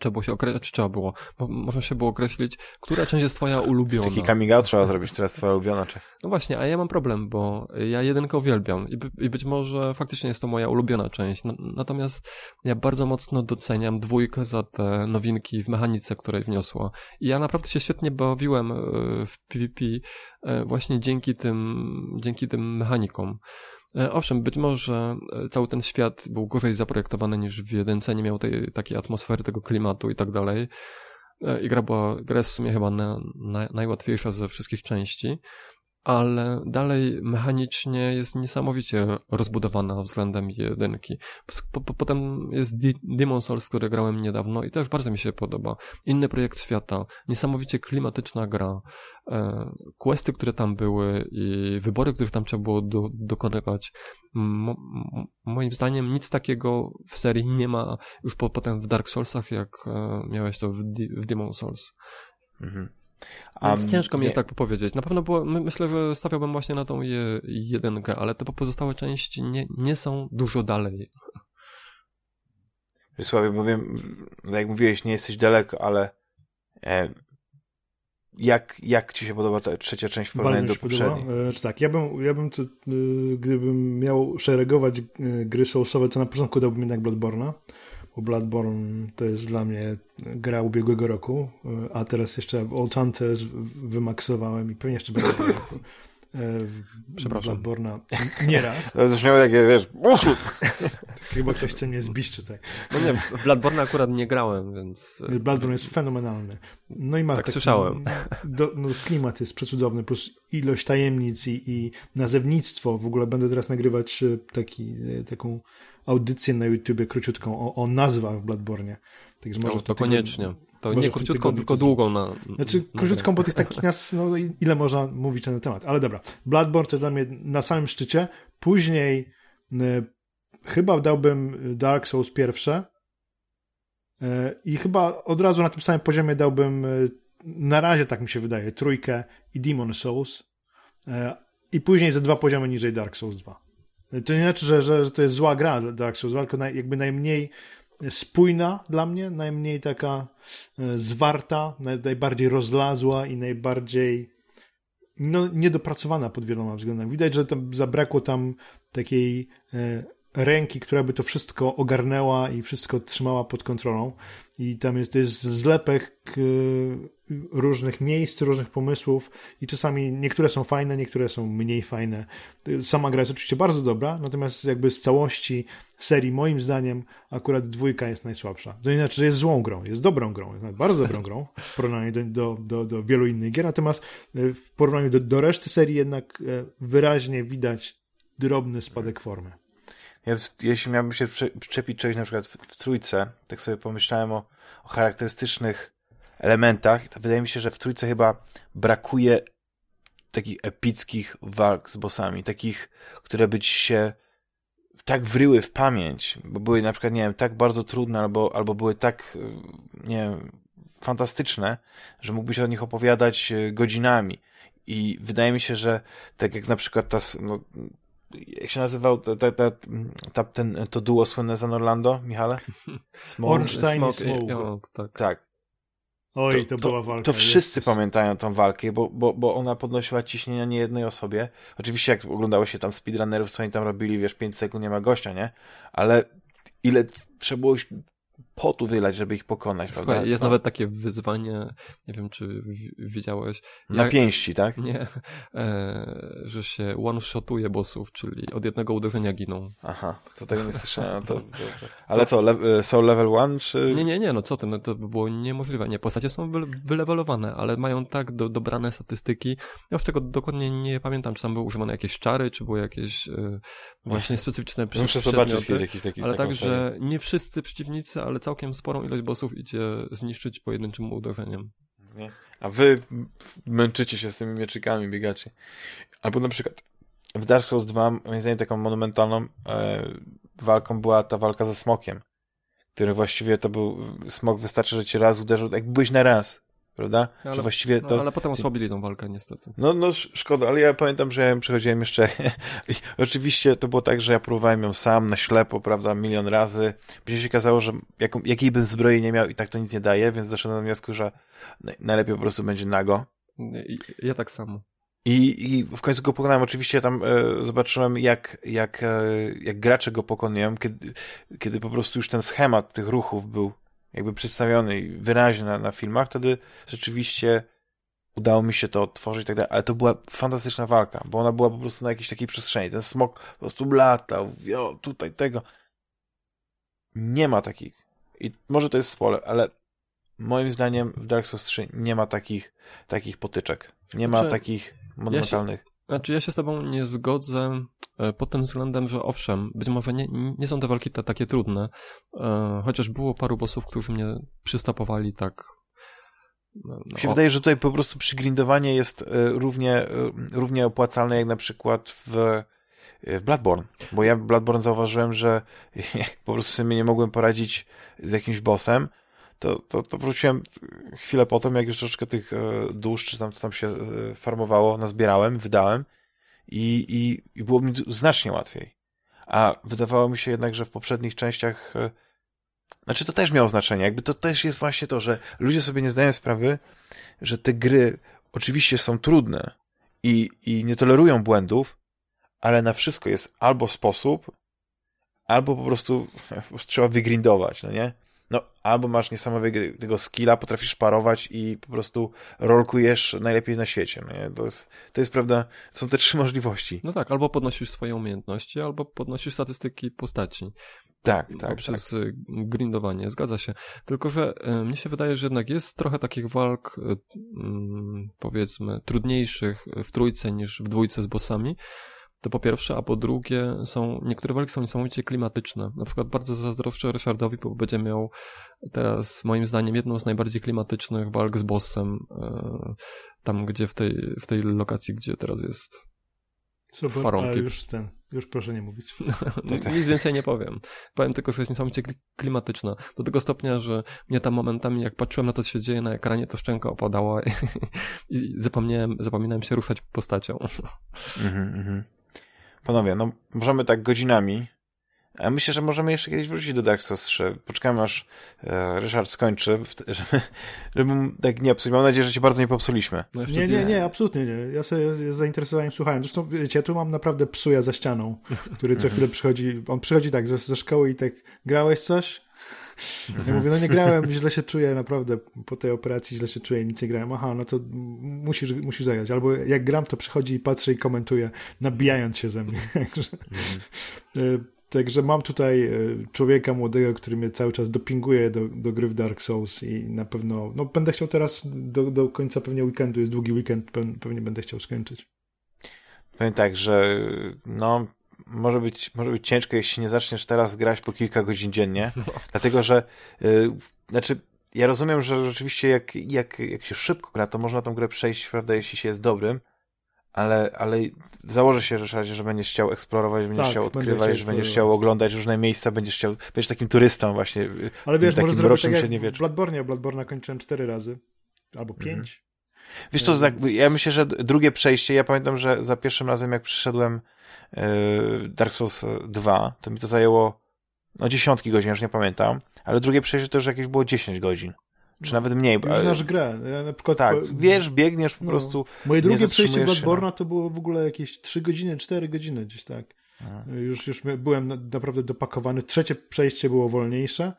S3: trzeba było się określić, czy trzeba było, bo można się było określić, która część jest twoja ulubiona.
S1: Taki coming out trzeba zrobić, która jest twoja ulubiona, czy?
S3: No właśnie, a ja mam problem, bo ja jedynkę uwielbiam i, by, i być może faktycznie jest to moja ulubiona część, natomiast ja bardzo mocno doceniam dwójkę za te nowinki w mechanice, której wniosła. I ja naprawdę się świetnie bawiłem e, w PvP e, właśnie dzięki tym, dzięki tym mechanikom. E, owszem, być może e, cały ten świat był gorzej zaprojektowany niż w jedynce, nie miał tej takiej atmosfery, tego klimatu i tak dalej. E, I gra była, gra jest w sumie chyba na, na, najłatwiejsza ze wszystkich części, ale dalej mechanicznie jest niesamowicie rozbudowana względem jedynki. Po, po, potem jest Demon Souls, który grałem niedawno i też bardzo mi się podoba. Inny projekt świata, niesamowicie klimatyczna gra. E, questy, które tam były i wybory, których tam trzeba było do, dokonywać. Mo, moim zdaniem nic takiego w serii nie ma już po, potem w Dark Soulsach, jak e, miałeś to w, w Demon Souls. Mhm. Więc um, ciężko mi jest tak powiedzieć. Na pewno było, myślę, że stawiałbym właśnie na tą je, jedynkę, ale te pozostałe części nie, nie są dużo dalej.
S1: Wysławie, bo wiem, no jak mówiłeś, nie jesteś daleko, ale e, jak, jak ci się podoba ta trzecia część w porównaniu do poprzedniej?
S2: E, czy tak, ja bym, ja bym to, e, gdybym miał szeregować e, gry soulsowe, to na początku dałbym jednak Bloodborne'a bo Bloodborne to jest dla mnie gra ubiegłego roku, a teraz jeszcze Old Hunters wymaksowałem i pewnie jeszcze będę grał
S3: Przepraszam.
S2: Bloodborne'a nieraz.
S1: To już miało takie, wiesz, uszu!
S2: Chyba ktoś chce mnie zbić tutaj.
S3: No nie, w Bloodborne akurat nie grałem, więc...
S2: Bloodborne jest fenomenalny. No i ma
S3: tak taki, słyszałem.
S2: Do, no, klimat jest przecudowny, plus ilość tajemnic i, i nazewnictwo. W ogóle będę teraz nagrywać e, taki, e, taką audycję na YouTubie króciutką o, o nazwach w Bloodborne.
S3: Także może no, to koniecznie. To nie króciutką, tylko długą na.
S2: Znaczy, na króciutką, bo tych takich nazw, no ile można mówić na ten temat. Ale dobra. Bloodborne to jest dla mnie na samym szczycie. Później y, chyba dałbym Dark Souls pierwsze. Y, I chyba od razu na tym samym poziomie dałbym, y, na razie tak mi się wydaje, trójkę i Demon Souls. I później ze dwa poziomy niżej Dark Souls 2. To nie znaczy, że, że, że to jest zła gra Dark Souls, tylko naj, jakby najmniej spójna dla mnie, najmniej taka e, zwarta, najbardziej rozlazła i najbardziej no, niedopracowana pod wieloma względami. Widać, że tam zabrakło tam takiej e, ręki, która by to wszystko ogarnęła i wszystko trzymała pod kontrolą. I tam jest, to jest zlepek e, różnych miejsc, różnych pomysłów i czasami niektóre są fajne, niektóre są mniej fajne. Sama gra jest oczywiście bardzo dobra, natomiast jakby z całości serii moim zdaniem akurat dwójka jest najsłabsza. To nie znaczy, że jest złą grą, jest dobrą grą, jest bardzo dobrą grą w porównaniu do, do, do, do wielu innych gier, natomiast e, w porównaniu do, do reszty serii jednak e, wyraźnie widać drobny spadek formy.
S1: Ja, jeśli miałbym się przyczepić czegoś na przykład w, w trójce, tak sobie pomyślałem o, o charakterystycznych elementach, to wydaje mi się, że w trójce chyba brakuje takich epickich walk z bossami, takich, które by ci się tak wryły w pamięć, bo były na przykład, nie wiem, tak bardzo trudne, albo, albo były tak, nie wiem, fantastyczne, że mógłbyś o nich opowiadać e, godzinami. I wydaje mi się, że tak jak na przykład ta, no, jak się nazywał ta, ta, ta, ta, ten, to duo słynne za Orlando, Michale?
S2: Smoke. Ornstein i Smoke.
S1: tak. tak.
S2: Oj, to, to była walka.
S1: To wszyscy pamiętają tą walkę, bo, bo, bo ona podnosiła ciśnienia nie jednej osobie. Oczywiście jak oglądało się tam speedrunnerów, co oni tam robili, wiesz, 5 sekund nie ma gościa, nie? Ale ile trzeba było potu wylać, żeby ich pokonać, Słuchaj, prawda?
S3: Jest no. nawet takie wyzwanie, nie wiem, czy widziałeś.
S1: Na jak, pięści, tak?
S3: Nie, e, że się one-shotuje bossów, czyli od jednego uderzenia giną.
S1: Aha, to tego nie słyszałem. To, to, to. Ale co, le są level one, czy...
S3: Nie, nie, nie, no co ty, no to by było niemożliwe. Nie, postacie są wy wylevelowane, ale mają tak do, dobrane statystyki. Ja już tego dokładnie nie pamiętam, czy tam były używane jakieś czary, czy były jakieś e, właśnie specyficzne.
S1: Muszę zobaczyć jakiś taki
S3: Ale tak, że nie wszyscy przeciwnicy, ale całkiem sporą ilość bossów idzie zniszczyć pojedynczym uderzeniem.
S1: Nie? A wy męczycie się z tymi mieczykami, biegacie. Albo na przykład w Dark Souls 2, moim zdaniem taką monumentalną e, walką była ta walka ze smokiem, który właściwie to był, smok wystarczy, że cię raz uderzył, jak byłeś na raz prawda?
S3: Ale, że właściwie to... No, ale potem osłabili tą walkę niestety.
S1: No, no szkoda, ale ja pamiętam, że ja przechodziłem jeszcze oczywiście to było tak, że ja próbowałem ją sam na ślepo, prawda, milion razy. Później się okazało, że jaką, jakiej bym zbroi nie miał i tak to nic nie daje, więc doszedłem do wniosku, że najlepiej po prostu będzie nago.
S3: Ja tak samo.
S1: I, I w końcu go pokonałem. Oczywiście tam e, zobaczyłem, jak, jak, e, jak gracze go pokonują, kiedy, kiedy po prostu już ten schemat tych ruchów był jakby przedstawiony wyraźnie na, na filmach, wtedy rzeczywiście udało mi się to odtworzyć i tak dalej, ale to była fantastyczna walka, bo ona była po prostu na jakiejś takiej przestrzeni. Ten smok po prostu latał, wio, tutaj tego. Nie ma takich. I może to jest spoiler, ale moim zdaniem w Dark Souls 3 nie ma takich, takich potyczek. Nie ma znaczy, takich monumentalnych.
S3: Ja się, Znaczy ja się z tobą nie zgodzę e, pod tym względem, że owszem, być może nie, nie są te walki te takie trudne, e, chociaż było paru bossów, którzy mnie przystopowali tak
S1: no, mi się wydaje, że tutaj po prostu przygrindowanie jest równie, równie opłacalne jak na przykład w, w Bloodborne, bo ja w Bloodborne zauważyłem, że po prostu sobie nie mogłem poradzić z jakimś bossem, to, to, to wróciłem chwilę po tym, jak już troszkę tych e, dusz, czy tam, co tam się e, farmowało, nazbierałem, wydałem i, i, i było mi znacznie łatwiej. A wydawało mi się jednak, że w poprzednich częściach e, znaczy to też miało znaczenie. Jakby to też jest właśnie to, że ludzie sobie nie zdają sprawy, że te gry oczywiście są trudne i, i nie tolerują błędów, ale na wszystko jest albo sposób, albo po prostu trzeba wygrindować, no nie? No albo masz niesamowitego skilla, potrafisz parować i po prostu rolkujesz najlepiej na świecie. Nie? To, jest, to jest prawda, są te trzy możliwości.
S3: No tak, albo podnosisz swoje umiejętności, albo podnosisz statystyki postaci.
S1: Tak, tak.
S3: Poprzez
S1: tak.
S3: Y, grindowanie, zgadza się. Tylko, że y, mnie się wydaje, że jednak jest trochę takich walk, y, mm, powiedzmy, trudniejszych w trójce niż w dwójce z bossami, to po pierwsze, a po drugie są, niektóre walki są niesamowicie klimatyczne. Na przykład bardzo zazdroszczę Ryszardowi, bo będzie miał teraz moim zdaniem jedną z najbardziej klimatycznych walk z bossem, e, tam gdzie w tej, w tej lokacji, gdzie teraz jest
S2: Super, Faronki. ale już ten, już proszę nie mówić.
S3: no, nic więcej nie powiem. Powiem tylko, że jest niesamowicie klimatyczna. Do tego stopnia, że mnie tam momentami, jak patrzyłem na to, co się dzieje na ekranie, to szczęka opadała i, i zapomniałem, zapominałem się ruszać postacią. Mhm, mhm.
S1: Panowie, no możemy tak godzinami. A myślę, że możemy jeszcze kiedyś wrócić do Dark Souls 3. Poczekamy aż e, Ryszard skończy, żeby, żeby tak nie psuć. Mam nadzieję, że cię bardzo nie popsuliśmy.
S2: No nie, nie, nie, absolutnie nie. Ja sobie z zainteresowaniem słuchałem. Zresztą, wiecie, tu mam naprawdę psuja za ścianą, który co chwilę przychodzi. On przychodzi tak ze, ze szkoły i tak, grałeś coś? Ja mówię, no nie grałem, źle się czuję, naprawdę po tej operacji źle się czuję, nic nie grałem. Aha, no to musisz, musisz zagrać. Albo jak gram, to przychodzi i patrzy i komentuje, nabijając się ze mnie. Mhm. Także mam tutaj e, człowieka młodego, który mnie cały czas dopinguje do, do gry w Dark Souls i na pewno, no będę chciał teraz do, do końca pewnie weekendu, jest długi weekend, pewnie będę chciał skończyć.
S1: Powiem tak, że no może być, może być ciężko, jeśli nie zaczniesz teraz grać po kilka godzin dziennie, no. dlatego że yy, znaczy ja rozumiem, że rzeczywiście jak, jak, jak się szybko gra, to można tą grę przejść, prawda, jeśli się jest dobrym, ale, ale założę się, że, że będziesz chciał eksplorować, będziesz tak, chciał odkrywać, że będziesz chciał oglądać różne miejsca, będziesz chciał, będziesz takim turystą właśnie.
S2: Ale wiesz, może zrobić tak jak w Bloodborne, Bloodborne kończyłem cztery razy, albo mhm. pięć.
S1: Wiesz co, tak, ja myślę, że drugie przejście, ja pamiętam, że za pierwszym razem jak przyszedłem Dark Souls 2, to mi to zajęło no dziesiątki godzin, już nie pamiętam, ale drugie przejście to już jakieś było 10 godzin. Czy nawet mniej.
S2: Już znasz grę. Ja na przykład,
S1: tak, wiesz, biegniesz po no. prostu.
S2: Moje drugie przejście Bloodborne'a to było w ogóle jakieś 3 godziny, 4 godziny gdzieś tak. Już, już byłem naprawdę dopakowany. Trzecie przejście było wolniejsze,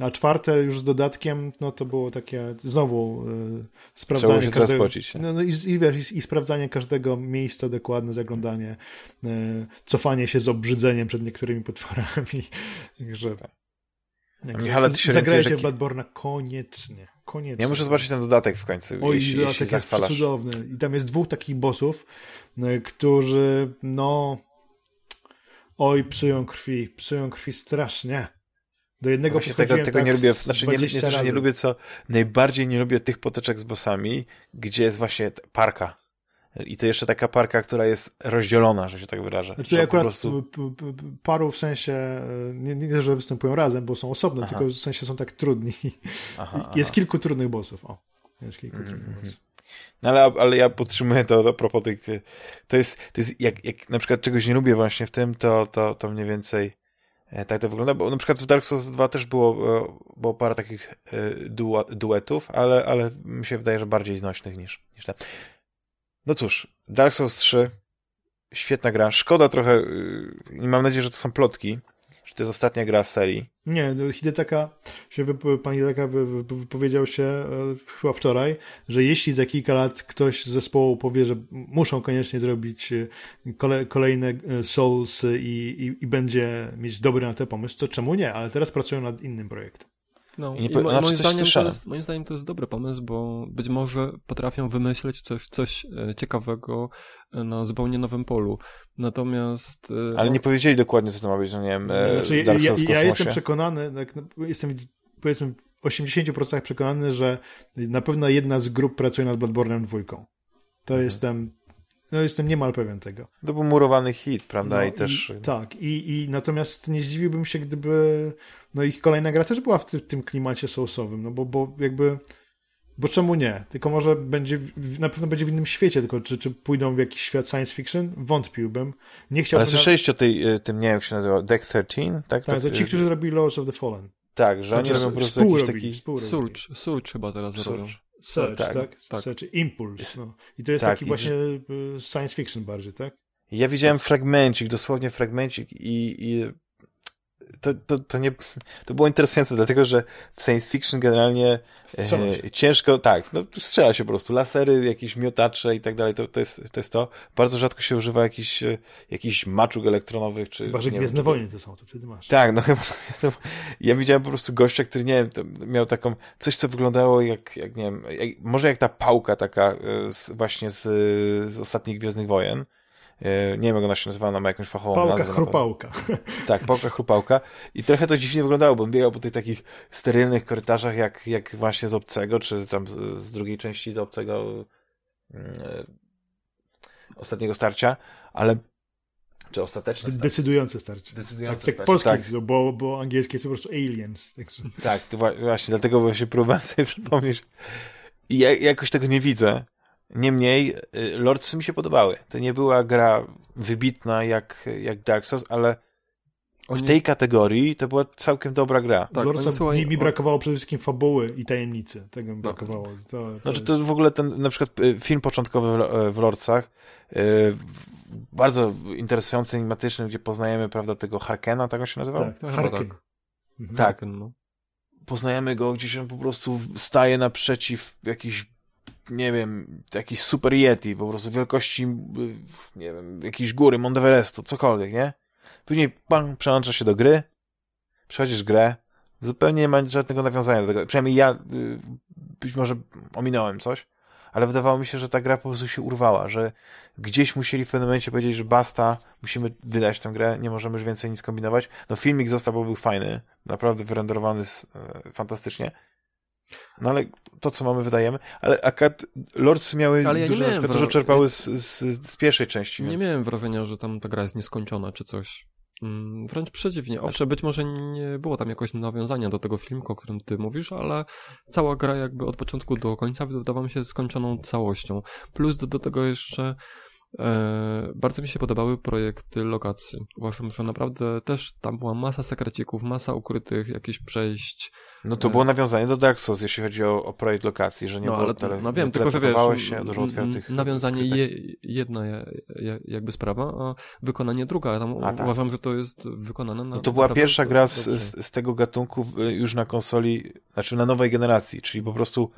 S2: a czwarte już z dodatkiem, no to było takie znowu y, sprawdzanie
S1: się
S2: każdego.
S1: No,
S2: no i, i, i, i, sprawdzanie każdego miejsca, dokładne zaglądanie, y, cofanie się z obrzydzeniem przed niektórymi potworami. Także. Tak. Michale, ty się Zagrajcie w Bloodborne'a koniecznie. koniecznie.
S1: Ja muszę zobaczyć ten dodatek w końcu.
S2: Oj, jeśli, dodatek jeśli jest cudowny. I tam jest dwóch takich bossów, którzy, no, oj, psują krwi, psują krwi strasznie. Do jednego
S1: Właśnie tego, tego tak nie lubię, znaczy nie, nie, nie, nie lubię co, najbardziej nie lubię tych potyczek z bossami, gdzie jest właśnie parka. I to jeszcze taka parka, która jest rozdzielona, że się tak wyrażę.
S2: Znaczy akurat prostu... paru w sensie, e, nie, nie, że występują razem, bo są osobne, aha. tylko w sensie są tak trudni. Aha, jest aha. kilku trudnych bossów. O, jest kilku mm -hmm. trudnych mhm. bossów.
S1: No ale, ale ja podtrzymuję to a propos tych, to jest, to jest jak, jak na przykład czegoś nie lubię właśnie w tym, to, to, to mniej więcej e, tak to wygląda, bo na przykład w Dark Souls 2 też było, e, było parę takich duetów, ale, ale mi się wydaje, że bardziej znośnych niż, niż te. No cóż, Dark Souls 3, świetna gra. Szkoda trochę, i y, mam nadzieję, że to są plotki, że to jest ostatnia gra serii.
S2: Nie, no Hidetaka, się pan Hidetaka wypowiedział się e, chyba wczoraj, że jeśli za kilka lat ktoś z zespołu powie, że muszą koniecznie zrobić e, kole, kolejne e, Souls i, i, i będzie mieć dobry na ten pomysł, to czemu nie? Ale teraz pracują nad innym projektem.
S3: No,
S1: I nie
S3: i mo-
S1: znaczy
S3: moim, zdaniem to jest, moim zdaniem to jest dobry pomysł, bo być może potrafią wymyśleć coś, coś e, ciekawego e, na zupełnie nowym polu. Natomiast... e,
S1: Ale
S3: no,
S1: nie powiedzieli dokładnie, co to ma być, no nie wiem,
S2: Znaczy, ja,
S1: Dark
S2: ja,
S1: Souls w
S2: ja
S1: kosmosie.
S2: jestem przekonany, tak, no, jestem powiedzmy w 80% przekonany, że na pewno jedna z grup pracuje nad Bloodborne'em dwójką. To
S1: Mhm.
S2: jestem, no jestem niemal pewien tego.
S1: To był murowany hit, prawda?
S2: No
S1: I też...
S2: tak, i, i natomiast nie zdziwiłbym się, gdyby no ich kolejna gra też była w ty, tym klimacie soulsowym, no bo, bo jakby bo czemu nie? Tylko może będzie, na pewno będzie w innym świecie, tylko czy, czy pójdą w jakiś świat science fiction? Wątpiłbym. Nie chciałbym...
S1: Ale słyszeliście o tej, e, tym, nie wiem jak się nazywa, Deck 13? Tak,
S2: Tak, to ci, którzy zrobili Lords of the Fallen.
S1: Tak, że oni
S2: Znaczy,
S1: robią po prostu jakiś taki...
S3: Surge, Surge chyba teraz
S1: Surge.
S3: robią.
S2: Search,
S1: Tak,
S2: tak?
S3: tak.
S2: Search, Impulse. No. I to jest
S1: Tak,
S2: taki
S1: i
S2: właśnie y, science fiction bardziej, tak?
S1: Ja widziałem fragmencik, dosłownie fragmencik i, i to, to, to nie, to było interesujące, dlatego, że w science fiction generalnie e, ciężko, tak, no strzela się po prostu, lasery, jakieś miotacze i tak dalej, to, to, jest, to jest to. Bardzo rzadko się używa jakichś, e, jakichś maczug elektronowych, czy...
S2: Chyba, że
S1: wiem,
S2: Gwiezdne Wojny to są, to wtedy masz.
S1: Tak, no chyba. Ja widziałem po prostu gościa, który, nie wiem, miał taką, coś, co wyglądało jak, jak nie wiem, jak, może jak ta pałka taka e, z, właśnie z, z ostatnich Gwiezdnych Wojen. E, Nie wiem, jak ona się nazywała, ona ma jakąś fachową
S2: Pałka,
S1: nazwę.
S2: chrupałka.
S1: Tak, pałka, chrupałka. I trochę to dziwnie wyglądało, bo on biegał po tych takich sterylnych korytarzach, jak, jak właśnie z Obcego, czy tam z, z drugiej części z Obcego e, ostatniego starcia, ale czy ostateczne starcie?
S2: Decydujące starcie. Tak,
S1: Decydujące
S2: tak
S1: starcie,
S2: polski,
S1: tak.
S2: bo, bo angielskie jest po prostu aliens. Także.
S1: Tak, to właśnie, dlatego właśnie próbowałem sobie przypomnieć. I ja jakoś tego nie widzę. Niemniej, y, Lordsy mi się podobały. To nie była gra wybitna jak, jak Dark Souls, ale w
S3: Oni-
S1: tej kategorii to była całkiem dobra gra.
S3: Tak,
S2: Lordsa
S3: oni, słuchaj,
S2: mi, mi brakowało przede wszystkim fabuły i tajemnicy. Tego mi
S3: No.
S2: brakowało. To, to
S1: Znaczy,
S2: jest-
S1: to jest w ogóle ten, na przykład y, film początkowy w, Lo- w Lordsach, y, bardzo interesujący, animatyczny, gdzie poznajemy, prawda, tego Harkena, tak on się nazywał?
S2: tak, Harken.
S3: tak.
S2: Mhm.
S1: Tak.
S3: No.
S1: poznajemy go, gdzieś on po prostu staje naprzeciw jakiś, nie wiem, jakiś super yeti, po prostu wielkości, y, nie wiem, jakiejś góry, Mount Everestu, cokolwiek, nie? Później bang, przełącza się do gry, przechodzisz grę, zupełnie nie ma żadnego nawiązania do tego. Przynajmniej ja y, być może ominąłem coś, ale wydawało mi się, że ta gra po prostu się urwała, że gdzieś musieli w pewnym momencie powiedzieć, że basta, musimy wydać tę grę, nie możemy już więcej nic kombinować. No filmik został, bo był fajny, naprawdę wyrenderowany e, fantastycznie. No ale to, co mamy, wydajemy. Ale akad Lords miały
S3: Ale ja nie
S1: dużo, na
S3: miałem
S1: przykład, dużo czerpały z, z, z pierwszej części,
S3: Nie
S1: więc...
S3: miałem wrażenia, że tam ta gra jest nieskończona czy coś. Mm, Wręcz przeciwnie. Owszem, być może nie było tam jakoś nawiązania do tego filmu, o którym ty mówisz, ale cała gra jakby od początku do końca wydawała mi się skończoną całością. Plus do, do tego jeszcze e, bardzo mi się podobały projekty lokacji. Uważam, że naprawdę też tam była masa sekrecików, masa ukrytych jakichś przejść.
S1: No to
S3: E.
S1: było nawiązanie do Dark Souls, jeśli chodzi o, o projekt lokacji, że nie
S3: no
S1: było
S3: ale to,
S1: tele,
S3: no wiem, tylko że wiesz,
S1: się, dużo otwartych
S3: nawiązanie je, jedna ja- jakby sprawa, a wykonanie druga. Tam
S1: A, tak.
S3: uważam, że to jest wykonane na
S1: No to była pierwsza gra z, z, z tego gatunku już na konsoli, znaczy na nowej generacji, czyli po prostu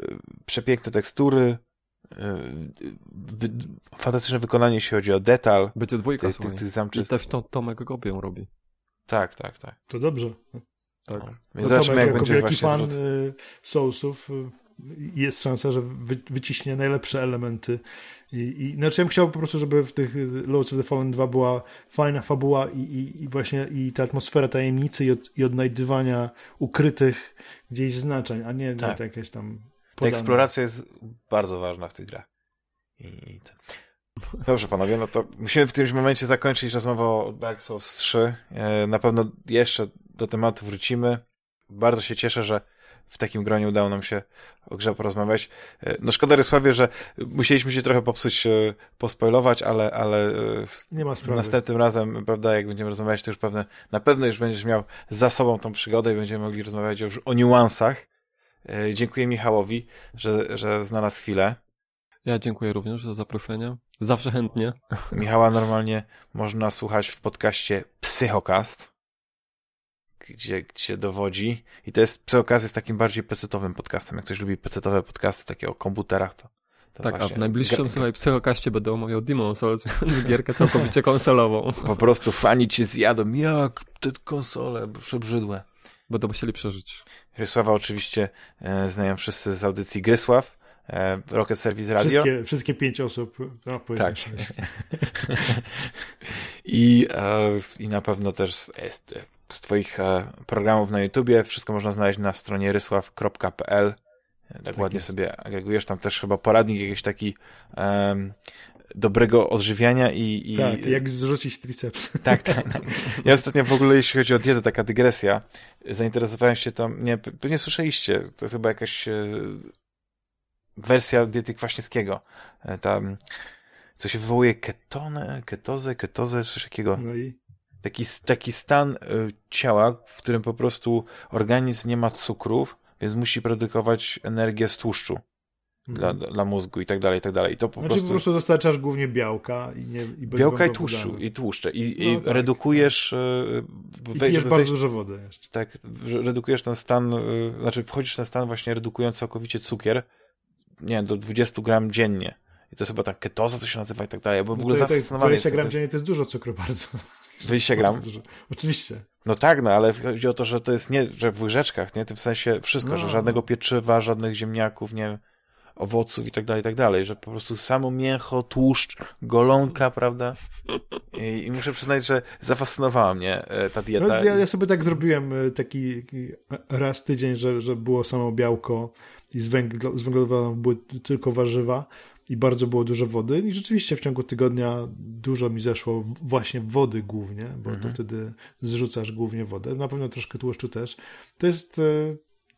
S1: y, przepiękne tekstury, wy, fantastyczne wykonanie, jeśli chodzi o detal
S3: Będzie dwójka,
S1: tych, tych, tych
S3: I też to Tomek Gobię robi.
S1: Tak, tak, tak.
S2: To dobrze.
S3: Tak.
S1: No.
S2: No
S1: Więc zobaczymy,
S2: Tomek,
S1: jak będzie
S2: wielki
S1: właśnie
S2: fan
S1: zwrot.
S2: y, Soulsów y, jest szansa, że wy, wyciśnie najlepsze elementy. I, i, znaczy ja bym chciał po prostu, żeby w tych y, Lords of the Fallen 2 była fajna fabuła i, i, i właśnie i ta atmosfera tajemnicy i, od, i odnajdywania ukrytych gdzieś znaczeń, a nie,
S1: Tak.
S2: nie jakieś tam
S1: Ta
S2: podane.
S1: eksploracja jest bardzo ważna w tych grach. I, to... Dobrze, panowie, no to musimy w którymś momencie zakończyć rozmowę o Dark Souls 3. E, Na pewno jeszcze do tematu wrócimy. Bardzo się cieszę, że w takim gronie udało nam się o grze porozmawiać. E, No szkoda, Rysławie, że musieliśmy się trochę popsuć, e, pospoilować, ale, ale
S2: Nie ma sprawy.
S1: następnym razem, prawda, jak będziemy rozmawiać, to już pewne, na pewno już będziesz miał za sobą tą przygodę i będziemy mogli rozmawiać już o niuansach. E, Dziękuję Michałowi, że, że znalazł chwilę.
S3: Ja dziękuję również za zaproszenie. Zawsze chętnie.
S1: Michała normalnie można słuchać w podcaście Psychokast, gdzie, gdzie dowodzi. I to jest, Psychokast jest takim bardziej pecetowym podcastem. Jak ktoś lubi pecetowe podcasty, takie o komputerach, to, to
S3: tak, a
S1: właśnie
S3: w najbliższym,
S1: gra-
S3: słuchaj, psychokaście będę omawiał Demon Souls, więc gierkę całkowicie konsolową.
S1: Po prostu fani cię zjadą. Jak te konsole przebrzydłe.
S3: Będą musieli przeżyć.
S1: Rysława oczywiście e, znają wszyscy z audycji Grysław, e, Rocket Service Radio.
S2: Wszystkie, wszystkie pięć osób. No,
S1: tak. I, e, I na pewno też z, z Twoich e, programów na YouTubie wszystko można znaleźć na stronie rysław.pl. Tak, tak ładnie jest. sobie agregujesz tam też chyba poradnik jakiś taki um, dobrego odżywiania i, i...
S2: Tak, jak zrzucić triceps.
S1: Tak, tak, tak. Ja ostatnio w ogóle, jeśli chodzi o dietę, taka dygresja, zainteresowałem się tam, nie, pewnie słyszeliście, to jest chyba jakaś e, wersja diety Kwaśniewskiego. E, tam, co się wywołuje ketonę, ketozę, ketozę, coś takiego. No i? Taki, taki stan y, ciała, w którym po prostu organizm nie ma cukrów, więc musi produkować energię z tłuszczu dla, mhm. dla mózgu i tak dalej, i tak dalej. To po
S2: znaczy
S1: prostu...
S2: po prostu dostarczasz głównie białka i nie i
S1: Białka i tłuszczu, i tłuszcze. I, no, i tak, redukujesz...
S2: Tak. I pijesz bardzo dużo wody jeszcze.
S1: Tak, redukujesz ten stan, znaczy wchodzisz w ten stan właśnie redukując całkowicie cukier, nie do 20 gram dziennie. I to jest chyba tak ketoza, co się nazywa i tak dalej, bo w ogóle no to,
S2: zawsze 20 gram dziennie to jest dużo cukru bardzo.
S1: 20 gram?
S2: Oczywiście.
S1: No tak, no ale chodzi o to, że to jest nie, że w łyżeczkach, nie? To w sensie wszystko, no. że żadnego pieczywa, żadnych ziemniaków, nie owoców i tak dalej, i tak dalej, że po prostu samo mięcho, tłuszcz, golonka, prawda? I, i muszę przyznać, że zafascynowała mnie e, ta dieta. No,
S2: ja, ja, sobie tak zrobiłem e, taki raz tydzień, że, że było samo białko i z, węgl, z były tylko warzywa i bardzo było dużo wody i rzeczywiście w ciągu tygodnia dużo mi zeszło właśnie wody głównie, bo mhm. to wtedy zrzucasz głównie wodę, na pewno troszkę tłuszczu też. To jest e,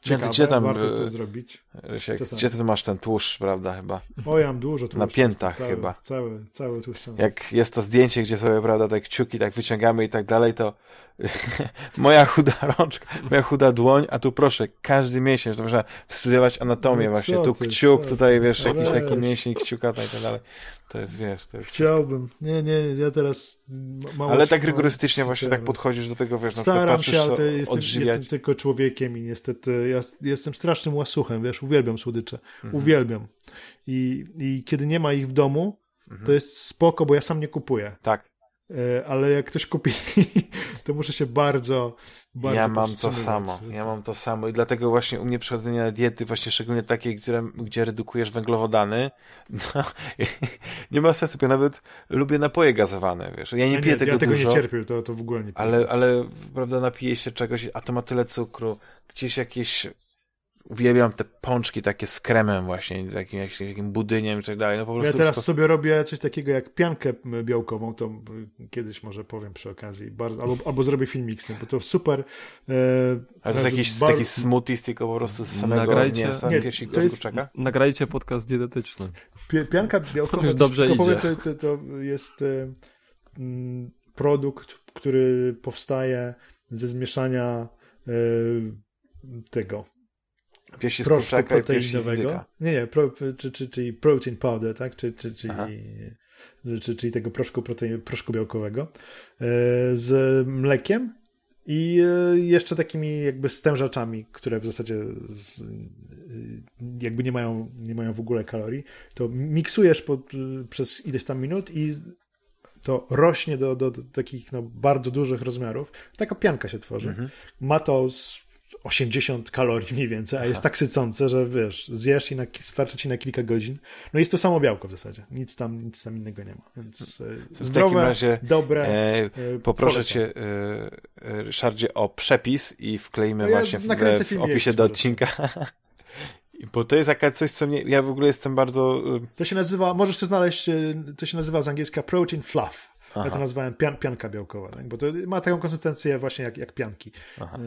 S2: ciekawe, gdzie tam, warto to zrobić.
S1: Rysiek, gdzie ty masz ten tłuszcz, prawda, chyba?
S2: O, ja mam dużo tłuszczu.
S1: Na piętach cały, chyba.
S2: Cały, cały tłuszcz.
S1: Jak jest to zdjęcie, gdzie sobie, prawda, tak kciuki tak wyciągamy i tak dalej, to moja chuda rączka, moja chuda dłoń, a tu proszę, każdy miesiąc, to można studiować anatomię no właśnie, tu ty, kciuk, tutaj wiesz, jakiś taki mięsień kciuka tak dalej. To jest, wiesz, to jest...
S2: Chciałbym. Nie, nie, ja teraz
S1: mało Ale tak rygorystycznie właśnie tak podchodzisz do tego, wiesz,
S2: Staram no, patrzysz, się, ale to jestem, jestem, tylko człowiekiem i niestety ja jestem strasznym łasuchem, wiesz, uwielbiam słodycze. Mhm. Uwielbiam. I, I kiedy nie ma ich w domu, mhm. to jest spoko, bo ja sam nie kupuję.
S1: Tak.
S2: E, ale jak ktoś kupi, to muszę się bardzo, bardzo
S1: Ja mam to samo, ja mam to samo i dlatego właśnie u mnie przechodzenie na diety, właśnie szczególnie takie, gdzie, gdzie redukujesz węglowodany, no, nie ma sensu, ja nawet lubię napoje gazowane, wiesz, ja nie, piję tego
S2: ja
S1: tego
S2: nie cierpię, to, to w ogóle nie piję.
S1: Ale, ale, prawda, napiję się czegoś, a to ma tyle cukru, gdzieś jakieś uwielbiam te pączki takie z kremem właśnie, z jakim, jakimś, jakim budyniem i tak dalej. No po prostu
S2: ja teraz wszystko... sobie robię coś takiego jak piankę białkową, to kiedyś może powiem przy okazji, bardzo, albo, albo zrobię filmik z tym, bo to super. E,
S1: Ale to jest jakiś bardzo... taki smoothies, tylko po prostu z samego
S3: nagrajcie,
S1: mięsa,
S3: nie, to jest, Nagrajcie podcast dietetyczny.
S2: Pianka białkowa,
S3: Już dobrze idzie. Powiem,
S2: to, to, to jest e, mm, produkt, który powstaje ze zmieszania e, tego
S1: Piersi proszku proteinowego.
S2: Nie, nie, pro, czy, czy, czyli protein powder, tak? Czy, czy, czyli, czy, czyli tego proszku, protein, proszku białkowego e, z mlekiem i e, jeszcze takimi jakby stężaczami, które w zasadzie z, e, jakby nie mają, nie mają w ogóle kalorii, to miksujesz pod, przez ileś tam minut i to rośnie do, do, do takich no, bardzo dużych rozmiarów. Taka pianka się tworzy. Mhm. Ma to 80 kalorii mniej więcej, a jest tak sycące, że wiesz, zjesz i na, starczy ci na kilka godzin. No jest to samo białko w zasadzie. Nic tam, nic tam innego nie ma. Więc e, zdrowe, w takim razie, dobre. E,
S1: e poproszę polecam. cię, e, e, Ryszardzie, o przepis i wkleimy no ja właśnie w, w opisie do odcinka. Bo to jest jakaś coś, co mnie. Ja w ogóle jestem bardzo.
S2: To się nazywa, możesz sobie znaleźć, to się nazywa z angielska protein fluff. Aha. Ja to nazywałem pian, pianka białkowa, tak? bo to ma taką konsystencję właśnie jak, jak pianki. Aha.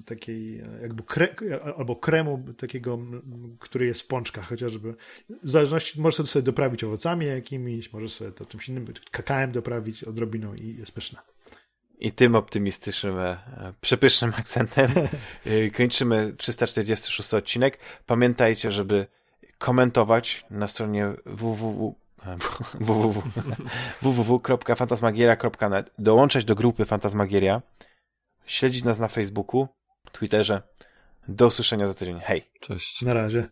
S2: Y, takiej jakby kre, albo kremu takiego, który jest w pączkach chociażby. W zależności, możesz sobie doprawić owocami jakimiś, możesz sobie to czymś innym, kakałem doprawić odrobiną i jest pyszna.
S1: I tym optymistycznym, e, przepysznym akcentem e, kończymy 346 odcinek. Pamiętajcie, żeby komentować na stronie www www.fantasmagieria.net dołączać do grupy Fantasmagieria, śledzić nas na Facebooku, Twitterze. Do usłyszenia za tydzień. Hej.
S3: Cześć.
S2: Na razie.